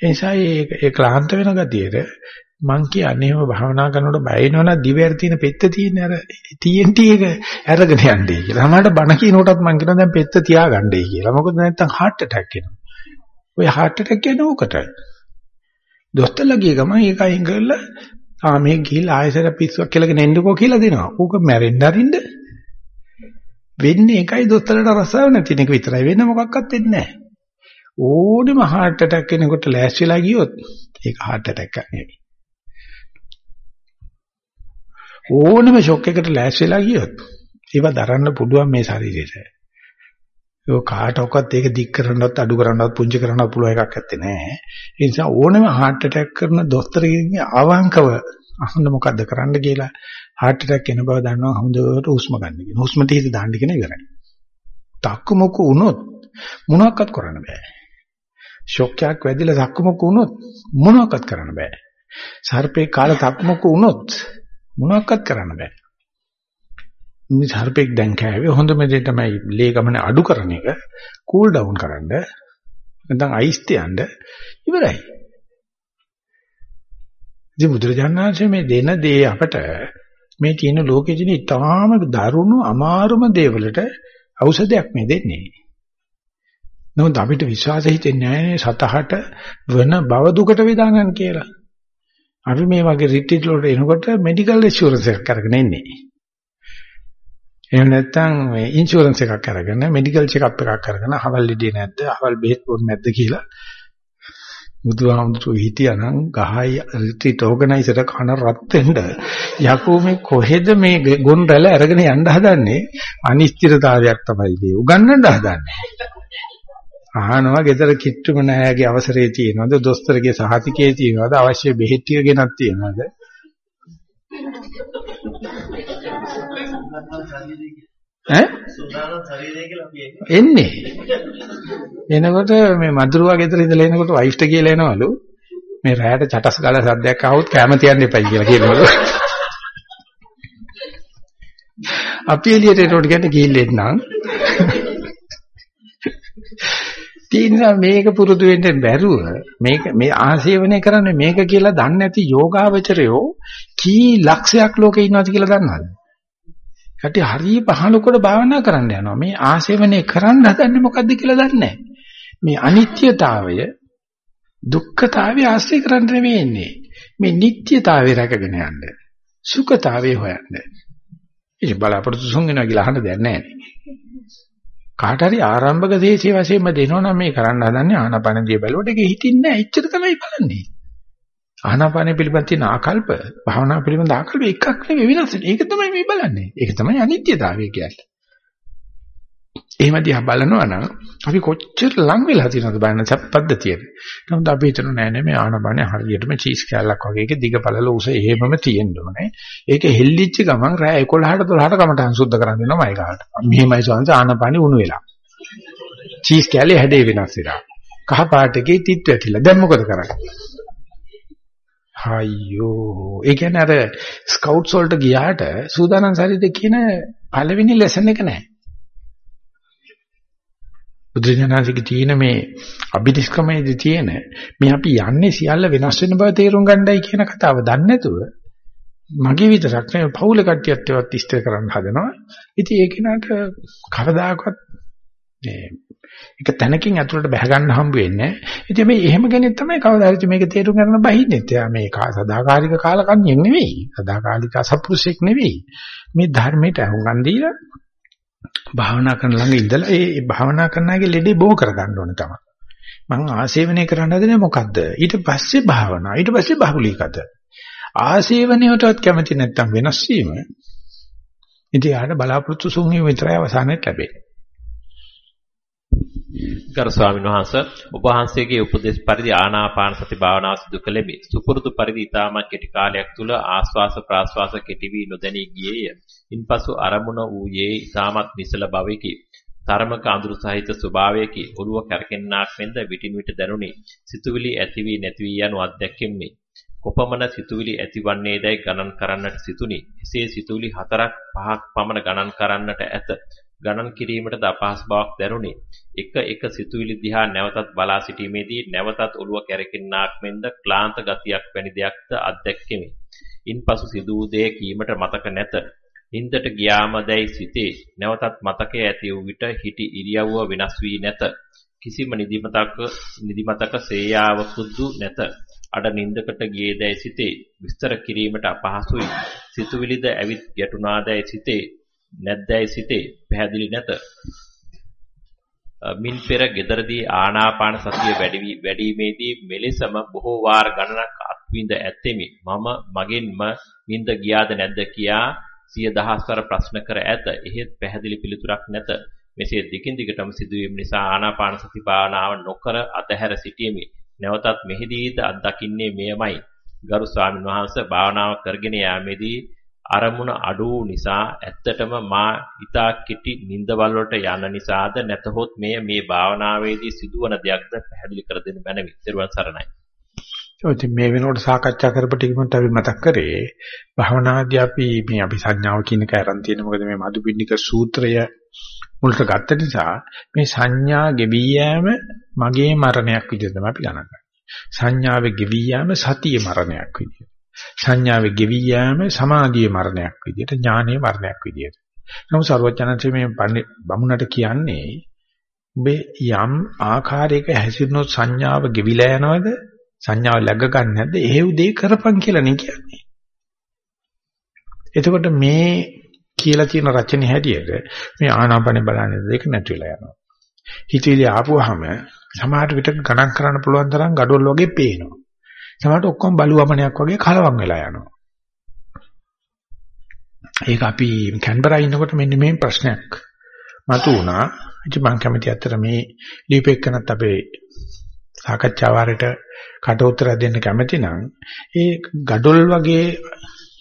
ඒ නිසා ඒ ක්ලාන්ත වෙන ගතියට මං කියන්නේ එහෙම භාවනා කරනකොට බය වෙනවනම් දිවයට තියෙන පෙත්ත තියෙන අර TNT එක අරගෙන යන්නේ කියලා. සමහරට බණ කියනකොටත් මං කියනවා දැන් පෙත්ත තියාගන්නයි කියලා. මොකද නැත්තම් heart attack එනවා. ඔය heart attack කියන්නේ ඕකටයි. දොස්තරලා ගිය ගමන් ඒක අයින් කරලා ආ මේ ගිහිල්ලා ආයෙසර පිස්සුවක් කියලාගෙන එන්නකෝ කියලා දෙනවා. ඌක මැරෙන්න අරින්න වෙන්නේ එකයි දොස්තරට රසාව නැති එක විතරයි. වෙන මොකක්වත් වෙන්නේ නැහැ. ඕනෙම heart attack කෙනෙකුට ලෑස්තිලා ගියොත් ඒක heart attack නෙවෙයි. ඕනම ෂොක් එකකට ලෑස් වෙලා ගියොත් ඒව දරන්න පුළුවන් මේ ශරීරයට. ඒක කාටවත් ඒක දික් කරන්නවත් අඩු කරන්නවත් පුංචි කරන්නවත් පුළුවන් එකක් නැත්තේ නෑ. ඒ නිසා ඕනම heart attack කරන දොස්තරගෙන් අවංකව අහන්න මොකද්ද කරන්න කියලා heart attack එන බව දන්නවා හොඳට හුස්ම ගන්න කියන. හුස්ම ටික දාන්න කියන ඉවරයි. තක්කමුක්කු වුණොත් මොනවක්වත් කරන්න බෑ. ෂොක් එකක් වැදිලා තක්කමුක්කු වුණොත් මොනවක්වත් කරන්න බෑ. සර්පේ කාලා තක්කමුක්කු වුණොත් මොනවක්වත් කරන්න බෑ. මේ සර්පෙක් දැන් කෑවේ හොඳම දේ තමයි ලේ ගමන අඩු කරන එක කූල් ඩවුන් කරන්න නැත්නම් අයිස් තියන්න ඉවරයි. ඉතින් බුදුරජාණන්සේ මේ දෙන දේ අපට මේ තියෙන ලෝකෙ තියෙන ඉතාම දරුණු අමාරුම දේවලට ඖෂධයක් මේ දෙන්නේ. නමුත් අපිට විශ්වාස හිතෙන්නේ නැහැ සතහට වෙන බව දුකට වේදානන් කියලා. අපි මේ වගේ රිට්‍රීට් වලට එනකොට මෙඩිකල් ඉන්ෂුරන්ස් එකක් අරගෙන එන්නේ. එහෙම නැත්නම් මේ ඉන්ෂුරන්ස් එකක් අරගෙන මෙඩිකල් චෙකප් එකක් අරගෙන අවල් ඉදී නැද්ද, අවල් බෙහෙත් බොන්නේ නැද්ද කියලා බුදුහාමුදුරුවෝ හිටියානම් ගහයි රිට්‍රීට් ඕගනයිසර් කන රත් වෙන්න යකෝ මේ කොහෙද මේ ගොන් රැළ අරගෙන යන්න හදන්නේ අනිශ්චිතතාවයක් තමයි මේ උගන්නන්න හදන්නේ අහනවා ගෙදර කිට්ටුම නෑගේ අවසරේ තියෙනවද? දොස්තරගේ සහතිකයේ තියෙනවද? අවශ්‍ය බෙහෙත් ටික ගෙනත් තියෙනවද? ඈ? එන්නේ. එනකොට මේ මදුරුවා ගෙදර ඉඳලා එනකොට වයිෆ්ට කියලා එනවලු. මේ රැයට චටස් ගාලා සද්දයක් ආවොත් කැම තියන්න එපයි කියලා කියනවලු. අපි එළියට එනකොට කියන්නේ ගිහිල්ලා එන්නම්. තියෙනවා මේක පුරුදු වෙන්න බැරුව මේක මේ ආශේවනය කරන්නේ මේක කියලා දන්නේ නැති යෝගාවචරයෝ කී ලක්ෂයක් ලෝකේ ඉන්නවද කියලා දන්නවද? කටි හරිය පහලකොට භාවනා කරන්න යනවා. මේ ආශේවනය කරන්න හදන්නේ මොකද්ද කියලා දන්නේ මේ අනිත්‍යතාවය දුක්ඛතාවය ආශ්‍රය කරන්න නෙවෙයි ඉන්නේ. මේ නිට්ටයතාවය රැකගෙන යන්න. සුඛතාවය හොයන්න. ඉතින් බලාපොරොත්තු සොන් වෙනවා කියලා අහන්න දෙයක් නැහැ. කාට හරි ආරම්භක දේශේ වශයෙන්ම දෙනවනම් මේ කරන්න හදන්නේ ආනාපානදී බැලුවට ඒක හිතින්නේ නැහැ. එච්චර තමයි බලන්නේ. ආනාපාන පිළිබඳ තියෙන ආකල්ප, භාවනා පිළිබඳ ආකල්ප එකක් නෙවෙයි වෙනස්. ඒක තමයි මේ බලන්නේ. ඒක තමයි අනිත්‍යතාවය කියන්නේ. එහෙම දිහා බලනවා නම් අපි කොච්චර ලං වෙලා තියෙනවද බලන්න පද්ධතියට. නමුත් අපි හිතන නෑ නෑ මේ ආනබනේ හරියටම චීස් කෑල්ලක් වගේ එක දිග පළල උස එහෙමම තියෙන්න ඕනේ. ඒක හෙල්ලිච්ච ගමන් රෑ 11ට 12ට කමටහන් සුද්ධ කරන්න වෙනවා මයි කාට. මෙහෙමයි සෝන්ස ආනබනේ උණු වෙලා. චීස් කෑල්ලේ හැඩේ වෙනස් වෙලා. කහ පාටකේ තිත් වැටිලා. දැන් මොකද කරන්නේ? අයියෝ ඒ කියන්නේ අර ස්කවුට්ස් වලට ගියාට සූදානම් ශරීරය කියන පළවෙනි ලෙසන් එක නැහැ. බුදුජානනාංශික තියෙන මේ අභිනිෂ්ක්‍රමයේදී තියෙන මේ අපි යන්නේ සියල්ල වෙනස් වෙන බව තේරුම් ගන්නයි කියන කතාව දන්නේ නැතුව මගේ විතරක් නෙවෙයි පවුල කට්ටියත් ඒවත් ඉස්තර කරන්න හදනවා. ඉතින් ඒක නට කවදාකවත් මේ එක තැනකින් ඇතුළට බහ ගන්න හම්බ වෙන්නේ. ඉතින් මේ එහෙම කෙනෙක් තමයි කවදාද මේක තේරුම් ගන්න බහින්නේ. එයා මේ සදාකාලික කාලකන්ණියෙක් නෙවෙයි. සදාකාලික අසප්පුරුෂෙක් නෙවෙයි. මේ ධර්මයට අහුම්ගන් දීලා භාවනා කරන ළඟ ඉඳලා ඒ භාවනා කරන අයගේ ලෙඩේ බෝ කරගන්න ඕනේ තමයි. මම ආසේවනය කරන්න හදන්නේ මොකද්ද? ඊට පස්සේ භාවනා. ඊට පස්සේ බහුලීකත. ආසේවනයටවත් කැමති නැත්තම් වෙනස් වීම. ඉතින් ආඩ බලාපොරොත්තු සුන්වීම විතරයි අවසානයේ ලැබෙන්නේ. ගරු ස්වාමීන් වහන්ස ඔබ වහන්සේගේ උපදේශ පරිදි ආනාපාන සති භාවනාව සිදු කළෙමි. සුපුරුදු පරිදි ඊටමත් කෙටි කාලයක් තුල ආස්වාස ප්‍රාස්වාස කෙටි වී නොදැනී ගියේය. ඉන්පසු අරමුණ වූයේ ඊටමත් නිසල භවෙකි. තරමක අඳුරු සහිත ස්වභාවයකි. ඔළුව කැරකෙන්නාක් මෙන්ද විටින් විට දැනුනි. සිතුවිලි ඇති වී නැති වී යනු අත්දැකෙම්මි. කොපමණ සිතුවිලි ඇතිවන්නේදයි ගණන් කරන්නට සිතුනි. එසේ සිතුවිලි හතරක් පහක් පමණ ගණන් කරන්නට ඇත. ගණන් කිරීමටද අපහසු බවක් දැනුනි. එක එක සිතුවිලි දිහා නැවතත් බලා සිටීමේදී නැවතත් ඔළුව කැරකෙන්නාක් මෙන්ද ක්ලාන්ත ගතියක් වැනි දෙයක්ද අත්දැක්කෙමි. ඉන්පසු සිදු වූ දේ කීමට මතක නැත. නින්දට ගියාම දැයි සිතේ. නැවතත් මතකයේ ඇති වූ විට හිටි ඉරියව්ව වෙනස් වී නැත. කිසිම නිදිමතක නිදිමතක සේයාවකුදු නැත. අඩ නින්දකට ගියේ දැයි සිතේ. විස්තර කිරීමට අපහසුයි. සිතුවිලිද ඇවිත් ගැටුණා දැයි සිතේ. නැද්දයි සිතේ පැහැදිලි නැත. මින් පෙර gederදී ආනාපාන සතිය වැඩිීමේදී මෙලෙසම බොහෝ වාර ගණනක් අත්විඳ ඇතෙමි. මම මගෙන්ම නිින්ද ගියාද නැද්ද කියා සිය දහස්වර ප්‍රශ්න කර ඇත. එහෙත් පැහැදිලි පිළිතුරක් නැත. මෙසේ දිගින් දිගටම සිදුවීම නිසා ආනාපාන සති භාවනාව නොකර අතහැර සිටීමේ නැවතත් මෙහිදීද අත්දකින්නේ මෙයමයි. ගරු ස්වාමීන් වහන්සේ භාවනාව කරගෙන යාමේදී අරමුණ අඩු නිසා ඇත්තටම මා ඊතා කිටි නිින්දවල වලට යන නිසාද නැතහොත් මෙය මේ භාවනාවේදී සිදුවන දෙයක්ද පැහැදිලි කර දෙන්න බැනවි. ත්වන් සරණයි. ඉතින් මේ වෙනකොට සාකච්ඡා කරපු ටිකමත් අපි මතක් කරේ භාවනාදී අපි මේ අපි සංඥාව කියන එක අරන් තියෙන මොකද මේ මදුපිණ්ඩික සූත්‍රය මුලට ගත්ත නිසා මේ සංඥා ගෙවි යෑම මගේ මරණයක් විදිහට තමයි අපි ගණන් ගන්නේ. සංඥාවේ ගෙවි යෑම සතිය මරණයක් විදිහට. සංඥාවේ ගෙවි යෑම සමාධියේ මරණයක් විදියට ඥානයේ මරණයක් විදියට. නමුත් සර්වඥාන්සේ මේ බමුණට කියන්නේ ඔබේ යම් ආකාරයක හැසිරෙනොත් සංඥාව ගෙවිලා යනවද? සංඥාව läග ගන්න නැද්ද? එහෙව් දෙය කරපන් කියලා නේ කියන්නේ. එතකොට මේ කියලා තියෙන රචනයේ හැටියට මේ ආනාපානේ බලන්නේ දෙක නැති වෙලා යනවා. හිතවිලි ආපුවාම සමහර විට ගණන් කරන්න පුළුවන් තරම් gadol වගේ පේනවා. සමහරට ඔක්කොම බලුවමනයක් වගේ කලවම් වෙලා යනවා. ඒක අපි කැන්බරා ඉන්නකොට මෙන්න මේ ප්‍රශ්නයක් මතු වුණා. ඉතින් මම කැමති අතර මේ ලියුපෙක්කනත් අපේ සාකච්ඡා වාරයට කට උතර දෙන්න කැමති නම් ඒ gadol වගේ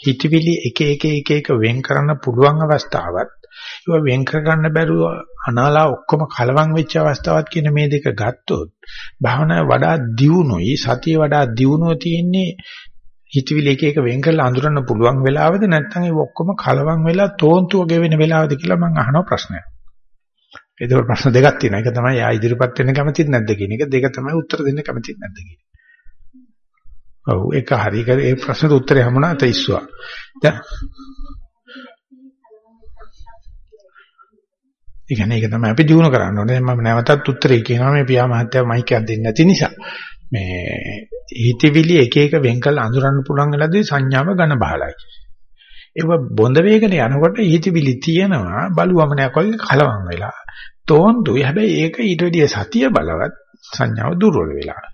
හිතවිලි එක එක එක එක වෙන් කරන්න පුළුවන් අවස්ථාවත් ඒවා වෙන් කර ගන්න බැරුව අනාලා ඔක්කොම කලවම් වෙච්ච අවස්ථාවක් කියන මේ දෙක ගත්තොත් භාවනාව වඩා දියුණුයි සතිය වඩා දියුණුව තියෙන්නේ හිතවිලි එක එක වෙන් කරලා අඳුරන්න පුළුවන් වෙලාවද නැත්නම් ඒ ඔක්කොම කලවම් වෙලා තෝන්තුව ගෙවෙන වෙලාවද කියලා මම අහන ප්‍රශ්නයක්. ඒක ප්‍රශ්න දෙකක් තියෙනවා. එක තමයි ආ ඉදිරිපත් වෙන්න කැමතිද නැද්ද කියන එක. දෙක තමයි උත්තර දෙන්න කැමතිද නැද්ද කියන එක. ඔව් ඒක හරි. ඒ ප්‍රශ්නෙට උත්තරේ හමුණා තෙයිස්වා. දැන් ඒ කියන්නේ ඒක තමයි අපි දිනු කරන්න ඕනේ. මම නැවතත් උත්තරේ කියනවා මේ පියා මහත්තයා මයික් එකක් දෙන්නේ නැති නිසා. මේ හිතවිලි එක එක වෙන් කළ අඳුරන්න පුළුවන් වෙලාදී සංඥාව ඝන බහලයි. ඒක බොඳ වේගන යනකොට හිතවිලි තියෙනවා බලුවමනයක් වගේ කලවම් වෙලා. තෝන්දුයි හැබැයි ඒක ඊට වැඩිය සතිය බලවත් සංඥාව දුර්වල වෙලා.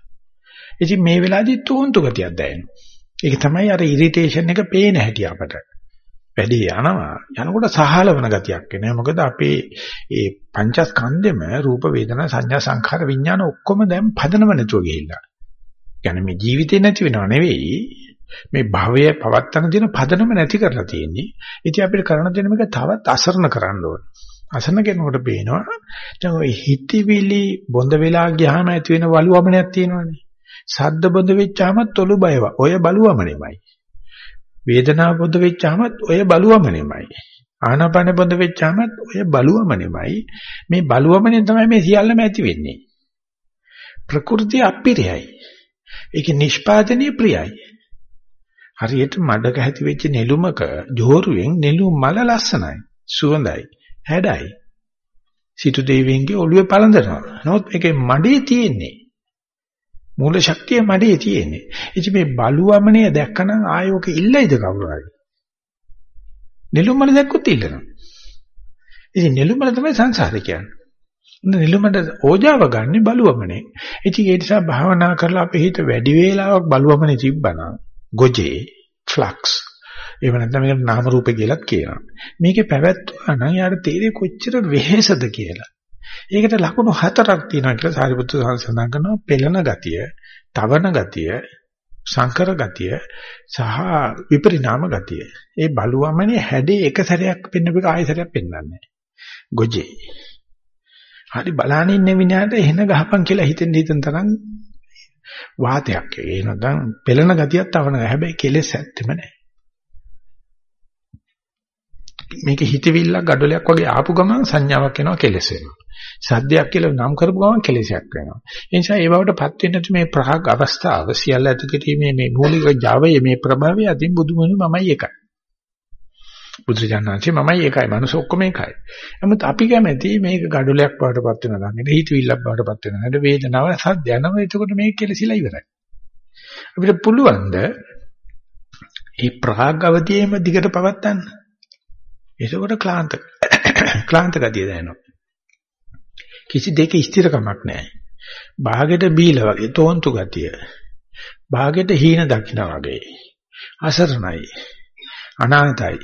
ඉතින් මේ වෙලාවේදී තෝන්තු ගතියක් දැනෙනවා. ඒක තමයි අර ඉරිටේෂන් එක පේන හැටි අපට. වැඩි යනවා යනකොට සහලවන ගතියක් එනවා මොකද අපේ ඒ පංචස්කන්ධෙම රූප වේදනා සංඥා සංඛාර විඥාන ඔක්කොම දැන් පදනම නැතුව ගිහිල්ලා. يعني මේ ජීවිතේ නැති වෙනව නෙවෙයි මේ භවය පවත්තන දින පදනම නැති කරලා තියෙන්නේ. ඉතින් අපිට කරන්න දෙන මේක තවත් අසරණ කරන්න ඕනේ. අසරණ කෙනෙකුට පේනවා දැන් ওই හිතවිලි බොඳ වෙලා ගියාම ඇති වෙන වලුවමනයක් තියෙනවනේ. සද්ද බොඳ වෙච්චාම තොළු බයව. ඔය බලුවමනෙමයි. වේදනාව බොඳ වෙච්චාමත් ඔය බලුවමනෙමයි. ආනාපාන බොඳ වෙච්චාමත් ඔය බලුවමනෙමයි. මේ බලුවමනේ තමයි මේ සියල්ලම ඇති වෙන්නේ. ප්‍රകൃති අපිරියයි. ඒකේ නිෂ්පාදනීය ප්‍රියයි. හරියට මඩක ඇති වෙච්ච නෙළුමක ජෝරුවෙන් නෙළුම් මල ලස්සනයි. සුවඳයි. හැඩයි. සිටු දෙවියන්ගේ ඔළුවේ පළඳනවා. නමුත් මේකේ මඩේ තියෙන්නේ මූල ශක්තිය මඩේ තියෙන්නේ. ඉතින් මේ බලුවමනේ දැක්කනම් ආයෝක ඉල්ලයිද කවුරු හරි? නෙළුම්මල දැක්කොත් ඉල්ලනවා. ඉතින් නෙළුම්මල තමයි සංසාරේ කියන්නේ. නෙළුමට ඕජාව ගන්න බලුවමනේ. ඉතින් ඒ නිසා භාවනා කරලා අපේ හිත වැඩි වේලාවක් බලුවමනේ තිබ්බනම් ගොජේ ෆ්ලක්ස් එහෙම නැත්නම් මේකට නාම රූපේ කියලාත් කියනවා. මේකේ පැවැත්වුවා නම් යාට තේරෙන්නේ කොච්චර වෙහෙසද කියලා. ඒකට ලකුණු හතරක් තියෙනවා කියලා සාරිපුත්‍ර සඳහන් කරනවා පෙළන ගතිය, තවන ගතිය, සංකර ගතිය සහ විපරිණාම ගතිය. ඒ බලුවමනේ හැඩේ එක සැරයක් පෙන්වපෙක ආයෙ සැරයක් පෙන්වන්නේ ගොජේ. හරි බලාන ඉන්න විනාඩ එහෙන ගහපන් කියලා හිතෙන් හිතෙන් තරම් වාතයක්. ඒ නැත්නම් පෙළන ගතියක් තවන. හැබැයි කෙලෙස් ඇත්තෙම නැහැ. මේක හිතවිල්ලක් gadolයක් වගේ ආපු ගමන් සංඥාවක් එනවා කෙලෙස් වෙනවා. සද්දයක් කියලා නම් කරපු ගමන් කෙලෙසයක් වෙනවා. ඒ නිසා ඒ බවටපත් වෙන්නට මේ ප්‍රහග් අවස්ථාව සියල්ල ඇති කිරීමේ මේ මූලික Javaයේ මේ ප්‍රභාවය අදින් බුදුමනු මමයි එකයි. බුදුරජාණන්සේ මමයි එකයි. මනුස්ස ඔක්කොම එකයි. නමුත් අපි කැමති මේක gadolයක් බවටපත් වෙනවා නම් හිතවිල්ලක් බවටපත් වෙනවා. නේද වේදනාව සද්ද යනවා. එතකොට මේක කෙලසිලා ඉවරයි. අපිට පුළුවන් ද මේ ප්‍රහග් අවධියේම දිගට පවත්වන්න. එතකොට ක්ලාන්ත ක්ලාන්ත ගතිය දැනෙනවා. කිසි දෙක ස්ථිරකමක් නැහැ. භාගෙට බීලා වගේ තෝන්තු ගතිය. භාගෙට හීන දකින්න වගේ. අසරණයි. අනාථයි.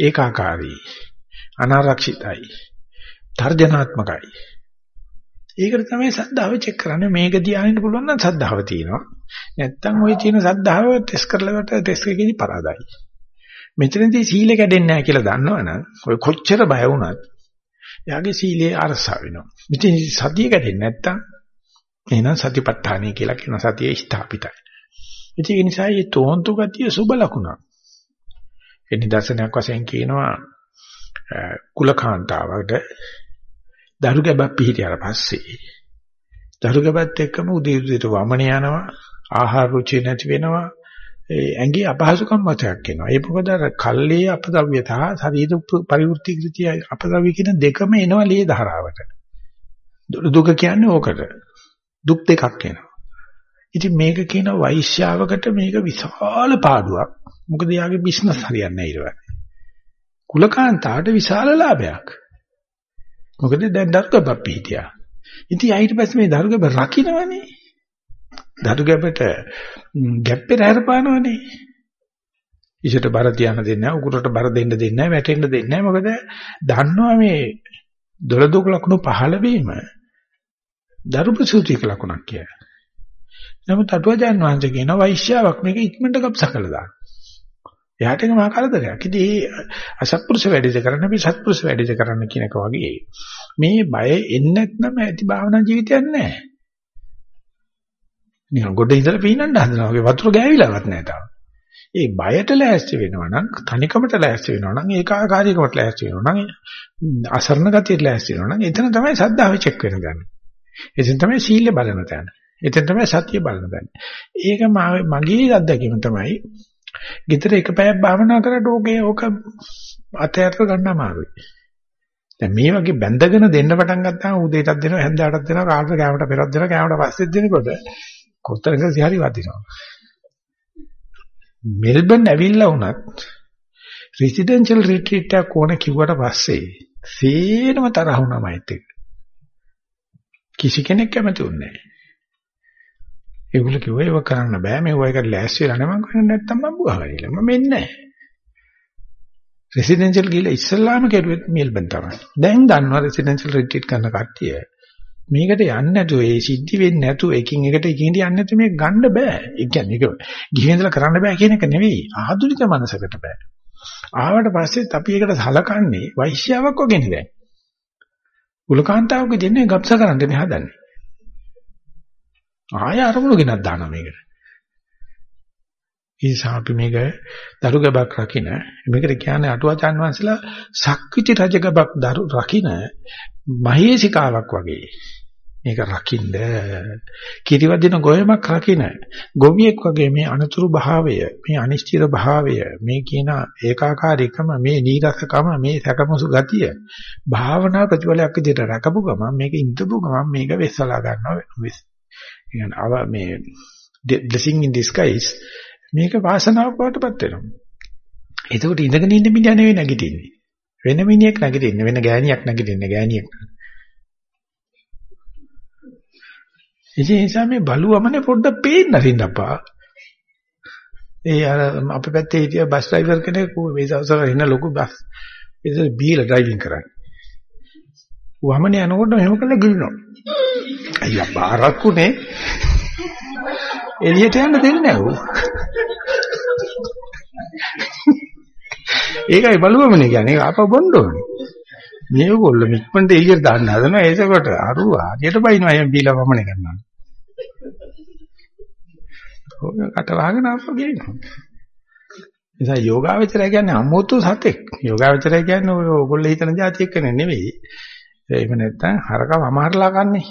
ඒකාකාරී. අනාරක්ෂිතයි. තර්ජනාත්මකයි. ඒකට තමයි සද්ධාව චෙක් කරන්නේ මේක දිහානින්න පුළුවන් නම් සද්ධාව තියෙනවා. නැත්තම් ওই තියෙන සද්ධාව ටෙස්ට් කරලකට ටෙස්ට් එකේදී පරාදයි. මෙතනදී සීල කැඩෙන්නේ නැහැ කියලා දන්නවනම් ඔය කොච්චර බය වුණත් එයාගේ සීලේ අරසා වෙනවා. ඉතින් සතිය කැඩෙන්නේ නැත්තම් එහෙනම් සතිපට්ඨානයි කියලා කියන සතිය ස්ථාපිතයි. ඉතින් ඒ නිසා මේ තෝන්තු ගතිය සුබ ලකුණක්. ඒ නිදර්ශනයක් වශයෙන් කියනවා කුලකාන්තාවට දරු ගැබක් පිහිටියාට පස්සේ දරු ගැබත් එක්කම උදේ උදේට වමන යනවා ආහාර රුචි නැති වෙනවා ඒ ඇඟේ අපහසුකම් මතයක් එනවා. ඒ මොකද අර කල්ලේ අපද්‍රව්‍ය සහ ශරීර පරිවෘත්ති කෘතිය අපද්‍රව්‍ය කියන දෙකම එනවා ලේ ධාරාවට. දුක කියන්නේ ඕකට. දුක් දෙකක් එනවා. ඉතින් මේක කියන වෛශ්‍යාවකට මේක විශාල පාඩුවක්. මොකද යාගේ බිස්නස් හරියන්නේ නැහැ ඊට කුලකාන්තාට විශාල ලාභයක්. මොකද දැන් දරුගබක් පිටියා. ඉතින් ඊට පස්සේ මේ දරුගබ රකින්නවනේ. දරුගබට ගැප්පේ රැරපානවනේ. ඉෂට බර තියන්න දෙන්නේ නැහැ, උකුරට බර දෙන්න දෙන්නේ නැහැ, වැටෙන්න දෙන්නේ නැහැ. මොකද දන්නවා මේ දොළදුක ලකුණු 15 වීම දරු ප්‍රසූතික ලකුණක් කියලා. නමුත් අටුවජාන් වහන්සේ කියන වෛශ්‍යාවක් මේක ඉක්මනට ගබ්සා කළා දාන්න. එයාට ඒක මහා කරදරයක්. ඉතින් මේ අසත්පුරුෂ වැඩිද කරන්න අපි සත්පුරුෂ වැඩිද කරන්න කියන එක වගේ මේ බය එන්නේ නැත්නම් ඇති භාවනා ජීවිතයක් නැහැ. නිකන් ගොඩ ඉඳලා පීනන්න හදනවා වගේ වතුර ගෑවිලාවත් නැහැ තාම. ඒ බයට ලෑස්ති වෙනවා නම් තනිකමට ලෑස්ති වෙනවා නම් ඒකාකාරීකමට ලෑස්ති වෙනවා නම් අසරණ ගතියට ලෑස්ති වෙනවා නම් එතන තමයි සද්ධාව චෙක් වෙන ගන්න. එතෙන් තමයි සීල බලන තැන. එතෙන් තමයි සතිය බලන තැන. ඒක මගේ අත්දැකීම තමයි ගෙදර එක පැයක් භාවනා කරලා ඕකේ ඕක අතයට ගන්න අමාරුයි. දැන් මේ වගේ බැඳගෙන දෙන්න පටන් ගත්තාම උදේටත් දෙනවා හැන්දෑවටත් දෙනවා කාටද කෑමට පෙරත් දෙනවා කෑමට පස්සෙත් දෙනකොට කොතරම් සිහරි වදිනවා. මෙල්බන් ඇවිල්ලා වුණත් රෙසිඩෙන්ෂල් රිට්‍රීට් එකක් ඕන කිව්වට පස්සේ සේනම තරහ වුණා මයිත් එක්ක. කිසි කෙනෙක් කැමති වුණේ නැහැ. ඒගොල්ලෝ කිව්වා ඒව කරන්න බෑ මේව එකට ලෑස්ති වෙලා නැහැ මම කරන්නේ නැත්තම් මම බුහාගනිලා මම එන්නේ නැහැ. රෙසිඩෙන්ෂල් ගිහලා ඉස්සල්ලාම කෙරුවෙත් මෙල්බන් තමයි. දැන් දන්නවා රෙසිඩෙන්ෂල් රිට්‍රීට් කරන කට්ටිය. මේකට යන්නේ නැතුව ඒ සිද්ධි වෙන්නේ නැතුව එකින් එකට එකින් යන්නේ නැතුව මේක ගන්න බෑ. ඒ කියන්නේ ඒක ගිහින් ඉඳලා කරන්න බෑ කියන එක නෙවෙයි. ආධුනික මනසකට බෑ. ආවට පස්සෙත් අපි ඒකට සලකන්නේ වෛශ්‍යාවක් වගේනේ දැන්. උලකාන්තාවක දෙන්නේ ගබ්ස කරන්න මේ හදන්නේ. ආය අරමුණු ගෙනත් දානවා මේකට. ඒසා අපි මේක දරුගබක් රකින්න මේකට කියන්නේ අටුවාචාන් වහන්සේලා සක්විති රජගබක් දරු රකින්න මහේසිකාවක් වගේ. මේක රකින්න කිරිවදින ගොයමක් රකින්න ගොවියෙක් වගේ මේ අනතුරු භාවය මේ අනිශ්චිත භාවය මේ කියන ඒකාකාරීකම මේ නීරසකම මේ සැකමසු ගතිය භාවනා ප්‍රතිඵලයක් විදිහට රැකපු ගමන් මේක ඉඳපු ගමන් මේක වෙස්සලා ගන්නවා කියන්නේ අව මේ blessing in disguise මේක වාසනාවක් වටපත් වෙනවා. එතකොට ඉඳගෙන ඉන්න මිනිහා නෙවෙයි නැගිටින්නේ. වෙන මිනිහෙක් නැගිටින්නේ වෙන ගෑණියක් නැගිටින්නේ ගෑණියෙක්. ඒ නිසා මේ බලුවමනේ පොඩ්ඩක් පේන්න අරින්න අපා. ඒ අර අපේ පැත්තේ හිටිය බස් ඩ්‍රයිවර් කෙනෙක් මේ දවස්වල ඉන්න ලොකු බස් ඒක බීලා ඩ්‍රයිවිං කරන්නේ. වමනේ යනකොට එහෙම කළා ගිලිනවා. අයියා බාරක්කුනේ එළියට යන්න දෙන්නේ නැහැ ඒකයි බලුවමනේ කියන්නේ ආපහු බොන්න ඕනේ. මේගොල්ලෝ මික්මන්ට එළියට දාන්න හදනවා ඒසකොට අරුව හරියට බයිනවා එම් බීලා වමනේ කරනවා. ඔය කට වහගෙන ආපහු ගේනවා. නිසා යෝගාවචරය කියන්නේ අමුතු සතෙක්. යෝගාවචරය කියන්නේ ඔය ඔයගොල්ලෝ හිතන જાති එක්ක නෙවෙයි. එහෙම නැත්නම් හරකව අමාරලා ගන්නේ.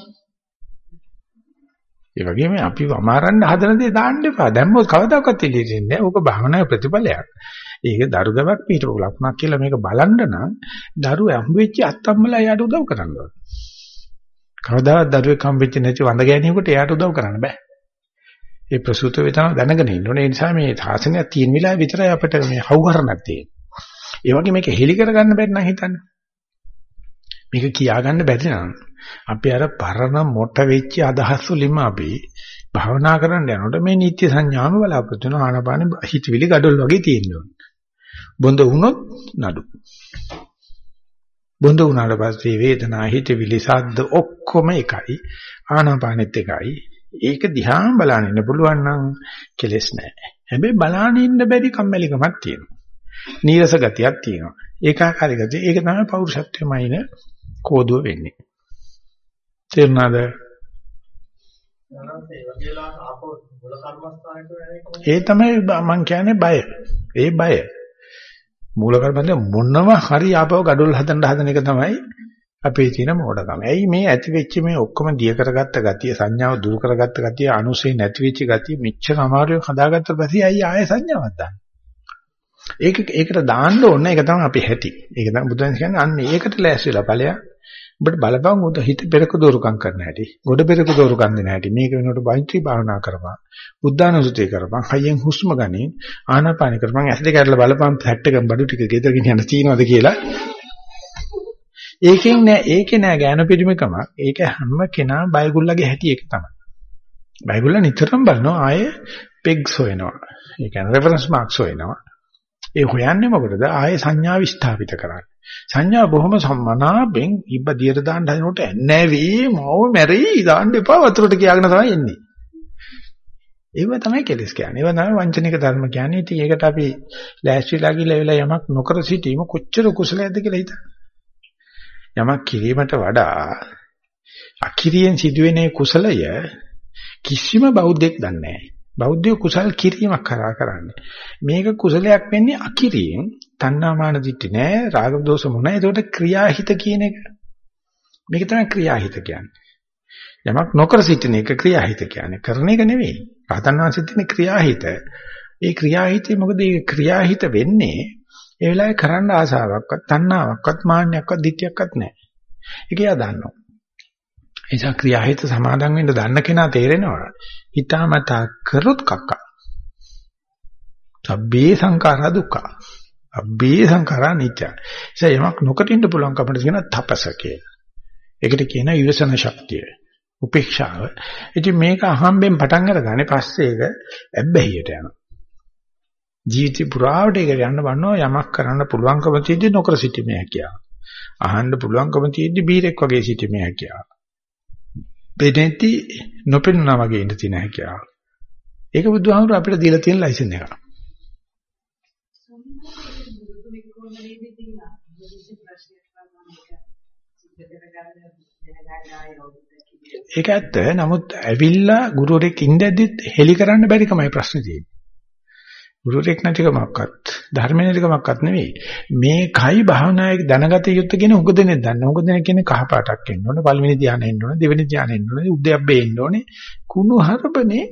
ඒ වගේම අපි අමාරන්න හදන දේ දාන්න එපා. දැම්මොත් කවදාකවත් එළියෙන්නේ නැහැ. ඕක භාවනාවේ ප්‍රතිඵලයක්. ඒක දරුගමක් පිටු ලකුණක් කියලා මේක බලන්න නම් දරුව හම්බෙච්ච අත්තම්මලා එයාට උදව් කරන්න ඕනේ. කවදාවත් දරුවෙක් හම්බෙච්ච නැති වඳ ගෑණියෙකුට එයාට උදව් කරන්න බෑ. ඒ ප්‍රසූත වේදනාව දැනගෙන ඉන්න ඕනේ. ඒ නිසා මේ සාසනය තියෙන වෙලාව විතරයි අපිට මේ හවුහරණක් තියෙන්නේ. ඒ වගේ මේක හෙලි කරගන්න බැරි නම් හිතන්න. මේක කියාගන්න බැරි නම් අපි අර පරණ මොට වෙච්ච අදහස් වලින්ම අපි භවනා කරන්න යනකොට මේ නිත්‍ය සංඥාම බලාපොරොත්තු වෙන ආනපාන හිතවිලි gadol වගේ තියෙනවා. බොඳ වුණොත් නඩු. බොඳ වුණාට පස්සේ වේදනා හිතවිලි සද්ද ඔක්කොම එකයි. ආනාපානෙත් එකයි. ඒක දිහා බලන්න ඉන්න පුළුවන් නම් කෙලස් නැහැ. හැබැයි බලන්න ඉන්න බැරි කම්මැලිකමක් තියෙනවා. නීරස ගතියක් තියෙනවා. ඒකාකාරී ගතිය. ඒක තමයි පෞරුෂත්වයමයින කෝදුව වෙන්නේ. තේරුණාද? ඒ තමයි මම කියන්නේ බය. ඒ බය. මූල කර්මන්තේ මොනම හරි ආපව gadol හදන්න හදන එක තමයි අපේ තියෙන මෝඩකම. ඇයි මේ ඇති වෙච්ච මේ ඔක්කොම දිය කරගත්ත ගතිය සංඥාව දුරු කරගත්ත ගතිය අනුසේ නැති වෙච්ච ගතිය මෙච්චර අමාරුවෙන් හදාගත්ත පස්සේ ඇයි ආයෙ සංඥාවක් දාන්නේ? ඒක ඒකට දාන්න ඕනේ ඒක තමයි අපි හැටි. ඒක තමයි බුදුන් කියන්නේ අන්න ඒකට ලෑස්තිලා ඵලයක්. ඔබට බලපං උද හිත පෙරක දෝරුකම් කරන හැටි. ගොඩ පෙරක දෝරුකම් දෙන හැටි. මේක වෙනකොට බයිත්‍රි භාවනා කරපන්. බුද්ධානුසුතිය කරපන්. හයියෙන් හුස්ම ගනින්. ආනාපාන කරපන්. ඇස් දෙක අරලා බලපන් ෆැට් එක බඩු ටික ගෙදර ගෙනියන්න තියනවද කියලා. ඒකෙන් නෑ ඒකේ නෑ ඥාන පිරිමකම. ඒක හැම කෙනා බයගුල්ලගේ හැටි ඒක තමයි. බයගුල්ල නිතරම බලනවා ආයේ පෙග්ස් හොයනවා. ඒ කියන්නේ රෙෆරන්ස් මාක්ස් හොයනවා. ඒ හොයන්නේ මොකටද? ආයේ සංඥා විස්ථාපිත කරන්න. සංඥා බොහොම සම්මනාපෙන් ඉබ්බ දියට දාන්න හදනකොට නැවී මව මැරෙයි දාන්න එපා වතුරට කියාගෙන තමයි එන්නේ. ඒව තමයි කෙලස් කියන්නේ. ඒව තමයි වංචනික ධර්ම කියන්නේ. ඉතින් ඒකට අපි ලෑස්තිලා ගිහලා වෙලා යමක් නොකර සිටීම කොච්චර කුසලයක්ද කියලා හිතන්න. යමක් කිරීමට වඩා අකිරියෙන් සිදුවෙන කුසලය කිසිම බෞද්ධෙක් දන්නේ නැහැ. බෞද්ධය කුසල් කිරීමක් කරා කරන්නේ. මේක කුසලයක් වෙන්නේ අකිරියෙන්. තණ්හාමාන දිටි නෑ, රාග දෝෂ මොන. ඒකට ක්‍රියාහිත කියන එක. මේක තමයි ක්‍රියාහිත කියන්නේ. යමක් නොකර සිටින එක ක්‍රියාහිත කියන්නේ. කරන එක නෙවෙයි. රහතන් වහන්සේ තියෙන ක්‍රියාහිත. ඒ ක්‍රියාහිතේ මොකද ඒ ක්‍රියාහිත වෙන්නේ ඒ වෙලාවේ කරන්න ආසාවක්වත්, තණ්හාවක්වත්, මාන්නයක්වත්, ditthියක්වත් නැහැ. ඒක එයා දන්නවා. එනිසා ක්‍රියාහිත සමාදන් වෙන්න දන්න කෙනා තේරෙනවා. හිතාමතා කරොත් කක්කා. සබ්බේ සංඛාරා දුක්ඛ. අබ්බේ සංඛාරා නිච්ච. ඒ යමක් නොකටින්න පුළුවන් කමට කියන තපස කියලා. ඒකට කියන ඊවසන ශක්තිය. උපේක්ෂාව. ඉතින් මේක අහම්බෙන් පටන් අරගන්නේ පස්සේ ඒක ඇබ්බැහියට යනවා. ජීවිතේ පුරාවට ඒක යන්න බannෝ යමක් කරන්න පුළුවන්කම තියෙද්දි නොකර සිටීමේ හැකියාව. අහන්න පුළුවන්කම තියෙද්දි බීරෙක් වගේ සිටීමේ හැකියාව. පෙනෙති නොපෙනුනා වගේ ඉඳ තියෙන හැකියාව. ඒක බුදුහාමුදුර අපිට දීලා තියෙන ලයිසන් එක. ඒක ඇත්ත. නමුත් ඇවිල්ලා ගුරුවරයෙක් ඉඳද්දිත් හෙලි කරන්න බැරි කමයි ප්‍රශ්නේ තියෙන්නේ. ගුරුවරයෙක් නැතිකමක්වත් ධර්ම නැතිකමක්වත් නෙවෙයි. මේකයි භාවනාවේ දැනගත යුත්තේ කියන උග දෙනෙක් දන්න. උග දෙනෙක් කියන්නේ කහ පාටක් එන්න ඕනේ, පළවෙනි ධ්‍යානෙ එන්න ඕනේ, දෙවෙනි ධ්‍යානෙ එන්න ඕනේ, උද්‍යප්පේ එන්න ඕනේ. කුණු හරපනේ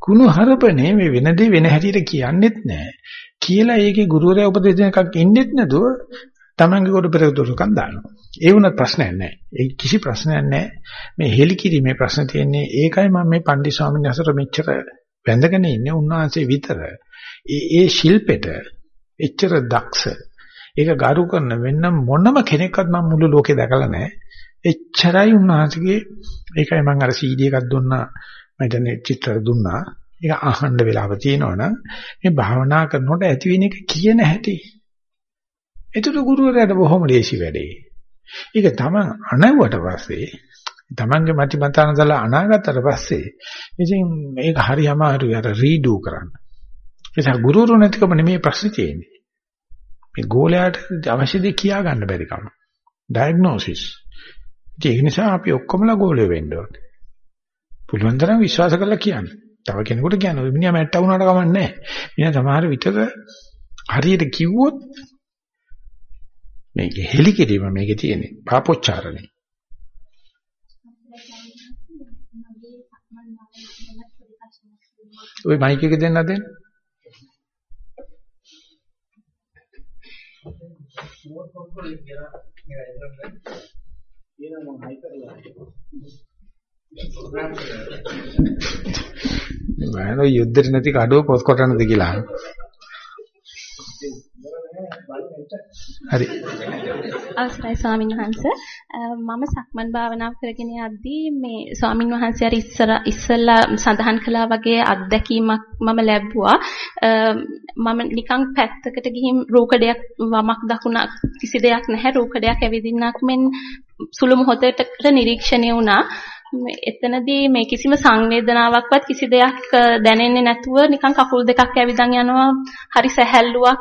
කුණු හරපනේ මේ වෙනදී වෙන හැටියට කියන්නෙත් නැහැ. කියලා ඒකේ ගුරුවරයා උපදෙස් දෙන එකක් ඉන්නෙත් නැතුව Tamange කොට පෙරදුරුකම් දානවා. ඒ වුණත් ප්‍රශ්නයක් නැහැ. ඒ කිසි ප්‍රශ්නයක් නැහැ. මේ හෙලිකිරීමේ ප්‍රශ්න තියෙන්නේ ඒකයි මම මේ පන්දි ස්වාමීන් වහන්සේට මෙච්චර වැඳගෙන ඉන්නේ උන්වහන්සේ විතර. ඒ ඒ ශිල්පෙට එච්චර දක්ෂ. ඒක ගරු කරන වෙන මොනම කෙනෙක්වත් මම මුළු ලෝකේ දැකලා නැහැ. එච්චරයි උන්වහන්සේගේ ඒකයි මම අර CD එකක් දුන්නා. මම හිතන්නේ චිත්‍ර දුන්නා. ඒක අහන්න වෙලාව තියෙනවනම් මේ භාවනා කරනකොට ඇති වෙන එක කියන හැටි. ඒතර ගුරුවරයාට බොහොම ලේසි වැඩේ. ඒක තමන් අනවුවට පස්සේ තමන්ගේ මතිමතාන දාලා අනාගතතර පස්සේ ඉතින් මේක හරි අමාරුයි අර රීඩු කරන්න. ඒක ගුරුවරු නැතිකම නෙමෙයි ප්‍රශ්නේ තියෙන්නේ. මේ ගෝලයාට අවශ්‍ය දේ කියා ගන්න බැරි කම. ඩයග්නොසිස්. ඒක නිසා අපි ඔක්කොමලා ගෝලෙ වෙන්න ඕනේ. පුළුවන් තරම් විශ්වාස කරලා කියන්න. තව කෙනෙකුට කියන්න මිනිහා මැට්ට වුණාට කමක් නැහැ. මිනිහා සමහර විටක හරියට කිව්වොත් මේක හෙලි කිරීම මේකේ තියෙන්නේ. පාපොච්චාරණේ. ওই මයික් එක දෙන්න දෙන්න. මම යුද්ධෙට නැති කඩුව පොත් කොටන්නද කියලා. හරි. අවසරයි ස්වාමීන් වහන්ස. මම සක්මන් භාවනාව කරගෙන යද්දී මේ ස්වාමීන් වහන්සේ අර ඉස්සර ඉස්සලා සඳහන් කළා වගේ අත්දැකීමක් මම ලැබුවා. මම නිකන් පැත්තකට ගිහින් රූකඩයක් වමක් දකුණක් කිසි දෙයක් නැහැ. රූකඩයක් ඇවිදින්නක් මෙන් සුළු මොහොතකට නිරීක්ෂණය වුණා. එතනදී මේ කිසිම සංවේදනාවක්වත් කිසි දෙයක් දැනෙන්නේ නැතුව නිකන් කකුල් දෙකක් ඇවිදන් යනවා. හරි සැහැල්ලුවක්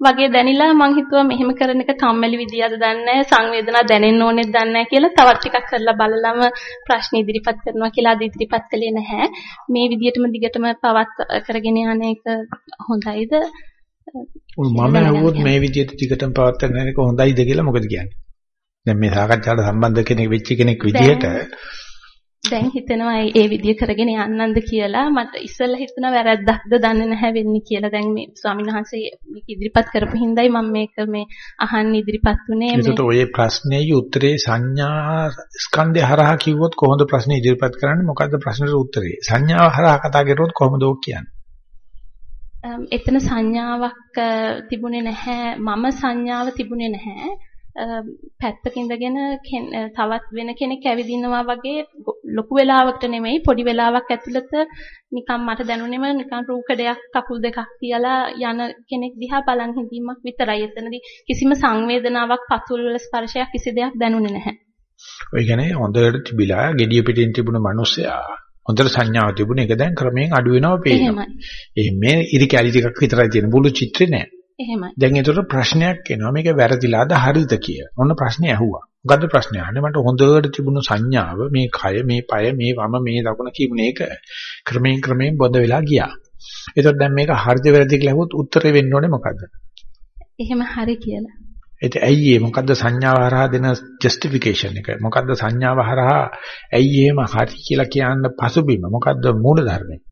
වගේ දැනිලා මං හිතුවා මෙහෙම කරන එක කම්මැලි විදියද දන්නේ සංවේදනා දැනෙන්න ඕනෙත් දන්නේ කියලා තවත් ටිකක් කරලා බලලම ප්‍රශ්න ඉදිරිපත් කරනවා කියලා අද ඉදිරිපත් කළේ නැහැ. මේ විදියටම දිගටම පවත් කරගෙන යන එක හොඳයිද? මම අහුවොත් මේ විදියට දිගටම පවත් කරන එක හොඳයිද කියලා මොකද කියන්නේ? දැන් මේ සාකච්ඡාවට සම්බන්ධ කෙනෙක් වෙච්ච කෙනෙක් විදිහට දැන් හිතෙනවා ඒ- විදිය කරගෙන යන්නන්ද කියලා. මට ඉස්සෙල්ලා හිතුණා වැරද්දක්ද දන්නේ නැහැ වෙන්නේ කියලා. දැන් මේ ස්වාමීන් වහන්සේ මේක ඉදිරිපත් කරපු හින්දායි මම මේක මේ අහන්න ඉදිරිපත් උනේ මේ ඒකට ඔය ප්‍රශ්නේ උත්තරේ සංඥා ස්කන්ධය හරහා කිව්වොත් කොහොමද ප්‍රශ්නේ ඉදිරිපත් කරන්නේ? මොකද්ද ප්‍රශ්නෙට උත්තරේ? සංඥාව හරහා කතා කරුවොත් කොහොමද ඕක කියන්නේ? එතන සංඥාවක් තිබුණේ නැහැ. මම සංඥාව තිබුණේ නැහැ පැත්තක ඉඳගෙන තවත් වෙන කෙනෙක් ඇවිදිනවා වගේ ලොකු වෙලාවකට නෙමෙයි පොඩි වෙලාවක් ඇතුළත නිකන් මට දැනුනේම නිකන් රූකඩයක් කකුල් දෙකක් තියලා යන කෙනෙක් දිහා බලන් හිඳීමක් විතරයි. එතනදී කිසිම සංවේදනාවක් පතුල් වල ස්පර්ශයක් කිසි දෙයක් දැනුනේ නැහැ. ඔය කියන්නේ හොඳට තිබිලා gediya පිටින් තිබුණ මිනිස්සයා හොඳට සංඥාව තිබුණ එක දැන් ක්‍රමයෙන් අඩු වෙනවා පේනවා. එහෙමයි. මේ ඉරි කැලි ටිකක් විතරයි තියෙන බුළු චිත්‍රේ නෑ එහෙමයි දැන් ඒතර ප්‍රශ්නයක් එනවා මේක වැරදිලාද හරිද කිය. ඔන්න ප්‍රශ්නේ ඇහුවා. මොකද්ද ප්‍රශ්නේ අහන්නේ මට හොඳට තිබුණු සංඥාව මේ කය මේ පය මේ වම මේ දකුණ කියුනේ ඒක ක්‍රමයෙන් ක්‍රමයෙන් බොඳ වෙලා ගියා. ඒතකොට දැන් මේක හරිද වැරදිද කියලා අහුවොත් උත්තරේ වෙන්න ඕනේ මොකද්ද? එහෙම හරි කියලා ඒත් ඇයි ඒ මොකද්ද සංඥාව හරහා දෙන ජස්ටිෆිකේෂන් එක? මොකද්ද සංඥාව හරහා ඇයි එහෙම හරි කියලා කියන්න පසුබිම? මොකද්ද මූලධර්මය? අම්,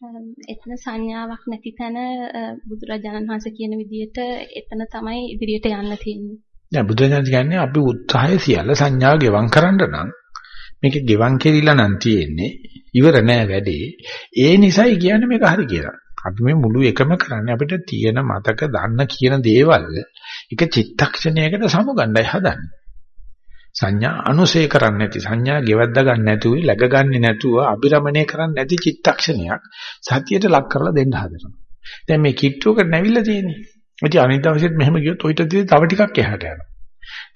එතන සංඥාවක් නැති තැන අ, බුදුරජාණන් වහන්සේ කියන විදිහට එතන තමයි ඉදිරියට යන්න තියෙන්නේ. දැන් බුදුරජාණන් කියන්නේ අපි උත්සාහය සියල්ල සංඥාව ගෙවම් කරන්න නම් මේක ගෙවම් කෙරිලා නම් තියෙන්නේ ඉවර නෑ වැඩේ. ඒ නිසායි කියන්නේ මේක හරි කියලා. අපි මේ මුළු එකම කරන්නේ අපිට තියෙන මතක දන්න කියන දේවල් එක චිත්තක්ෂණයකට සමුගන්නයි හදන්නේ. සංඥා අනුසය කරන්නේ නැති සංඥා ගෙවද්ද ගන්න නැතුව läග ගන්නේ නැතුව අබිරමණය කරන්නේ නැති චිත්තක්ෂණයක් සතියට ලක් කරලා දෙන්න හදනවා. දැන් මේ කිට්ටුවකට නැවිලා තියෙන්නේ. ඉතින් අනිත් දවසෙත් මෙහෙම ගියොත් ඔయిత තව ටිකක් එහාට යනවා.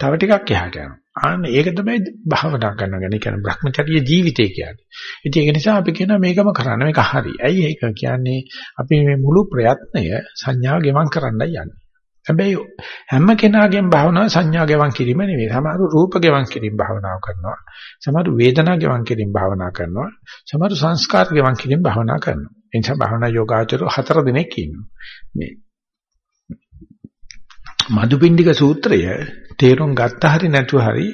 තව ටිකක් එහාට යනවා. ආන්න ඒක තමයි භාවනා කරනවා කියන්නේ කියන්නේ Brahmacharya ජීවිතය කියන්නේ. ඉතින් ඒක නිසා අපි කියනවා මේකම කරන්න මේක හරි. ඇයි ඒක කියන්නේ අපි මේ මුළු ප්‍රයත්නය සංඥාව ගෙවම් කරන්නයි යන්නේ. හැබැයි හැම කෙනාගේම භාවනාව සංඥා ගෙවම් කිරීම නෙවෙයි. සමහරු රූප ගෙවම් කිරීම භාවනාව කරනවා. සමහරු වේදනා ගෙවම් කිරීම භාවනා කරනවා. සමහරු සංස්කාර ගෙවම් කිරීම භාවනා කරනවා. ඒ නිසා භාවනා යෝගාචරෝ හතර දිනක් ඉන්නවා. මේ මදුපිණ්ඩික සූත්‍රය තේරුම් ගත්ත හරි නැතුව හරි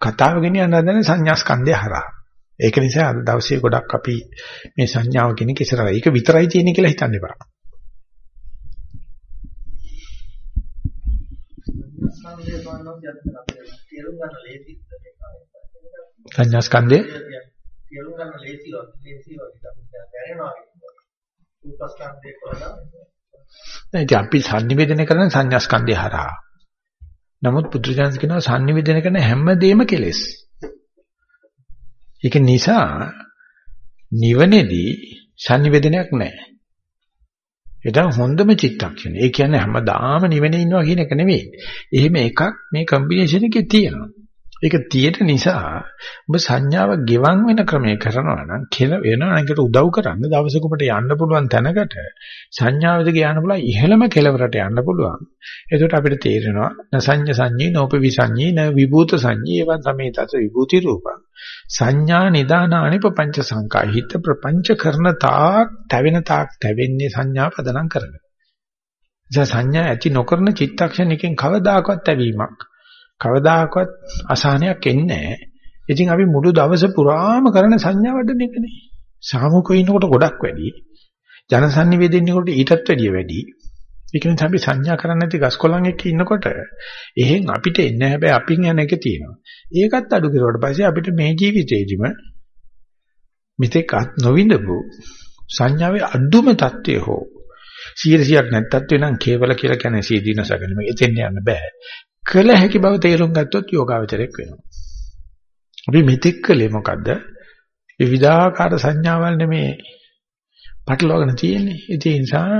කතාව ගෙනියන්න හදන සංඥා ස්කන්ධය හරහා. ඒක නිසා අද දවසේ ගොඩක් අපි මේ සංඥාව කියන එක ඉස්සරහා ඒක විතරයි තියෙන්නේ කියලා හිතන්න එපා. සම්බන්ධව තේරුම් ගන්න ගන්න ලේසිවත් ලේසිවත් අපිට දැනෙනවා රූපස්කන්ධය කොහොමද දැන් අපි sannivedana කරන සංඥා ස්කන්ධය හරහා. නමුත් පුදුරජාන්ස් කියනවා sannivedana කරන හැමදේම කෙලෙස්. ඒක නිසා නිවනේදී sannivedanayak නැහැ. ඒක හොඳම චිත්තක්ෂණය. ඒ කියන්නේ හැමදාම නිවෙනේ ඉන්නවා කියන එක නෙවෙයි. එහෙම එකක් මේ කම්බිනේෂන් එකේ තියෙනවා. ඒක තියෙන නිසා ඔබ සංඥාව ගෙවන් වෙන ක්‍රමය කරනවා නම් කෙල වෙනවා නම් ඒකට උදව් කරන්න දවසක ඔබට යන්න පුළුවන් තැනකට සංඥාවද කියන්න පුළුවන් ඉහළම කෙලවරට යන්න පුළුවන්. එතකොට අපිට තේරෙනවා නසඤ්ඤ සංඤී නෝපවි සංඤී න විභූත සංඤී එවන් තමයි තත විභූති රූපං. සංඥා නිදානානි පపంచ සංකා හිත ප්‍රපංච කරන තාක් තැවෙන තාක් තැවෙන්නේ සංඥා පදනම් කරගෙන. එනිසා සංඥා ඇති නොකරන චිත්තක්ෂණයකින් කවදාකවත් තැවීමක් කවදාකවත් අසහනයක් එන්නේ නැහැ. ඉතින් අපි මුළු දවස පුරාම කරන සංඥා වඩන එකනේ. සාමුකෝ ඉන්නකොට ගොඩක් වැඩි. ජනසන්නිවේදින්නකොට ඊටත් වැඩිය වැඩි. ඒක නිසා අපි සංඥා කරන්නේ නැති ගස්කොලන් එක්ක ඉන්නකොට එහෙන් අපිට එන්නේ හැබැයි අපින් යන එක තියෙනවා. ඒකත් අඩු කරුවාට පස්සේ අපිට මේ ජීවිතේදිම මිත්‍යක් අත් නොවිඳපු සංඥාවේ අඩුම தත්ත්වය හෝ 100ක් නැත්තත් වෙනම් කේවල කියලා කියන්නේ සීදීනසගෙන මේ එතෙන් යන්න බෑ. කළ හැකි බව තේරුම් ගත්තොත් යෝගාවචරයක් වෙනවා. අපි මෙතෙක් කළේ මොකද්ද? විවිධාකාර සංඥාවල් නෙමේ පටලවාගෙන තියෙන්නේ. ඒ නිසා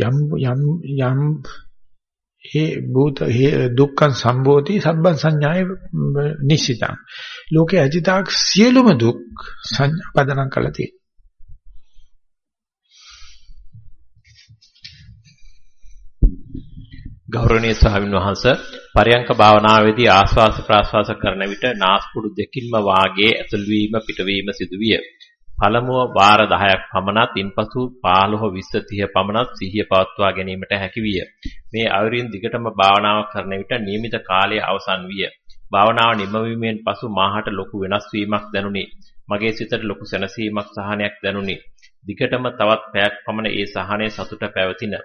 යම් යම් යම් ඒ භූත දුක්ඛං සම්බෝධි සබ්බං සංඥාය නිශ්චිතං. ලෝකේ අජිතාක් සියලුම දුක් සංඥා පදනම් කරලා තියෙනවා. ගෞරවනීය ස්වාමීන් වහන්ස පරයන්ක භාවනාවේදී ආස්වාස ප්‍රාස්වාස කරන විට නාස්පුඩු දෙකින්ම වාගේ ඇතුල් වීම පිටවීම සිදුවිය. පළමුව වාර 10ක් පමණත් ඉන්පසු 15 20 30 පමණත් සිහිය පවත්වා ගැනීමට හැකි විය. මේ අයුරින් දිගටම භාවනාව කරන විට නියමිත කාලය අවසන් විය. භාවනාව නිමවීමෙන් පසු මාහට ලොකු වෙනස් වීමක් දැනුනි. මගේ සිතට ලොකු සැනසීමක් සහනයක් දැනුනි. දිගටම තවත් පැයක් පමණ ඒ සහනය සතුට පැවතින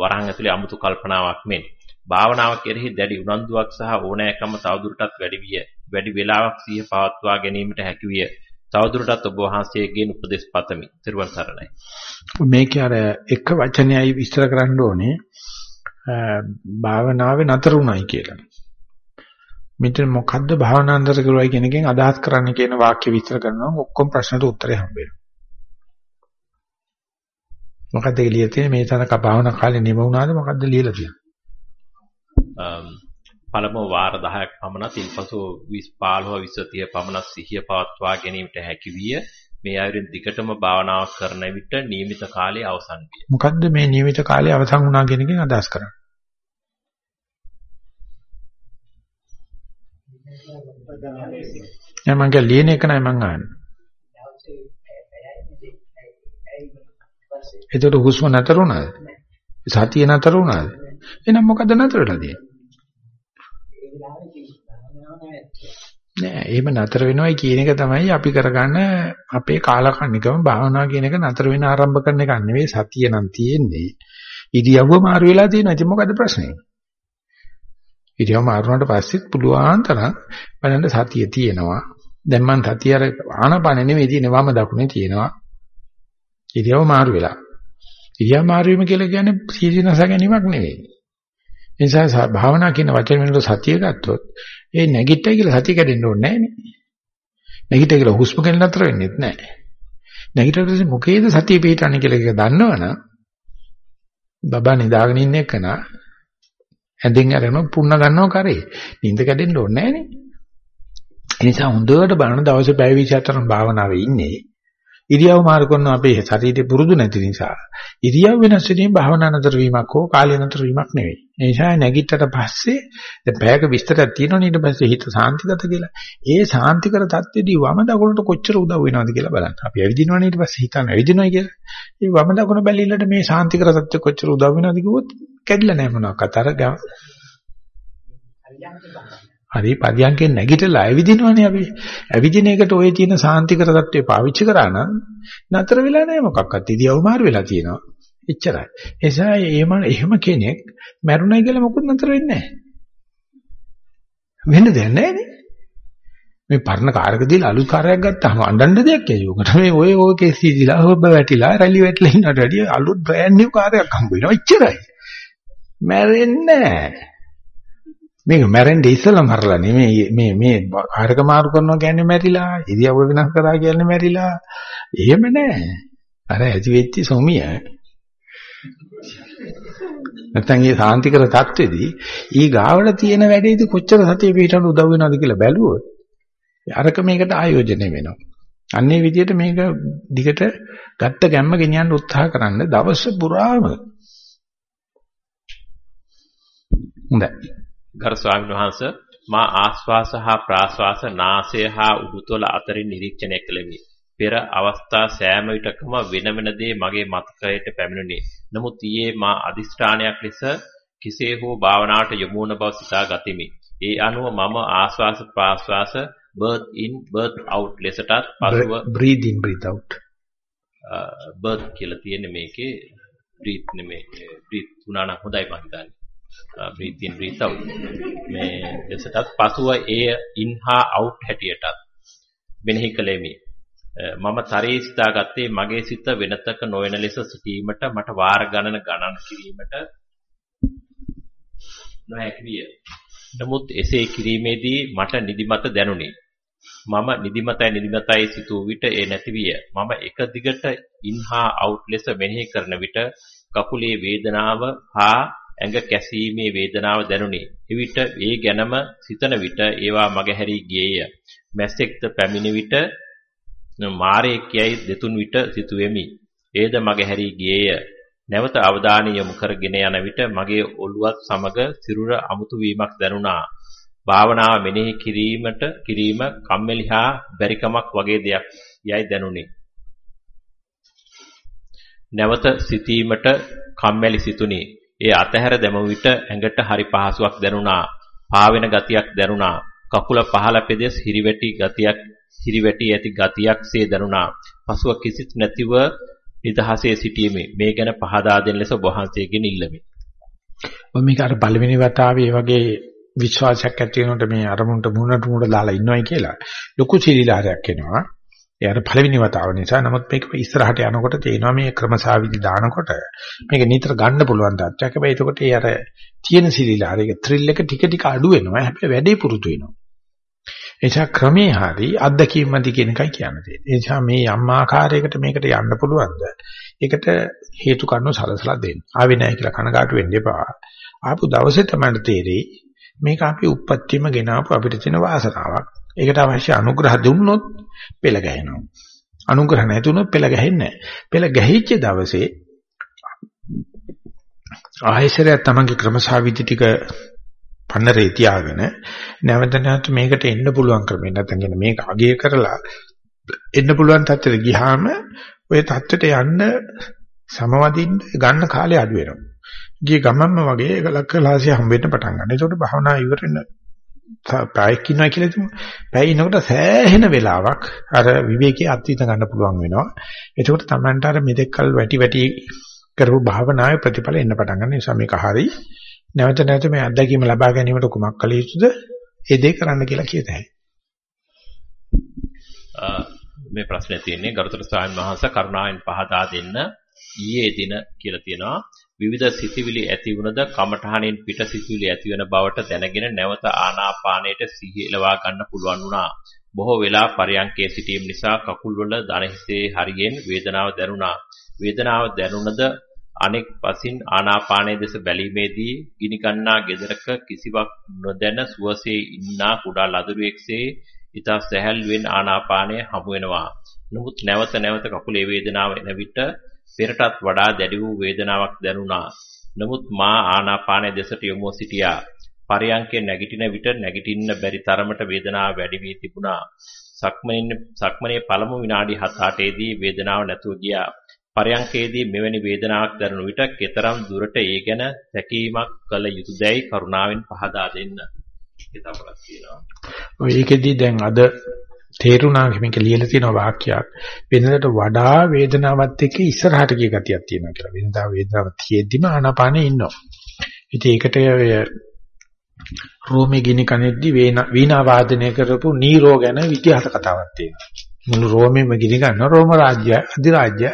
වරහන් ඇතුලේ අමුතු කල්පනාවක් මෙන් භාවනාව කෙරෙහි දැඩි උනන්දුවක් සහ ඕනෑකම තවදුරටත් වැඩි විය. වැඩි වේලාවක් සිහිය පවත්වා ගැනීමට හැකි විය. තවදුරටත් ඔබ වහන්සේගෙන් උපදෙස් පතමි. ත්‍රිවන් සරණයි. මේකේ අර එක වචනයයි විස්තර කරන්න ඕනේ. භාවනාවේ නතර උනායි කියලා. මෙතන මොකද්ද භාවනාන්තර කරුවයි කියන එකෙන් අදහස් කරන්න කියන වාක්‍ය විස්තර කරනවා ඔක්කොම ප්‍රශ්නට උත්තරේ හම්බ වෙනවා. මොකද්ද කියලා තියෙන්නේ මේ තරක භාවනා කාලේ නිම වුණාද මොකද්ද ලියලා තියෙන්නේ? පළමුව වාර 10ක් පමණ ඉන්පසු 20 15 20 30 පමණ සිහිය පවත්වා ගැනීමට හැකි විය. මේ ආයුරින් දිගටම භාවනාව කරන විට නියමිත කාලය අවසන් විය. මොකද්ද මේ නියමිත කාලය අවසන් වුණා කියන එකෙන් අදහස් කරන්නේ? නෑ මං කිය ලියන එක නෑ මං අහන්නේ. එතකොට හුස්ම නතර වුණාද? සතිය නතර වුණාද? එහෙනම් මොකද නතර වෙලා තියෙන්නේ? නෑ එහෙම නතර වෙනවයි කියන එක තමයි අපි කරගන්න අපේ කාලකන්නිකම භාවනා කියන එක නතර වෙන ආරම්භ කරන එක නෙවෙයි සතිය නම් තියෙන්නේ. ඉරියව්ව මාරු වෙලා තියෙනවා. ඉතින් මොකද ප්‍රශ්නේ? ඉරියව්ව මාරුනාට පස්සෙත් පුළුවන් තරම් බලන්න සතිය තියෙනවා. දැන් මං සතිය අර ආනපන නෙවෙයි තියෙන්නේ වම දකුණේ තියෙනවා. ඉරියව්ව මාරු වෙලා. ඉරියව් මාරු වීම කියලා කියන්නේ සීදීනස ගැනීමක් නෙවෙයි. ඒ නිසා භාවනා කියන වචන වලට සතිය ගත්තොත් ඒ නැගිට්ටයි කියලා සතිය කැඩෙන්න ඕනේ නැහැ නේ. නැගිට්ටයි කියලා හුස්ම ගන්න නතර වෙන්නේත් නැහැ. නැගිටිට මොකේද සතිය පිටන්නේ කියලා එක දන්නවනම් බබා නිදාගෙන ඉන්න එකන ඇඳින් අරගෙන පුන්න ගන්නව කරේ. නිින්ද කැඩෙන්න ඕනේ නැහැ නේ. ඒ නිසා හොඳට බලන දවසේ පැය 24ක් භාවනාවේ ඉන්නේ. ඉරියව් මාරු කරන අපේ ශරීරේ පුරුදු නැති නිසා ඉරියව් වෙනස් වීම භාවනා නතර වීමක් හෝ කාලය නතර වීමක් නෙවෙයි. ඒ නිසා නැගිටට පස්සේ දැන් පැයක විස්තරයක් තියෙනවනේ ඊට පස්සේ හිත සාන්තිගත කියලා. ඒ සාන්තිකර தත්ත්වෙදී වම දකුණට කොච්චර උදව් වෙනවද කියලා බලන්න. අපි ඇවිදිනවනේ ඊට පස්සේ හිතන ඇවිදිනවා කියලා. මේ වම දකුණ බැලිල්ලට මේ සාන්තිකර தත්ත්වෙ කොච්චර උදව් වෙනවද කිව්වොත් කැඩිලා නැහැ මොනවාක්වත්. අර හරි පරියන්කෙන් නැගිටලා ඇවිදිනවනේ අපි. ඇවිදින එකට ඔය තියෙන සාන්තිකර தත්ත්වේ පාවිච්චි කරා නම් නතර වෙලා නැහැ මොකක්වත්. ඉදියව මාරු වෙලා තියෙනවා. එච්චරයි. එසා එහෙම එහෙම කෙනෙක් මැරුණයි කියලා මොකුත් නතර වෙන්නේ නැහැ. වෙන දෙයක් නැහැ මේ පරණ කාර්ක දීලා අලුත් කාර්යයක් ගත්තාම අඬන්න දෙයක් ඇයි උකට මේ ඔය ඔය කේසී දීලා ඔබ වැටිලා රැලි වැටිලා ඉන්නට වැඩිය අලුත් බ්‍රෑන්ඩ් නිව් කාර්යයක් හම්බ වෙනවා එච්චරයි මැරෙන්නේ නැහැ මේක මැරෙන්නේ ඉස්සලා මරලා නෙමෙයි. මේ මේ කාර්යක මාරු කරනවා කියන්නේ මැරිලා ඉරියව්ව වෙනස් කරා කියන්නේ මැරිලා. එහෙම නෑ. අර ඇති වෙච්ච සොමිය. නැත්නම් ඒ සාන්තිකර தත්ත්වෙදී ඊ ගාවට තියෙන වැඩේදී කොච්චර සතිය පිටට උදව් වෙනවද කියලා බැලුවොත් අරක මේකට ආයෝජනය වෙනවා. අන්නේ විදිහට මේක දිගට ගත්ත ගැම්ම ගෙනියන්න උත්සාහ කරන්න දවස පුරාම. හොඳයි. ගරු ස්වාමීන් වහන්ස මා ආස්වාස හා ප්‍රාස්වාස නාසය හා උඩුතොල අතරින් නිරීක්ෂණය කළෙමි. පෙර අවස්ථා සෑම විටකම වෙන වෙන දේ මගේ මතකයට පැමිණුණි. නමුත් ඊයේ මා අදිෂ්ඨානයක් ලෙස කිසේ හෝ භාවනාවට යොමු වන බව සිතා ගතිමි. ඒ අනුව මම ආස්වාස ප්‍රාස්වාස birth in birth out ලෙසටත් පසුව breathe in breathe out birth කියලා තියෙන්නේ මේකේ breathe නෙමෙයි breathe තුනන හොඳයි මම හිතන්නේ. Breathe in breathe out මේ ලෙසටත් පසුව එය in හා out හැටියටත් මෙනෙහි කළෙමි මම තරී සිතාගත්තේ මගේ සිත වෙනතක නොවන ලෙස සිටීමට මට වාර ගණන ගණන් කිරීමට නොහැකි විය. නමුත් එසේ කිරීමේදී මට නිදිමත දැනුනි. මම නිදිමතයි නිදිමතයි සිතූ විට ඒ නැති විය. මම එක දිගට in හා out ලෙස මෙනෙහි කරන විට කකුලේ වේදනාව හා ඇඟ කැසීමේ වේදනාව දැනුනි. එවිට ඒ ගැනම සිතන විට ඒවා මගහැරී ගියේය. මැස්සෙක්ද පැමිණි විට මාරයෙක් යයි දෙතුන් විට සිතුවෙමි. ඒද මගහැරී ගියේය. නැවත අවධානය යොමු කරගෙන යන විට මගේ ඔළුවත් සමග සිරුර අමුතු වීමක් දැනුණා. භාවනාව මෙනෙහි කිරීමට කිරීම කම්මැලි හා බැරිකමක් වගේ දෙයක් යයි දැනුනි. නැවත සිතීමට කම්මැලි සිතුනි. ඒ අතහැර දැම විට ඇඟට හරි පහසුවක් දැනුණා. පාවෙන ගතියක් දැනුණා. කකුල පහළ පෙදෙස් හිරිවැටි ගතියක් හිරිවැටි ඇති ගතියක්සේ දැනුණා. පසුව කිසිත් නැතිව නිදහසේ සිටීමේ මේ ගැන පහදා දෙන ලෙස වහන්සේගෙන් ඉල්ලමි. මම මේක අර පළවෙනි වතාවේ වගේ විශ්වාසයක් ඇති වෙනකොට මේ අරමුණට මුණට මුණ දාලා ඉන්නවයි කියලා ලොකු සිලිලාරයක් එනවා. ඒ අර පළවෙනි වතාව නිසා නමුත් මේක ඉස්සරහට යනකොට තේනවා මේ ක්‍රමසාවිදි දානකොට මේක නිතර ගන්න පුළුවන් තත්ත්වයක්. හැබැයි එතකොට ඒ අර තියෙන සිලිලාරයේ ත්‍රිල් එක ටික ටික අඩු වෙනවා. හැබැයි වැඩේ පුරුදු වෙනවා. එනිසා ක්‍රමේ හරි අත්දැකීම් මැදි කියන එකයි කියන්නේ. ඒ නිසා මේ යම් ආකාරයකට මේකට යන්න පුළුවන්ද? ඒකට හේතු කාරණා සලසලා දෙන්න. ආවේ නැහැ කියලා කනගාටු වෙන්න එපා. ආපු දවසේ තමයි තේරෙයි මේක අපි උප්පත්තියම ගෙනාවු අපිට තියෙන වාසනාවක්. ඒකට අවශ්‍ය අනුග්‍රහ දුන්නොත් පෙළ ගැහෙනවා. අනුග්‍රහ නැතුනොත් පෙළ ගැහෙන්නේ නැහැ. පෙළ ගැහිච්ච දවසේ ආයශරය තමන්ගේ ක්‍රමසාවිදි ටික පන්නරේ තියාගෙන නැවත නැවත මේකට එන්න පුළුවන් ක්‍රමයක් නැත්නම් කියන මේක අගය කරලා එන්න පුළුවන් තත්ත්වෙට ගියාම ওই තත්ත්වෙට යන්න සමවදින්න ගන්න කාලය අඩු වෙනවා. ගිය ගමන්ම වගේ ඒකලක් ක්ලාසිය හම්බෙන්න පටන් ගන්නවා. ඒකට භාවනා ඉවරෙන්න පැයක් ඉන්නවා කියලා තුමු. පැය ඉනකොට සෑහෙන වෙලාවක් අර විවේකයේ අත්විඳ ගන්න පුළුවන් වෙනවා. ඒකට තමන්ට අර මෙතෙක්කල් වැටි වැටි කරපු භාවනාවේ ප්‍රතිඵල එන්න පටන් ගන්න නිසා මේක හරි. නැවත නැවත මේ අත්දැකීම ලබා ගැනීමට කුමක් කළ යුතුද? ඒ දේ කරන්න කියලා කියතයි. මේ ප්‍රශ්නේ තියෙන්නේ ගරුතර ස්වාමීන් වහන්සේ කරුණාවෙන් පහදා දෙන්න ඊයේ දින කියලා තියෙනවා විවිධ සිතිවිලි ඇති වුණද කමඨහණෙන් පිට සිතිවිලි ඇති වෙන බවට දැනගෙන නැවත ආනාපානයට සිහි එලවා ගන්න පුළුවන් වුණා. බොහෝ වෙලා පරයන්කේ සිටීම නිසා කකුල් වල දන හිසේ හරියෙන් වේදනාව දැනුණා. වේදනාව දැනුණද අනෙක් පසින් ආනාපානයේ දෙස බැලීමේදී ගිනි ගන්නා gedaraක කිසිවක් නොදැන සුවසේ ඉන්නා කුඩා ලදරුවෙක්සේ ඊට සැහැල්ලුවෙන් ආනාපානය හමු වෙනවා. නමුත් නැවත නැවත කකුලේ වේදනාව එන විට පෙරටත් වඩා දැඩි වූ වේදනාවක් දැනුණා. නමුත් මා ආනාපානයේ දෙසට යොමු සිටියා. පරයන්කේ නැගිටින විට නැගිටින්න බැරි තරමට වේදනාව වැඩි වී තිබුණා. සක්මනේ සක්මනේ පළමු විනාඩි 7-8ේදී වේදනාව නැතුව ගියා. පරයන්කේදී මෙවැනි වේදනාවක් දැනුණු විට කතරම් දුරට ඒ ගැන තැකීමක් කළ යුතුයදයි කරුණාවෙන් පහදා දෙන්න. ඒක තමයි කියනවා. ඔය ඒකෙදී දැන් අද තේරුණා මේක ලියලා තියෙන වාක්‍යයක් වෙනදට වඩා වේදනාවත් එක්ක ඉස්සරහට ගිය ගතියක් තියෙනවා කියලා. වෙනදා වේදනාව තියෙද්දිම ආනාපානෙ ඉන්නවා. ඉතින් ඒකට ඔය රෝමේ ගිනි කනෙද්දි වීණා වාදනය කරපු නීරෝ ගැන ඉතිහාස කතාවක් තියෙනවා. මුළු රෝමෙම ගිනි ගන්න රෝම රාජ්‍ය අධිරාජ්‍ය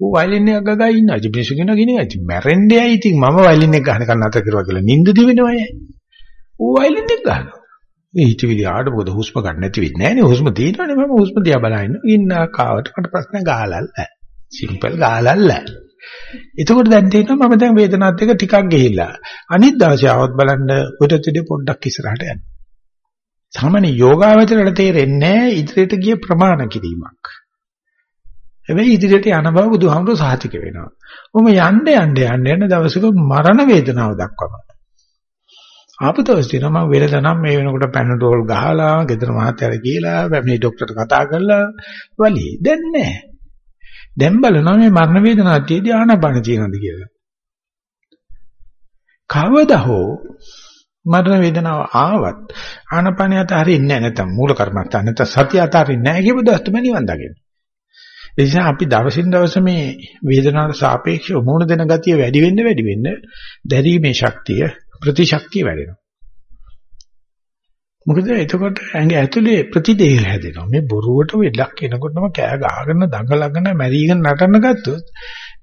ඌ වයලින් එකක් ගගා ඉන්නවා. ඉතින් මිනිස්සු කියන ගිනි ඉතින් මැරෙන්නේ ඇයි ඉතින් මම වයලින් එක ගහන කන්න අත කරුවා කියලා නින්ද දිවෙනවා ඌ වයලින් එක ගහනවා. මේ හිතවිලි ආඩ මොකද හුස්ම ගන්න නැති වෙන්නේ නෑනේ හුස්ම තියෙනවනේ මම හුස්ම දිහා බලන ඉන්නා කාවට මට ප්‍රශ්න ගාලල්ල සිම්පල් ගාලල්ල එතකොට දැන් තේරෙනවා මම දැන් වේදනාවත් එක්ක ටිකක් ගිහිල්ලා. අනිත් දවසේ ආවත් බලන්න උඩටදී පොඩ්ඩක් ඉස්සරහට යන්න. සාමාන්‍ය යෝගාවචරයට තේරෙන්නේ ඉදිරියට ගිය ප්‍රමාණ කිරීමක්. හැබැයි ඉදිරියට යන බව බුදුහාමුදුරුවෝ සාහිතික වෙනවා. ඔම යන්න යන්න යන්න යන දවසක මරණ වේදනාව දක්වනවා. ආපතවස් දිනවා මම වෙලදනම් මේ වෙනකොට පැනඩෝල් ගහලා ගෙදර මහත්තයාට කියලා මේ ડોක්ටර්ට කතා කරලා වලි දැන් නැහැ. දැන් බලනවා මේ මරණ වේදනාව තියදී ආනපන තියෙනවද කියලා. කවදා හෝ මරණ වේදනාව ආවත් ආනපනිය අතරින්නේ නැහැ නැත්නම් මූල කර්මස්ථාන නැත්නම් සතිය අතරින්නේ නැහැ කියපුවද තමයි නිවන් දකින්නේ. ඒ නිසා අපි දවසින් දවස මේ වේදනාවට සාපේක්ෂව මුහුණ දෙන ගතිය වැඩි වෙන්න වැඩි වෙන්න දැරීමේ ශක්තිය ප්‍රතිශක්තිය වැඩෙනවා. මොකද එතකොට ඇඟ ඇතුලේ ප්‍රතිදේහ හැදෙනවා. මේ බොරුවට වෙලක් එනකොටම කෑ ගහගෙන දඟලගෙන මැරිගෙන නටන්න ගත්තොත්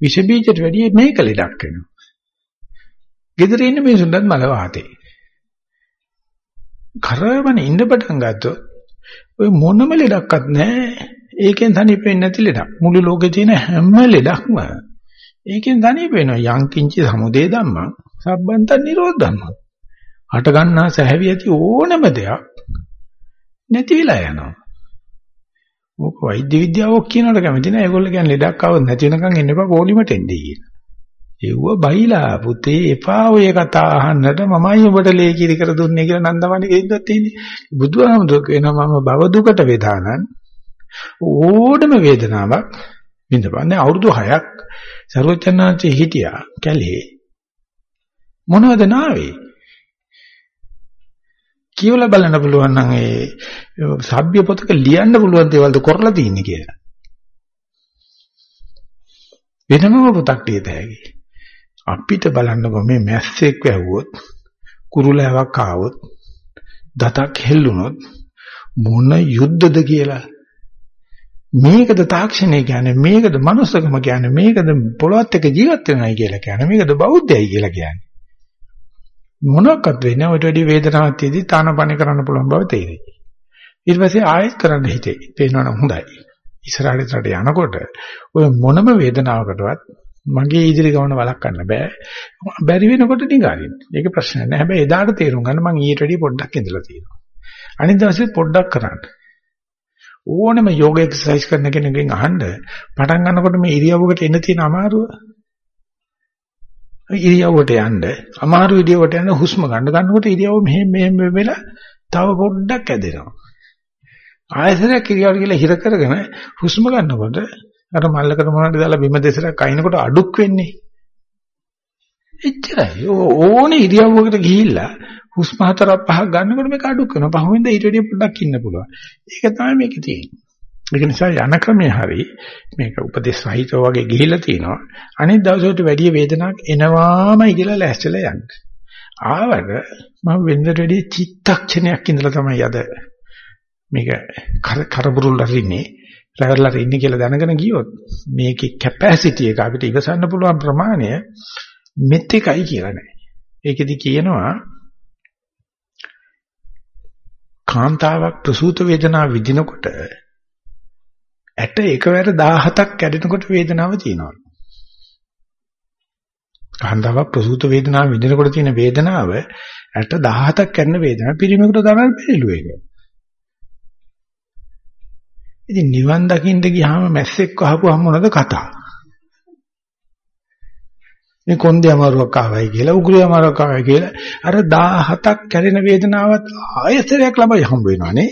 විෂ බීජයට වැඩිය මේක ලෙඩක් වෙනවා. ගෙදර ඉන්න මිනිසුන්ටත් මල වාතේ. කරවන ඉන්න පටන් ගත්තොත් ඔය මොනම ලෙඩක්වත් නැහැ. ඒකෙන් තනිපෙන්නේ නැති ලෙඩක්. මුළු ලෝකේ තියෙන හැම ලෙඩක්ම ඒකෙන් තනිපෙනවා. යං කිංචි සමුදේ ධම්මං සබ්බන්තන් නිරෝධ ධම්මං. හට ගන්නා සැහැවි ඇති ඕනම දෙයක් නැති වෙලා යනවා. ඕක වෛද්‍ය විද්‍යාව කියනකට කැමති නෑ. ඒගොල්ලෝ කියන්නේ ලෙඩක් આવොත් නැති වෙනකන් එන්න එපා පොලිමට එන්නේ කියලා. ඒව බයිලා පුතේ එපා ඔය කතා අහන්නට මමයි ඔබට ලේ කිරි කර දුන්නේ කියලා නන්දමණි කියද්දත් තියෙන්නේ. බුදුහාමුදුරුවෝ කියනවා මම භව දුකට වේදානන් ඕඩම වේදනාවක් විඳපන්නේ අවුරුදු 6ක් සර්වචනාංශේ හිටියා කැලේ මොනවද නාවේ කියවලා බලන්න පුළුවන් නම් ඒ සભ્ય පොතක ලියන්න පුළුවන් දේවල්ද කරලා තියෙන්නේ කියලා. වෙනම පොතක් ලියත හැකි. අපිට බලන්නකො මේ මැස්සෙක් වැහුවොත් කුරුලෑවක් ආවොත් දතක් හෙල්ලුනොත් මොන යුද්ධද කියලා මේකද තාක්ෂණය කියන්නේ මේකද මනුස්සකම කියන්නේ මේකද පොළොවත් එක්ක ජීවත් වෙනවයි කියලා කියන්නේ මේකද බෞද්ධයයි කියලා කියන්නේ මොනක්වත් වෙන්නේ ඔය වැඩි වේදනාවක් තියදී තානපණ කරන්න පුළුවන් බව තේරෙයි ඊට පස්සේ ආයෙත් කරන්න හිතේ පේනවනම් හොඳයි ඉස්සරහට යනකොට ඔය මොනම වේදනාවකටවත් මගේ ඉදිරි ගමන වළක්වන්න බෑ. බැරි වෙනකොට නිගාරින්න. ඒක ප්‍රශ්නයක් නෑ. හැබැයි එදාට තේරුම් ගන්න මම ඊට වැඩිය පොඩ්ඩක් ඉඳලා තියෙනවා. අනිත් දවසේ පොඩ්ඩක් කරන්න. ඕනෙම යෝග එක්සර්සයිස් කරන කෙනෙක්ගෙන් අහන්න පටන් ගන්නකොට මේ ඉරියව්වකට එන තියෙන අමාරුව ඉරියව්වට යන්න අමාරු ඉරියව්වට යන හුස්ම ගන්න ගන්නකොට ඉරියව්ව මෙහෙම මෙහෙම වෙලා තව පොඩ්ඩක් ඇදෙනවා ආයතනයක් ඉරියව්වට කියලා හිර කරගෙන හුස්ම ගන්නකොට අර මල්ලකට මොනවද දාලා බිම දෙසරක් අයින්කොට අඩුක් වෙන්නේ. එච්චරයි. ඕනේ ඉරියව්වකට ගිහිල්ලා හුස්ම හතරක් පහක් ගන්නකොට මේක අඩුක් වෙනවා. පහුවෙන්ද ඊට වඩා පොඩ්ඩක් ඉන්න පුළුවන්. ඒක තමයි මේකේ තියෙන්නේ. ඒක නිසා යන ක්‍රමය හරි මේක උපදේශ සහිතව වගේ ගිහිල්ලා තිනවා. අනිත් දවසට වැඩි වේදනාවක් එනවාමයි කියලා ලැස්තිලා යන්න. ආවට මම වෙනදට වැඩි චිත්තක්ෂණයක් ඉඳලා තමයි අද මේක කරබුරුල් අරින්නේ. රැවටලා ඉන්නේ කියලා දැනගෙන ගියොත් මේකේ කැපැසිටි එක අපිට ඉවසන්න පුළුවන් ප්‍රමාණය මෙත් එකයි කියලා නෑ. ඒකෙදි කියනවා කාන්තාවක් ප්‍රසූත වේදනාව විඳිනකොට ඇට එකවර 17ක් කැඩෙනකොට වේදනාව තියෙනවා. කාන්තාවක් ප්‍රසූත වේදනාව විඳිනකොට තියෙන වේදනාව ඇට 17ක් කැඩෙන වේදනාව පිරිමකට තරම් පිළිලු එක. ඉතින් නිවන් දකින්න ගියාම මැස්සෙක් අහපුවාම මොනවද කතා? මේ කොන්දේ අමාරුවක් ආවයි කියලා උගුරේ අමාරුවක් ආවයි කියලා අර 17ක් කැරෙන වේදනාවත් ආයතරයක් ළමයි හම්බ වෙනවානේ.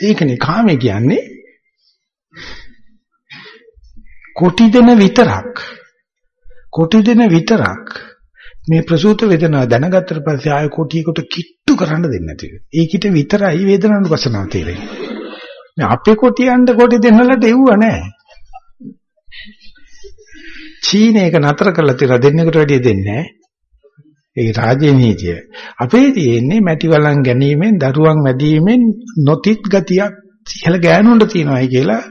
ඒකනේ කාමේ කියන්නේ කොටි දෙන විතරක් කොටි දෙන විතරක් මේ ප්‍රසූත වේදනාව දැනගත්තට පස්සේ ආය කොටියකට කිට්ටු කරන්න දෙන්නේ නැති. ඒකිට විතරයි වේදනානුපසනාව තේරෙන්නේ. මේ අපේ කොටියන්ට කොටි දෙන්නලට එව්ව නැහැ. චීනයක නතර කරලා තියලා දෙන්නෙකුට වැඩිය දෙන්නේ නැහැ. ඒ රාජ්‍ය නීතිය. අපේ තියෙන්නේ මැටි වලන් ගැනීමෙන් දරුවන් වැඩිවීමෙන් නොතිත් ගතියක් ඉහළ ගෑනුන්ට තියනවායි කියලා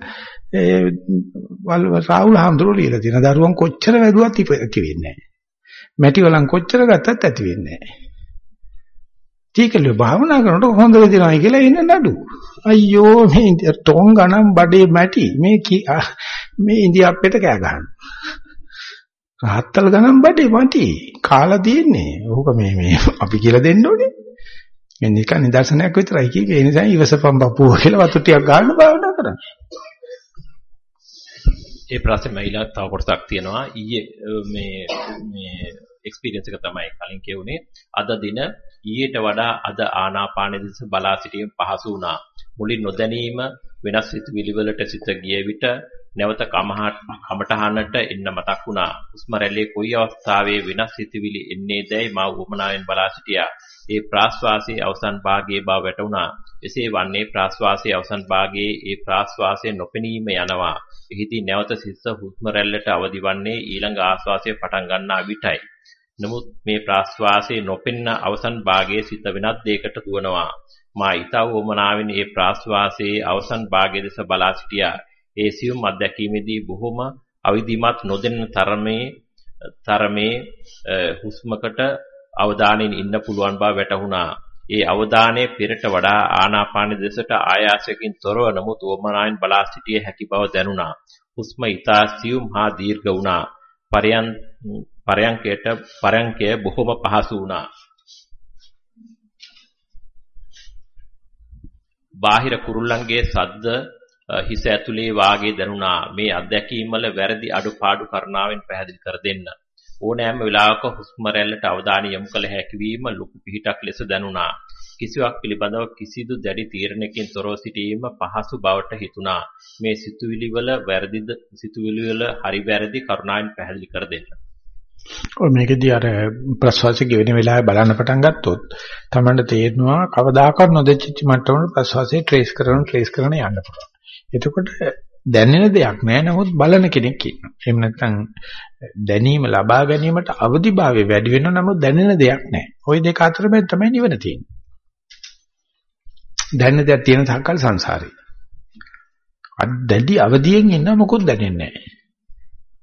ඒ රාහුල හඳුරු ලියලා තියෙන දරුවන් කොච්චර වැදුවත් ඇති වෙන්නේ නැහැ. මැටි වලන් කොච්චර ගත්තත් ඇති වෙන්නේ නැහැ. ටීකල භාවනා කරනකොට හොඳ වෙදිනවයි කියලා එන නඩු. අයියෝ මේ ටෝන් ගණන් බඩේ මැටි මේ මේ ඉන්දියාප්පෙට කෑ ගහනවා. රහත්තල් ගණන් බඩේ මැටි කාලා තියෙන්නේ. ඕක මේ මේ අපි කියලා දෙන්න ඕනේ. මේ නිකන් නිදර්ශනයක් විතරයි කිව්වේ. ඒ නිසා ඉවසපම් බපුව කියලා වතු ටිකක් ගන්න භාවනා කරන්න. ඒ ප්‍රශ්නේ මයිලා තව කොටසක් තියෙනවා. ඊයේ මේ මේ එක්ස්පීරියන්ස් එක තමයි කලින් කියුනේ. අද දින ඊට වඩා අද ආනාපාන දෙස බලා සිටීම පහසු වුණා. මුලින් නොදැනීම වෙනස් සිතුවිලි වලට සිත ගිය විට නැවත කමටහනට එන්න මතක් වුණා. හුස්ම රැල්ලේ කොයි අවස්ථාවේ වෙනස් සිතුවිලි එන්නේදයි මා වුමනාවෙන් බලා සිටියා. ඒ ප්‍රාශ්වාසයේ අවසන් භාගයේ බව වැටුණා. එසේ වන්නේ ප්‍රාශ්වාසයේ අවසන් භාගයේ ඒ ප්‍රාශ්වාසයේ නොපෙනීම යනවා. එහිදී නැවත සිස්ස හුස්ම රැල්ලට අවදි වන්නේ ඊළඟ ආශ්වාසය පටන් ගන්නා විටයි. නමුත් මේ ප්‍රාශ්වාසයේ නොපෙන්න අවසන් භාගයේ සිත වෙනත් දෙයකට දුවනවා. මා ඊතව වමනාවෙන් මේ ප්‍රාශ්වාසයේ අවසන් භාගයේ දෙස බලා සිටියා. ඒ සියුම් අත්දැකීමේදී බොහොම අවිධිමත් නොදෙන්න තරමේ තරමේ හුස්මකට අවධානයෙන් ඉන්න පුළුවන් බව වැටහුණා. ඒ අවධානය පෙරට වඩා ආනාපාන දෙසට ආයාසයෙන් තොරව නමුත් වමනාවෙන් බලා සිටිය හැකි බව දැනුණා. හුස්ම ඊතා සියුම් හා දීර්ඝ වුණා. පරයන් පරයන්කයට පරයන්කය බොහොම පහසු වුණා. බාහිර කුරුල්ලන්ගේ සද්ද හිස ඇතුලේ වාගේ දැනුණා. මේ අත්දැකීම් වල වැරදි අඩුපාඩු කරුණාවෙන් පැහැදිලි කර දෙන්න. ඕනෑම වෙලාවක හුස්ම රැල්ලට අවධානය යොමු කළ හැකි වීම ලොකු පිහිටක් ලෙස දැනුණා. කිසිවක් පිළිබඳව කිසිදු දැඩි තීරණයකින් තොරව සිටීම පහසු බවට හිතුණා. මේ සිතුවිලි වල වැරදිද සිතුවිලි වල හරි වැරදි කරුණාවෙන් පැහැදිලි කර දෙන්න. ඔය මේකෙදී අර ප්‍රසවාසයේ ගෙවෙන වෙලාවේ බලන්න පටන් ගත්තොත් තමන්ට තේරෙනවා කවදාකවත් නොදැච්ච මට්ටමකට ප්‍රසවාසයේ ට්‍රේස් කරන ට්‍රේස් කරන යන්න පුළුවන්. එතකොට දැනෙන දෙයක් නෑ නමුත් බලන කෙනෙක් ඉන්නවා. එහෙම නැත්නම් දැනීම ලබා ගැනීමට අවදිභාවය වැඩි වෙනවා නමුත් දැනෙන දෙයක් නෑ. ওই දෙක අතර මේ තමයි නිවන තියෙන්නේ. දැනෙන දෙයක් තියෙන තාක්කල් සංසාරේ. අද්දැඩි අවදියෙන් ඉන්න මොකුත් දැනෙන්නේ නෑ.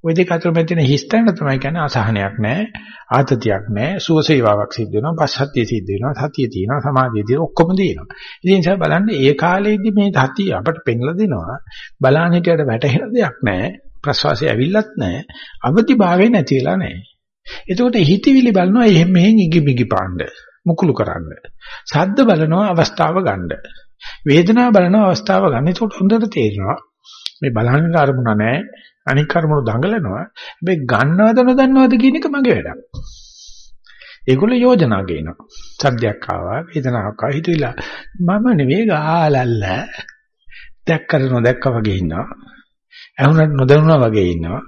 ওই දෙක අතර මැද තියෙන හිස්තැන තමයි කියන්නේ අසහනයක් නැහැ ආතතියක් නැහැ සුවසේවාවක් සිද්ධ වෙනවා පස්සද්ධිය සිද්ධ වෙනවා සතිය තියෙනවා සමාධිය තියෙනවා ඔක්කොම තියෙනවා ඉතින් ඒ නිසා බලන්න ඒ කාලේදී මේ සතිය අපට පෙන්ලා දෙනවා බලන්න හිටියට වැටහෙන දෙයක් නැහැ ප්‍රසවාසය ඇවිල්ලත් නැහැ අවදි භාවය නැති වෙලා නැහැ එතකොට හිතවිලි බලනවා එහෙම මෙහෙන් ඉගිබිගි පාණ්ඩ මුකුළු කරන්න. සද්ද බලනවා අවස්ථාව ගන්න. වේදනාව බලනවා අවස්ථාව ගන්න. එතකොට හොඳට තේරෙනවා මේ බලන්න අරමුණ නැහැ. අනික් කර්මවල දඟලනවා. හැබැයි ගන්නවද නොදන්නවද කියන එක මගේ වැඩක්. ඒගොල්ලෝ යෝජනා ගේනවා. සද්දයක් ආවා, වේදනාවක් ආවා හිතවිලා මම නෙවෙයි ගාලල්ල. දැක්කර නොදැක්කා වගේ ඉන්නවා. ඇහුණත් නොදැනුණා වගේ ඉන්නවා.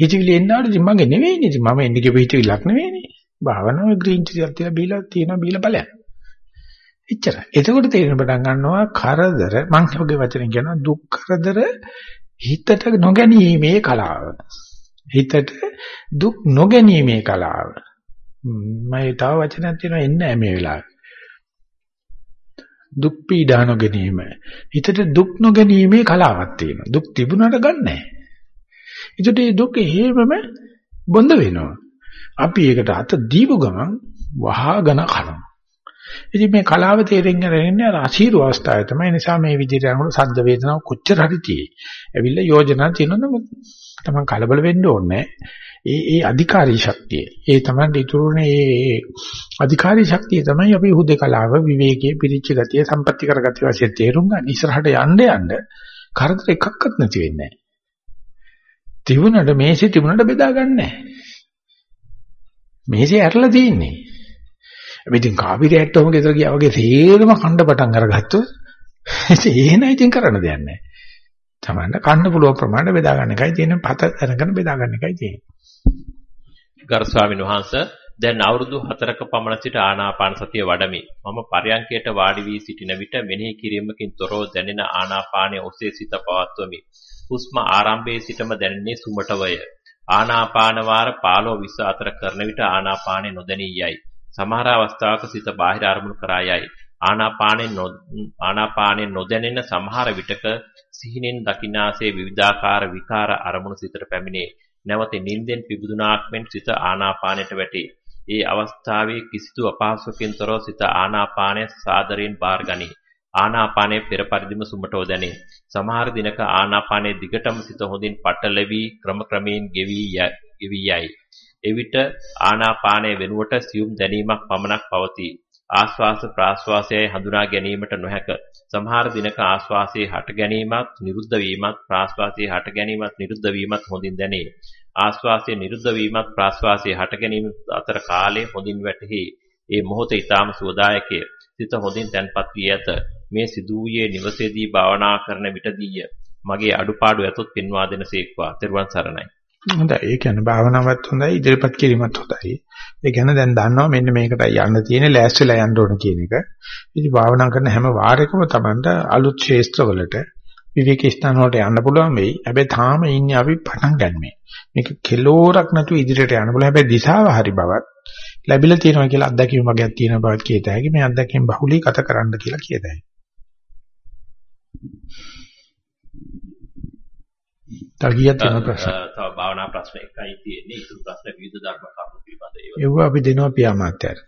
හිතවිලි එන්නාට ඉතින් මගේ නෙවෙයිනේ. ඉතින් මම එන්නේ කිව්ව හිතවිලක් නෙවෙයිනේ. භාවනාවේ ග්‍රීන් ටී එකක් තියලා බීලා තියෙනවා බීලා බලයන්. එච්චර. එතකොට තේරෙන පටන් ගන්නවා කරදර මං ඔගේ වචනෙන් කියනවා දුක් කරදර හිතට නොගැනීමේ කලාව. හිතට දුක් නොගැනීමේ කලාව. මම තව වචනයක් තියෙනවා එන්නේ මේ වෙලාවේ. දුක් පීඩා නොගැනීම. හිතට දුක් නොගැනීමේ කලාවක් තියෙනවා. දුක් තිබුණාට ගන්නෑ. ඒකට මේ දුක හේමම බොඳ වෙනවා. අපි ඒකට අත දීපු ගමන් වහගෙන කනවා. ඉතින් මේ කලාව තේරෙන්න රැන්නේ අර අසීරු අවස්ථාවේ තමයි. නිසා මේ විදිහට යනකොට සද්ද වේදනාව කොච්චර හරි තියෙයි. ඇවිල්ලා යෝජනා තියෙනවනම් තමන් කලබල වෙන්න ඕනේ ඒ ඒ අධිකාරී ශක්තිය. ඒ තමයි ඉතුරුනේ ඒ අධිකාරී ශක්තිය තමයි අපි හුදේකලාව විවේකයේ පිරිච්ච ගතිය සම්පත්‍ති කරගatiya වශයෙන් තේරුම් ගන්න. ඉස්සරහට යන්න යන්න කරදර එකක්වත් නැති වෙන්නේ නැහැ. තිබුණාට මේසෙ තිබුණාට බෙදා ගන්න නැහැ. මේසෙ ඇරලා තියෙන්නේ. ඉතින් කාපිරේට් ඔහම ගෙදර ගියා වගේ තේරම කණ්ඩ පටන් අරගත්තොත් එහෙනම් ඉතින් කරන්න දෙයක් නැහැ. තමන්න කන්න පුළුවන් ප්‍රමාණය බෙදා ගන්න එකයි තියෙන්නේ පත අරගෙන බෙදා ගන්න එකයි තියෙන්නේ. ගරු ස්වාමීන් වහන්සේ දැන් අවුරුදු 4ක පමණ සිට ආනාපාන සතිය වඩමි. මම පරයන්කයට වාඩි වී සිටින විට මෙනෙහි කිරීමකින් තොරව දැනෙන ආනාපානයේ ඔස්සේ සිත පවත්වමි. හුස්ම ආරම්භයේ සිටම දැනෙන්නේ සුමටවය. ආනාපාන වාර 15 20 අතර කරන විට ආනාපානෙ නොදැනී යයි. සමහර අවස්ථාවක සිත බාහිර අරමුණු කරා යයි. ආනාපානෙන් ආනාපානෙ නොදැනෙන සමහර විටක සිහිනෙන් දකින්නාසේ විවිධාකාර විකාර අරමුණු සිතට පැමිණේ. නැවත නිින්දෙන් පිබුදුනාක් මෙන් සිත ආනාපානයට වැටේ. ඒ අවස්ථාවේ කිසිදු අපහසුකකින් තොරව සිත ආනාපානය සාදරයෙන් බාරගනී. ආනාපානයේ පෙර පරිදිම සුමටව දැනේ. සමහර දිනක ආනාපානයේ දිගටම සිත හොඳින් පටල වී ක්‍රම ක්‍රමයෙන් ගෙවි යයි. එවිට ආනාපානය වෙනුවට සියුම් දැනීමක් පමණක් පවතී. ආස්වාස ප්‍රාස්වාසයයි හඳුනා ගැනීමට නොහැක. සමහර දිනක ආස්වාසයේ හට ගැනීමත් නිරුද්ධ වීමත් ප්‍රාස්වාසයේ හට ගැනීමත් නිරුද්ධ වීමත් හොඳින් දැනේ. ආස්වාසයේ නිරුද්ධ වීමත් ප්‍රාස්වාසයේ හට ගැනීම අතර කාලය හොඳින් වැටහි. ඒ මොහොත ඊටාම සුවදායකය. සිත හොඳින් තැන්පත් වී ඇත. මේ සිදුවුයේ නිවසේදී භාවනා කරන විටදීය. මගේ අඩුපාඩු ඇතොත් පින්වා දෙනසේක්වා. ත්වන් සරණයි. හොඳයි. ඒ කියන්නේ භාවනාවත් හොඳයි, ඉදිරිපත් කිරීමත් හොඳයි. ඒ කියන්නේ දැන් දන්නවා මෙන්න මේකටයි යන්න තියෙන්නේ, ලෑස්තිලා යන්න ඕන කියන එක. ඉතින් භාවනා කරන හැම වාරයකම Tamanට අලුත් ශේස්ත්‍රවලට විවේක ස්ථාන වලට යන්න පුළුවන් වෙයි. හැබැයි තාම ඉන්නේ අපි පටන් ගන්නනේ. මේක කෙලෝරක් නැතුව ඉදිරියට යන්න පුළුවන්. හැබැයි දිශාව හරි බවත් ලැබිලා තියෙනවා කියලා අත්දැකීම් වගේක් තියෙන බවත් කියත හැකි. මේ අත්දැකීම් බහුලීගත කරන්න කියලා කියත තව කීයක් තියෙනවද ප්‍රශ්න? තව භාවනා ප්‍රශ්න එකයි තියෙන්නේ. ඉතුරු ප්‍රශ්න විවිධ ධර්ම කරුණු පිළිබඳ ඒවා. ඒව අපි දෙනවා පියාමාත්‍යයට.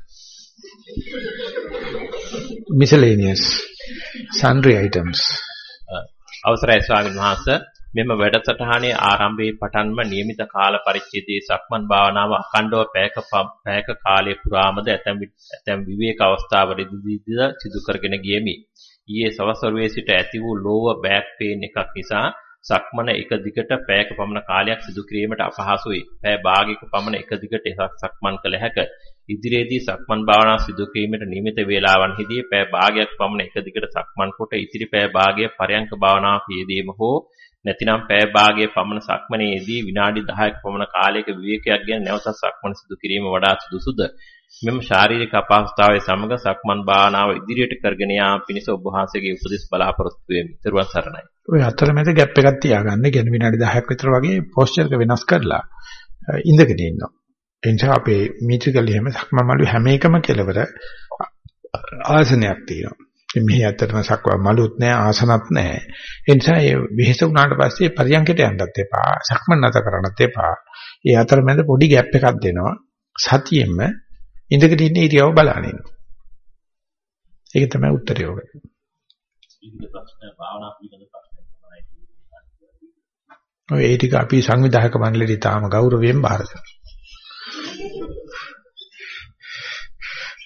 miscellaneous sundry items. අවසරයි ස්වාමීන් වහන්සේ මෙම වැඩසටහනේ ආරම්භයේ පටන්ම નિયમિત කාල පරිච්ඡේදයේ සක්මන් භාවනාව අඛණ්ඩව පැයක පැයක කාලය පුරාමද ඇතැම් ඇතැම් විවේක අවස්ථාවලදීද සිදු කරගෙන ගියමි. ඊයේ සවස් වරුවේ සිට ඇති වූ ලෝව බෑක් පේන් එකක් නිසා සක්මන එක දිගට පැයක පමණ කාලයක් සිදු කිරීමට අපහසුයි. පැය භාගයක පමණ එක දිගට සක්මන් කළ හැක. ඉදිරියේදී සක්මන් භාවනා සිදු කිරීමට නියමිත වේලාවන්හිදී පැය භාගයක් පමණ එක දිගට සක්මන් කොට ඉතිරි පැය භාගය පරයන්ක භාවනාවක යෙදීම හෝ නැතිනම් පැය භාගයේ පමණ සක්මනේදී විනාඩි 10ක පමණ කාලයක විවේකයක් ගෙන නැවත සක්මන සිදු කිරීම වඩා සුදුසුද? මෙම ශාරීරික අපහසුතාවයේ සමග සක්මන් භාවනාව ඉදිරියට කරගෙන යාම පිණිස ඔබ වහන්සේගේ උපදෙස් බලාපොරොත්තු වෙමි. ත්වන් සරණයි. ඔය අතරමැද ગેප් එකක් තියාගන්න. ගෙන විනාඩි 10ක් විතර වගේ පෝස්චර් එක වෙනස් කරලා ඉඳගෙන ඉන්නවා. එනිසා අපේ මීටරකල් එහෙම සක්මන් මළුවේ හැම එකම කෙලවර ආසනයක් තියෙනවා. මෙහි ඇත්තටම සක්ව මළුත් නැහැ ආසනත් නැහැ. ඒ නිසා ඒ වෙහෙස වුණාට පස්සේ පරියන්කට යන්නත් එපා. සක්මන් නැත කරන්නත් එපා. ඒ අතරමැද පොඩි ગેප් එකක් දෙනවා. සතියෙම ඉඳගෙන ඉන්න ඉරියව බලන්න ඉන්නවා. ඒක තමයි උත්තරය ඔකට. ඔය ඒ ටික අපි සංවිධායක මණ්ඩලෙට තාම ගෞරවයෙන් බාර දෙනවා.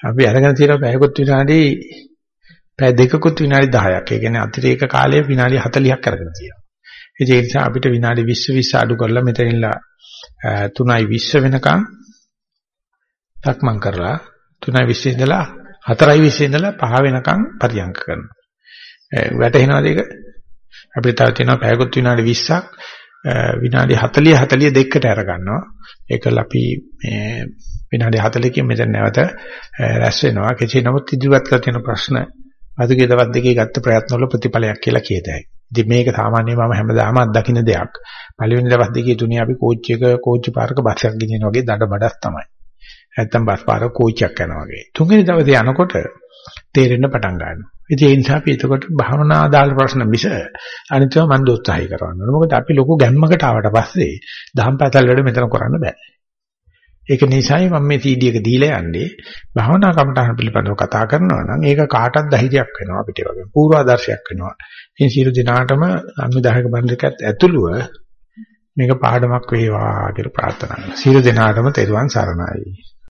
අපි අරගෙන තියෙන පැයකොත් විනාඩි පැය දෙකකුත් විනාඩි 10ක්. ඒ කියන්නේ අතිරේක කාලය විනාඩි 40ක් අරගෙන තියෙනවා. ඒ නිසා අපිට විනාඩි 20 20 අඩු කරලා මෙතනින්ලා 3:20 වෙනකන් සක්මන් කරලා 3:20 ඉඳලා 4:20 ඉඳලා 5 වෙනකන් පරියන්ක කරනවා. වැටෙනවද ඒක? අපිට තව තියෙනවා පැයකුත් විනාඩි 20ක් විනාඩි 40 42කට අර ගන්නවා. ඒකල අපි මේ විනාඩි 40කින් මෙතන නැවත රැස් වෙනවා. කෙසේ නමුත් ඉදිරියට කර තියෙන ප්‍රශ්න අදගේ දවස් දෙකේ ගත්ත ප්‍රයත්න වල ප්‍රතිඵලයක් කියලා කියතයි. ඉතින් මේක සාමාන්‍යයෙන් මම හැමදාම අත්දකින්න දෙයක්. පළවෙනි දවස් දෙකේ තුනේ අපි කෝච්චි එක කෝච්චි පාරක බස් එකක් ගෙනියන වගේ දඩ බඩක් තමයි. නැත්තම් බස් පාරක කෝච්චියක් යනවා වගේ. තුන්වෙනි දවසේ යනකොට තේරෙන්න පටන් ගන්නවා. ඉතින් ඒ නිසා අපි එතකොට භාවනා ආදාළ ප්‍රශ්න මිස අනිත්ව මන් දෝත්සාහය කරනවා. මොකද අපි ලොකු ගැම්මකට ආවට පස්සේ දහම් පැතල් වල මෙතන කරන්න බෑ. ඒක නිසායි මම මේ CD එක දීලා යන්නේ භවනා කමටහන් පිළිබඳව කතා කරනවා නම් ඒක කාටවත් ධෛර්යයක් වෙනවා අපිට වගේ පූර්වාදර්ශයක් වෙනවා. ඉතින් සියලු දිනාටම අනුදායක බන්ධකත් ඇතුළුව මේක පාඩමක් වේවා කියලා ප්‍රාර්ථනා කරනවා. සියලු දිනාටම තෙරුවන් සරණයි.